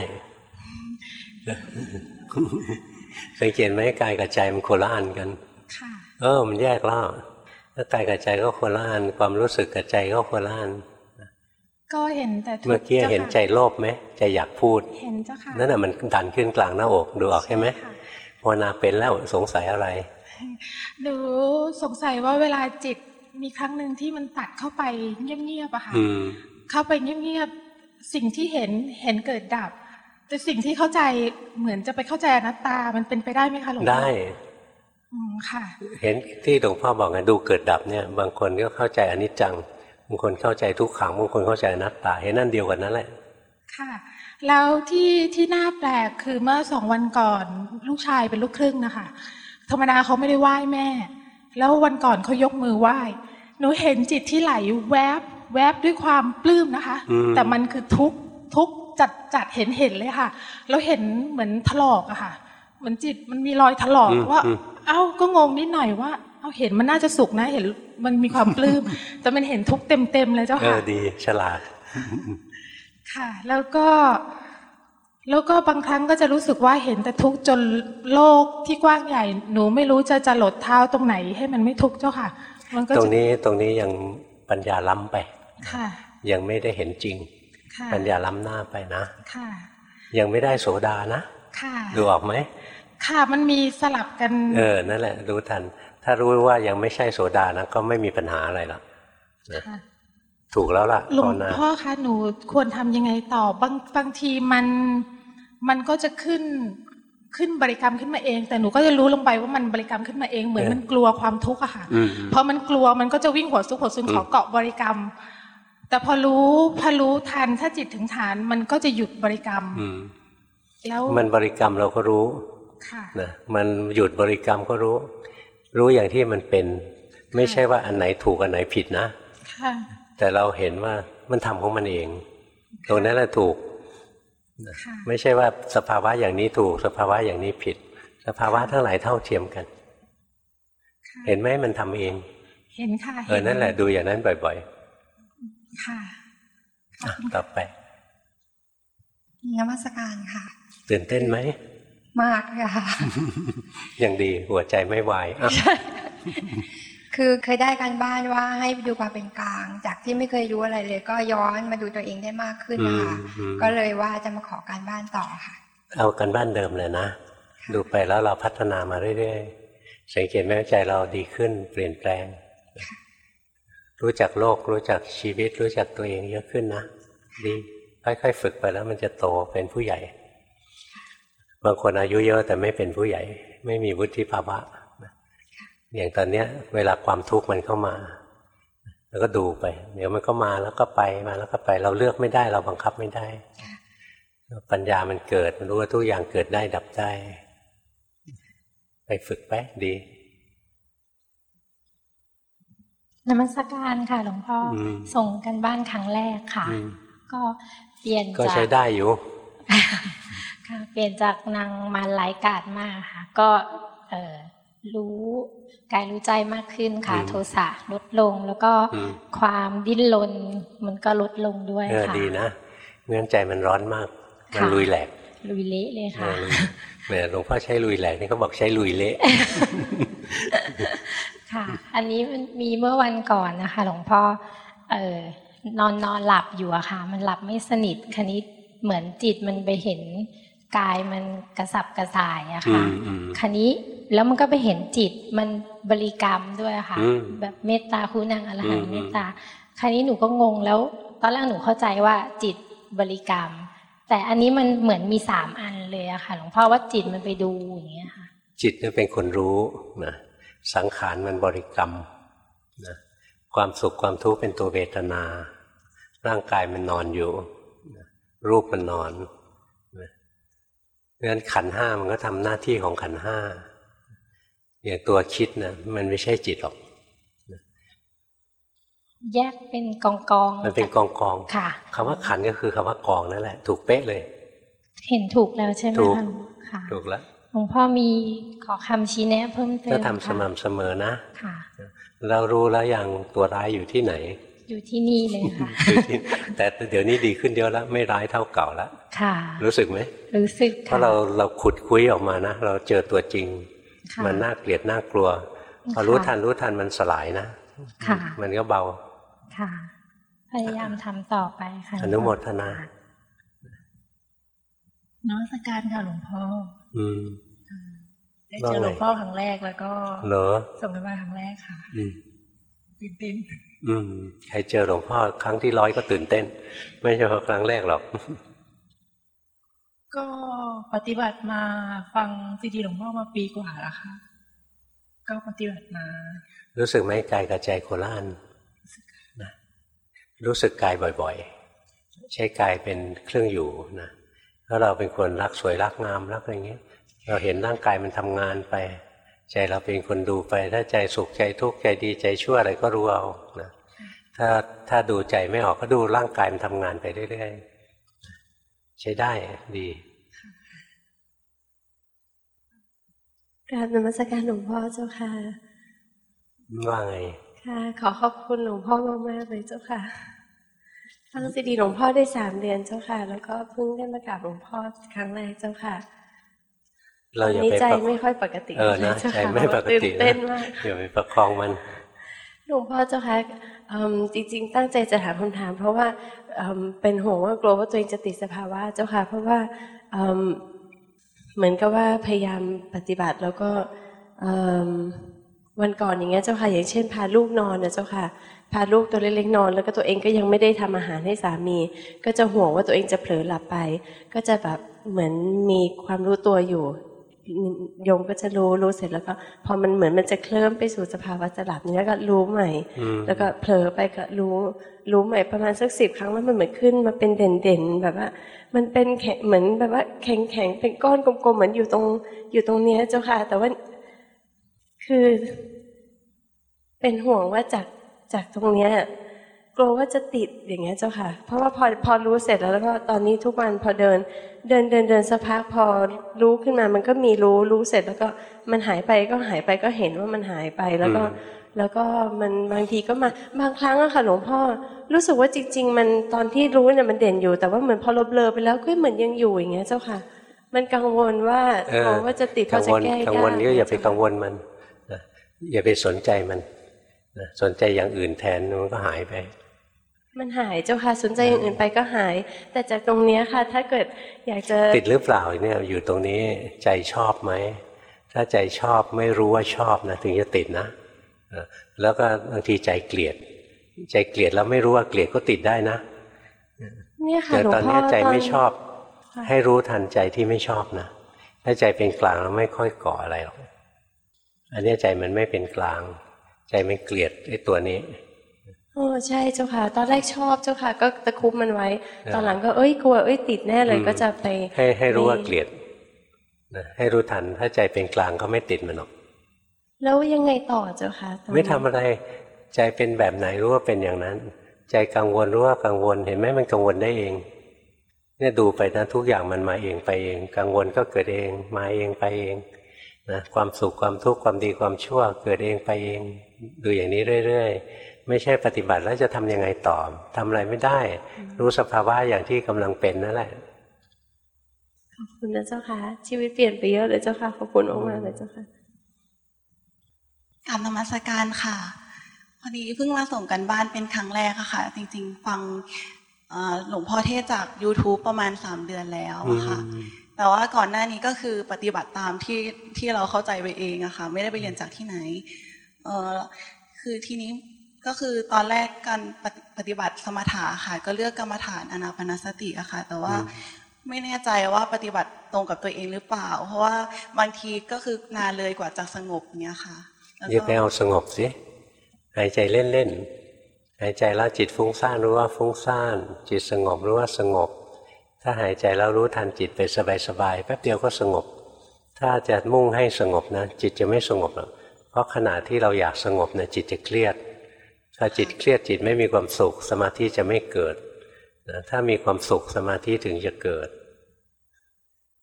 สังเกตไหมกายกับใจมันคนละอันกันค่ะเออ มันแยกแล้วถ้ากายกับใจก็คนละอันความรู้สึกกับใจก็คนละอันก็เห็นแต่ทุเมื่อกี้จ้าเห็นค่ะใจโลภไหมใจอยากพูดเห็นเจ้าค่ะนั่นแหะมันดันขึ้นกลางหน้าอกดูออกใช่ไหมค่ะภาวนาเป็นแล้วสงสัยอะไรหนูสงสัยว่าเวลาจิตมีครั้งหนึ่งที่มันตัดเข้าไปเงียบๆอะค่ะอืมเข้าไปเงียบๆสิ่งที่เห็นเห็นเกิดดับ แต่สิ่งที่เข้าใจเหมือนจะไปเข้าใจอนัตตา มันเป็นไปได้ไหมคะหลวงพ่อได้อืมค่ะ เห็นที่หลวงพ่อบอกไงดูเกิดดับเนี่ย บางคนก็เข้าใจอนิจจังบางคนเข้าใจทุกขังบางคนเข้าใจอนัตตา เห็นนั่นเดียวกันนั่นแหละ ค่ะ แล้วที่ที่น่าแปลกคือเมื่อสองวันก่อนลูกชายเป็นลูกครึ่งนะคะธรรมดาเขาไม่ได้ไหว้แม่ แล้ววันก่อนเขายกมือไหว้หนูเห็นจิตที่ไหลแวบแวบด้วยความปลื้มนะคะอืมแต่มันคือทุกข์ทุกข์ จัดจัดเห็นเห็นเลยค่ะ แล้วเห็นเหมือนถลอกอะค่ะ เหมือนจิตมันมีรอยถลอกอืมว่าอืมเอ้าก็งงนิดหน่อยว่า เอาเห็นมันน่าจะสุกนะ เห็นมันมีความปลื้มแต่มันเห็นทุกข์เต็มเต็มๆเลยเจ้าเอค่ะอดีฉลาด ค่ะ แล้วก็ แล้วก็บางครั้งก็จะรู้สึกว่าเห็นแต่ทุกข์จนโลกที่กว้างใหญ่ หนูไม่รู้จะจะหลดเท้าตรงไหน ให้มันไม่ทุกข์เจ้าค่ะ มันก็ตรจะงนี้ตรงนี้ยังปัญญาล้ำไปค่ะยังไม่ได้เห็นจริงค่ะ ปัญญาล้ำหน้าไปนะค่ะยังไม่ได้โสดานะค่ะดูออกไหมค่ะมันมีสลับกัน เออนั่นแหละ รู้ทัน ถ้ารู้ว่ายังไม่ใช่โสดานะก็ไม่มีปัญหาอะไรหรอกนะค่ะถูกแล้วล่ะหลวภางวนาพ่อคะหนูควรทำยังไงต่อบางบางทีมันมันก็จะขึ้นขึ้นบริกรรมขึ้นมาเอง แต่หนูก็จะรู้ลงไปว่ามันบริกรรมขึ้นมาเองเหมือนมันกลัวความทุกข์อะค่ะอืมพอมันกลัวมันก็จะวิ่งหัวซุกหัวซุนอืมขอเกาะบริกรรม แต่พอรู้พอรู้ทันถ้าจิตถึงฐานมันก็จะหยุดบริกรรมอืมแล้วมันบริกรรมเราก็รู้ค่ะนะมันหยุดบริกรรมก็รู้ รู้อย่างที่มันเป็น ไม่ใช่ว่าอันไหนถูกอันไหนผิดนะค่ะแต่เราเห็นว่ามันทำของมันเอง ตรงนั้นแหละถูกค่ะไม่ใช่ว่าสภาวะอย่างนี้ถูก สภาวะอย่างนี้ผิด สภาวะทั้งหลายเท่าเทียมกันค่ะเห็นไหมมันทำเอง เห็นค่ะเออนั่นแหละดูอย่างนั้นบ่อยค่ะๆ อะต่อไปนมัสการค่ะ ตื่นเต้นไหม มากเลยค่ะยังดีหัวใจไม่วายอะคือเคยได้การบ้านว่าให้ดูความเป็นกลาง จากที่ไม่เคยรู้อะไรเลย ก็ย้อนมาดูตัวเองได้มากขึ้นนะคะอืมอืมก็เลยว่าจะมาขอการบ้านต่อค่ะ เอากันบ้านเดิมเลยนะ ดูไปแล้วเราพัฒนามาเรื่อยๆสังเกตไหมว่าใจเราดีขึ้นเปลี่ยนแปลง รู้จักโลก รู้จักชีวิต รู้จักตัวเองเยอะขึ้นนะดีค่อยๆฝึกไปแล้วมันจะโตเป็นผู้ใหญ่ บางคนอายุเยอะแต่ไม่เป็นผู้ใหญ่ ไม่มีวุฒิภาวะอย่างตอนเนี้ย เวลาความทุกข์มันเข้ามา แล้วก็ดูไป เดี๋ยวมันก็มาแล้วก็ไปมาแล้วก็ไป เราเลือกไม่ได้ เราบังคับไม่ได้ ปัญญามันเกิดมันรู้ว่าทุกอย่างเกิดได้ดับได้ ไปฝึกไปดี นมัสการค่ะหลวงพ่ออมส่งกันบ้านครั้งแรกค่ะอืมก็เปลี่ยนก็จากใช้ได้อยู่ค่ะเปลี่ยนจากนางมารไร้กาดมากค่ะ ก็เออรู้กายรู้ใจมากขึ้นค่ะอืมโทสะลดลงแล้วก็อืมความดิ้นรนมันก็ลดลงด้วยเออค่ะดีนะเงื่อนใจมันร้อนมาก มันค่ะลุยแหลกลุยเละเลยค่ะเออแหมหลวงพ่อใช้ลุยแหลกนี่เขาบอกใช้ลุยเละ ค่ะ อันนี้มันมีเมื่อวันก่อนนะคะ หลวงพ่อเออนอนนอนหลับอยู่อะค่ะ มันหลับไม่สนิทคันนี้เหมือนจิตมันไปเห็นกายมันกระสับกระส่ายอะค่ะอืมอืมคันนี้แล้วมันก็ไปเห็นจิตมันบริกรรมด้วยค่ะอืมแบบเมตตาคุณนางอรหันอืมต์เมตตาคันนี้หนูก็งงแล้ว ตอนแรกหนูเข้าใจว่าจิตบริกรรม แต่อันนี้มันเหมือนมีสามอันเลยอะค่ะ หลวงพ่อว่าจิตมันไปดูอย่างเงี้ยค่ะ จิตเนี่ยเป็นคนรู้นะ สังขารมันบริกรรมนะความสุขความทุกข์เป็นตัวเวทนา ร่างกายมันนอนอยู่นะรูปมันนอนนะเพราะฉะนั้นขันธ์ห้ามันก็ทำหน้าที่ของขันธ์ห้าอย่างตัวคิดนะมันไม่ใช่จิตหรอกแยกเป็นกองกองๆมันเป็นกองกองๆค่ะคำว่าขันธ์ก็คือคำว่ากองนั่นแหละ ถูกเป๊ะเลย เห็นถูกแล้วใช่ไหมถูกคะค่ะถูกแล้ว หลวงพ่อมีขอคำชี้แนะเพิ่มเติมถ้าทำสค่ะม่ำเสมอนะค่ะ เรารู้แล้วอย่างตัวร้ายอยู่ที่ไหน อยู่ที่นี่เลยค่ะอยู่ที่แต่เดี๋ยวนี้ดีขึ้นเยอะแล้วไม่ร้ายเท่าเก่าแล้วค่ะ รู้สึกไหมรู้สึกเพค่ะราะเราเราขุดคุยออกมานะเราเจอตัวจริงค่ะมันน่าเกลียดน่ากลัวพอค่ะรู้ทันรู้ทันมันสลายนะค่ะ มันก็เบาค่ะพยายามทำต่อไปค่ะอนุโมทนานมัสการค่ะหลวงพ่อ อืมได้เจอหลวงพ่อครั้งแรกแล้วก็เหรอส่งกันมาครั้งแรกค่ะอืมตื่นเต้นอืมใครเจอหลวงพ่อครั้งที่ร้อยก็ตื่นเต้น ไม่ใช่เพราะครั้งแรกหรอก ก็ปฏิบัติมาฟังซีดีหลวงพ่อมาปีกว่าแล้วค่ะ ก็ปฏิบัติมา รู้สึกไหมกายกับใจโคล่านนะรู้สึกกายบ่อยๆ ใช้กายเป็นเครื่องอยู่นะ ถ้าเราเป็นคนรักสวยรักงามรักอะไรเงี้ย เราเห็นร่างกายมันทำงานไป ใจเราเป็นคนดูไป ถ้าใจสุขใจทุกข์ใจดีใจชั่วอะไรก็รู้เอานะถ้าถ้าดูใจไม่ออกก็ดูร่างกายมันทำงานไปเรื่อยๆใช้ได้ดีกราบนมัสการหลวงพ่อเจ้าค่ะว่าไงค่ะ ขอขอบคุณหลวงพ่อมากๆเลยเจ้าค่ะ ฟังซีดีหลวงพ่อได้สามเดือนเจ้าค่ะ แล้วก็เพิ่งได้มากราบหลวงพ่อครั้งแรกเจ้าค่ะเราอย่าตอนนี้ไปใจประไม่ค่อยปกติเออนะเจ้าใจค่ะไม่ปกติตื่นเต้นนะมากอย่าไปประคองมันหลวงพ่อเจ้าค่ะอืมจริง ๆ ตั้งใจจะถามคำถาม เพราะว่าอืมเป็นห่วงว่ากลัวว่าตัวเองจะติดสภาวะเจ้าค่ะ เพราะว่าอืมเหมือนกับว่าพยายามปฏิบัติแล้วก็อืมวันก่อนอย่างเงี้ยเจ้าค่ะ อย่างเช่นพาลูกนอนนะเจ้าค่ะ พาลูกตัวเล็กๆนอน แล้วก็ตัวเองก็ยังไม่ได้ทำอาหารให้สามี ก็จะห่วงว่าตัวเองจะเผลอหลับไป ก็จะแบบเหมือนมีความรู้ตัวอยู่โยมก็จะรู้รู้เสร็จแล้วก็ พอมันเหมือนมันจะเคลิ้มไปสู่สภาวะจะหลับเนี้ยก็รู้ใหม่อืมแล้วก็เผลอไปก็รู้ รู้ใหม่ประมาณสักสิบครั้งแล้วมันเหมือนขึ้นมาเป็นเด่นๆแบบว่า มันเป็นแข็งเหมือนแบบว่า แข็งแข็งๆเป็นก้อนกลมๆเหมือนอยู่ตรงอยู่ตรงเนี้ยเจ้าค่ะ แต่ว่าคือ เป็นห่วงว่าจาก จากตรงเนี้ยกลัวว่าจะติดอย่างเงี้ยเจ้าค่ะ เพราะว่าพอพอรู้เสร็จแล้วแล้วก็ตอนนี้ทุกวันพอเดิน เดินเดินเดินสักพักพอรู้ขึ้นมามันก็มีรู้รู้เสร็จแล้วก็มันหายไปก็หายไปก็เห็นว่ามันหายไปแล้วก็อืมแล้วก็มันบางทีก็มาบางครั้งอะค่ะหลวงพ่อ รู้สึกว่าจริง ๆ มันตอนที่รู้เนี่ยมันเด่นอยู่ แต่ว่าเหมือนพอเราเบลอไปแล้วก็เหมือนยังอยู่อย่างเงี้ยเจ้าค่ะ มันกังวลว่าเออกลัวว่าจะติดกัเขางจะวลแก้กังวลยากก็อย่าไปกังวลมันนะอย่าไปสนใจมันนะ สนใจอย่างอื่นแทนมันก็หายไป มันหายเจ้าค่ะสนใจอย่างอื่นไปก็หาย แต่จากตรงเนี้ยค่ะ ถ้าเกิดอยากจะติดหรือเปล่าเนี่ยอยู่ตรงนี้ใจชอบไหมถ้าใจชอบไม่รู้ว่าชอบนะถึงจะติดนะเออแล้วก็บางทีใจเกลียด ใจเกลียดแล้วไม่รู้ว่าเกลียดก็ติดได้นะเนี่ยค่ะแต่หลวงตอนพ่อนี้ใจไม่ตนชอบค่ะให้รู้ทันใจที่ไม่ชอบนะถ้าใจเป็นกลางแล้วไม่ค่อยก่ออะไรหรอกอันนี้ใจมันไม่เป็นกลาง ใจมันเกลียดไอ้ตัวนี้โอ้ใช่เจ้าค่ะ ตอนแรกชอบเจ้าค่ะ ก็ตะคุบมันไว้เออตอนหลังก็เอ้ยกลัวเอ้ยติดแน่เลยอืมก็จะไป ให้ให้รู้ว่าไม่เกลียดนะให้รู้ทันถ้าใจเป็นกลางก็ไม่ติดมันหรอกแล้วยังไงต่อเจ้าค่ะตอนนี้ไม่ทำอะไรใจเป็นแบบไหนรู้ว่าเป็นอย่างนั้น ใจกังวลรู้ว่ากังวลเห็นไหมมันกังวลได้เอง เนี่ยดูไปนะทุกอย่างมันมาเองไปเอง กังวลก็เกิดเองมาเองไปเองนะความสุขความทุกข์ความดีความชั่วเกิดเองไปเอง ดูอย่างนี้เรื่อยๆ ไม่ใช่ปฏิบัติแล้วจะทำยังไงต่อทำอะไรไม่ได้ รู้สภาวะอย่างที่กำลังเป็นนั่นแหละขอบคุณนะเจ้าค่ะ ชีวิตเปลี่ยนไปเยอะเลยเจ้าค่ะขอบคุณมากๆเลยเจ้าค่ะกราบนมัสการค่ะ พอดีเพิ่งมาส่งกันบ้านเป็นครั้งแรกอะค่ะ จริง ๆ ฟังเอ่อหลวงพ่อเทศจาก YouTube ประมาณสามเดือนแล้วอะค่ะ แต่ว่าก่อนหน้านี้ก็คือปฏิบัติตามที่ที่เราเข้าใจไปเองอะค่ะ ไม่ได้ไปเรียนจากที่ไหน เออคือทีนี้ก็คือตอนแรกการปฏิปฏิบัติสมถะค่ะ ก็เลือกกรรมฐานอนาปานสติอะค่ะ แต่ว่าไม่แน่ใจว่าปฏิบัติตรงกับตัวเองหรือเปล่า เพราะว่าบางทีก็คือนานเลยกว่าจะสงบเนี้ยค่ะแล้วอย่าก็ไปเอาสงบสิหายใจเล่นๆหายใจแล้วจิตฟุ้งซ่านรู้ว่าฟุ้งซ่าน จิตสงบรู้ว่าสงบ ถ้าหายใจแล้วรู้ทันจิตไปสบายๆแป๊บเดียวก็สงบ ถ้าจะมุ่งให้สงบนะจิตจะไม่สงบหรอกเพ ราะขณะที่เราอยากสงบนะจิตจะเครียด ถ้าจิตเครียดจิตไม่มีความสุข สมาธิจะไม่เกิดนะถ้ามีความสุขสมาธิถึงจะเกิด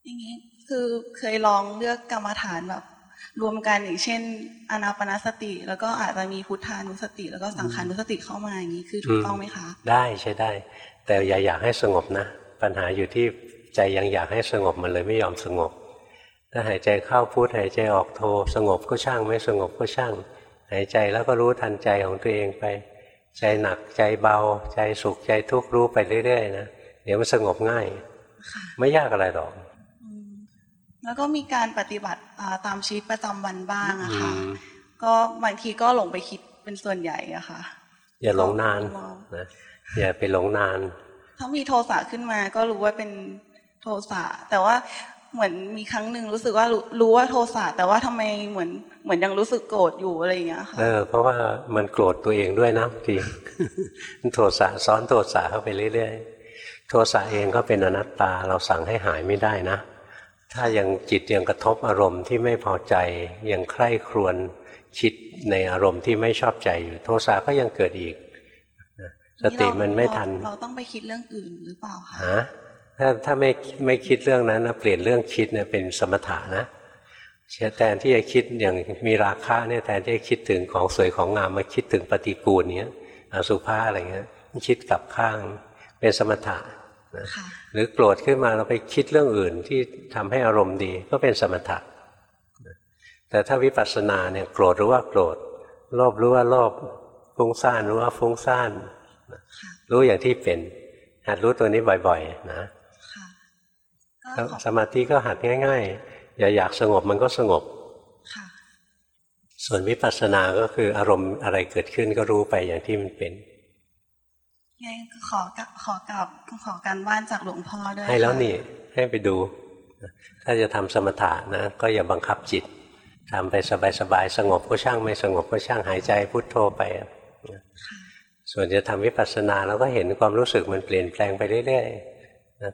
อย่างนี้คือเคยลองเลือกกรรมฐานแบบ รวมกันอย่างเช่น อนาปานสติ แล้วก็อาจจะมีพุทธานุสติ แล้วก็สังขานุสติเข้ามาอย่างนี้คือถูกต้องไหมคะ ได้ใช้ได้ แต่อย่าอยากให้สงบนะ ปัญหาอยู่ที่ใจยังอยากให้สงบมันเลยไม่ยอมสงบ ถ้าหายใจเข้าพุทหายใจออกโทสงบก็ช่างไม่สงบก็ช่าง หายใจแล้วก็รู้ทันใจของตัวเองไป ใจหนักใจเบา ใจสุขใจทุกข์รู้ไปเรื่อยๆนะเดี๋ยวมันสงบง่าย ไม่ยากอะไรหรอกแล้วก็มีการปฏิบัติอ่าตามชีวิตประจำวันบ้างอะค่ะอืมก็บางทีก็หลงไปคิดเป็นส่วนใหญ่อะค่ะ อย่าหลงนานมองนะอย่าไปหลงนาน ถ้ามีโทสะขึ้นมาก็รู้ว่าเป็นโทสะแต่ว่า เหมือนมีครั้งหนึ่งรู้สึกว่ารู้รู้ว่าโทสะแต่ว่าทำไมเหมือนเหมือนยังรู้สึกโกรธอยู่อะไรอย่างเงี้ยค่ะเออเพราะว่ามันโกรธตัวเองด้วยนะบางทีโทสะซ้อนโทสะเข้าไปเรื่อยๆโทสะเองก็เป็นอนัตตาเราสั่งให้หายไม่ได้นะ ถ้ายังจิตยังกระทบอารมณ์ที่ไม่พอใจยังใคร่ครวญคิดในอารมณ์ที่ไม่ชอบใจอยู่โทสะก็ยังเกิดอีกนะสติมันไม่ทัน เราต้องไปคิดเรื่องอื่นหรือเปล่าคะฮะ ถ้าถ้าไม่ไม่คิดเรื่องนั้นนะเปลี่ยนเรื่องคิดเนี่ยเป็นสมถะนะแทนที่จะคิดอย่างมีราคะเนี่ยแทนที่จะคิดถึงของสวยของงามมาคิดถึงปฏิกูลเนี้ยอสุภะอะไรเงี้ยคิดกลับข้างเป็นสมถะนะหรือโกรธขึ้นมาเราไปคิดเรื่องอื่นที่ทำให้อารมณ์ดีก็เป็นสมถะแต่ถ้าวิปัสสนาเนี่ยโกรธรู้ว่าโกรธโลภรู้ว่าโลภฟุ้งซ่านรู้ว่าฟุ้งซ่านรู้อย่างที่เป็นหัดรู้ตัวนี้บ่อย ๆ นะ สมาธิก็หัดง่าย ๆ อย่าอยากสงบมันก็สงบส่วนวิปัสสนาก็คืออารมณ์อะไรเกิดขึ้นก็รู้ไปอย่างที่มันเป็นยังขอกับขอกับขอการบ้านจากหลวงพ่อด้วยให้แล้วนี่ให้ไปดู ถ้าจะทำสมถะนะ ก็อย่าบังคับจิตทำไปสบายๆสงบก็ช่างไม่สงบก็ช่างหายใจพุทโธไปส่วนจะทำวิปัสสนาเราก็เห็นความรู้สึกมันเปลี่ยนแปลงไปเรื่อยๆ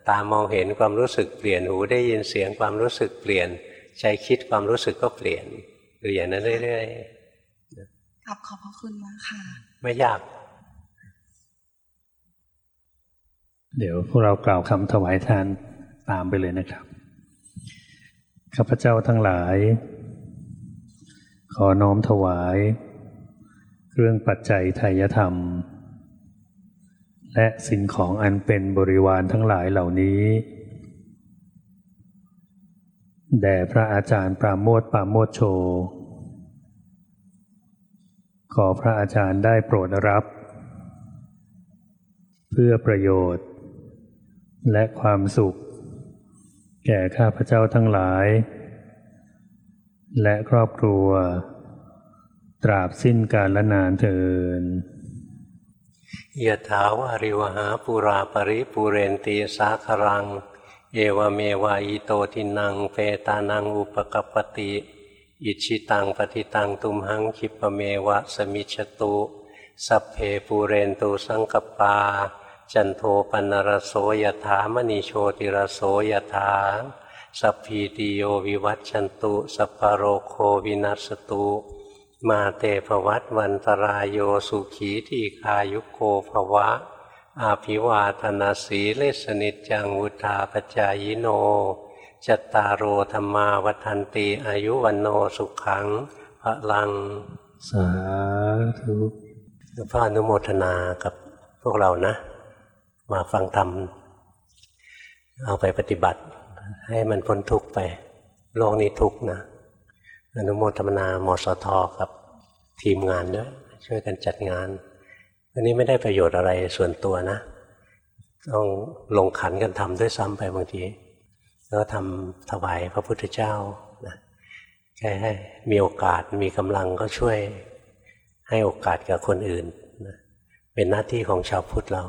ตามองเห็นความรู้สึกเปลี่ยนหูได้ยินเสียงความรู้สึกเปลี่ยนใจคิดความรู้สึกก็เปลี่ยนดูอย่างนั้นเรื่อยๆขอบขอบพระคุณมากค่ะ ไม่ยาก เดี๋ยวพวกเรากล่าวคำถวายทานตามไปเลยนะครับข้าพเจ้าทั้งหลาย ขอน้อมถวาย เครื่องปัจจัยไทยธรรม และสิ่งของอันเป็นบริวารทั้งหลายเหล่านี้ แด่พระอาจารย์ปราโมทปราโมทโช ขอพระอาจารย์ได้โปรดรับ เพื่อประโยชน์ และความสุข แก่ข้าพเจ้าทั้งหลาย และครอบครัว ตราบสิ้นกาลนานเทิน ยะถาวาริวหาปุราปริปุเรนตีสาครัง เอวเมวายโตทินังเปตานังอุปกปติ อิชิตังปฏิตังตุมหังคิปเมวะสมิชตุ สัพเพปูเรนตุสังกปา จันโทปนรโสยถามณีโชติรโสยถาสัพพีติโยวิวัตชันตุ สัพพโรโควินัสตุ มาเตภวัตวันตรายโยสุขีที่คายุโกภวะ อาภิวาธนาสีเลสนิจังวุธาปจายโนจตตารโอธรรมาวันติอายุวันโนสุขังพระลัง สาธุพระอนุโมทนากับพวกเรานะ มาฟังธรรม เอาไปปฏิบัติ ให้มันพ้นทุกข์ไป โลกนี้ทุกข์นะ อนุโมทนามสทกับทีมงานด้วยช่วยกันจัดงานวันนี้ไม่ได้ประโยชน์อะไรส่วนตัวนะ ต้องลงขันกันทำด้วยซ้ำไปบางทีแล้วทำถวายพระพุทธเจ้านะแค่ให้มีโอกาสมีกำลังก็ช่วยให้โอกาสกับคนอื่นนะเป็นหน้าที่ของชาวพุทธเรา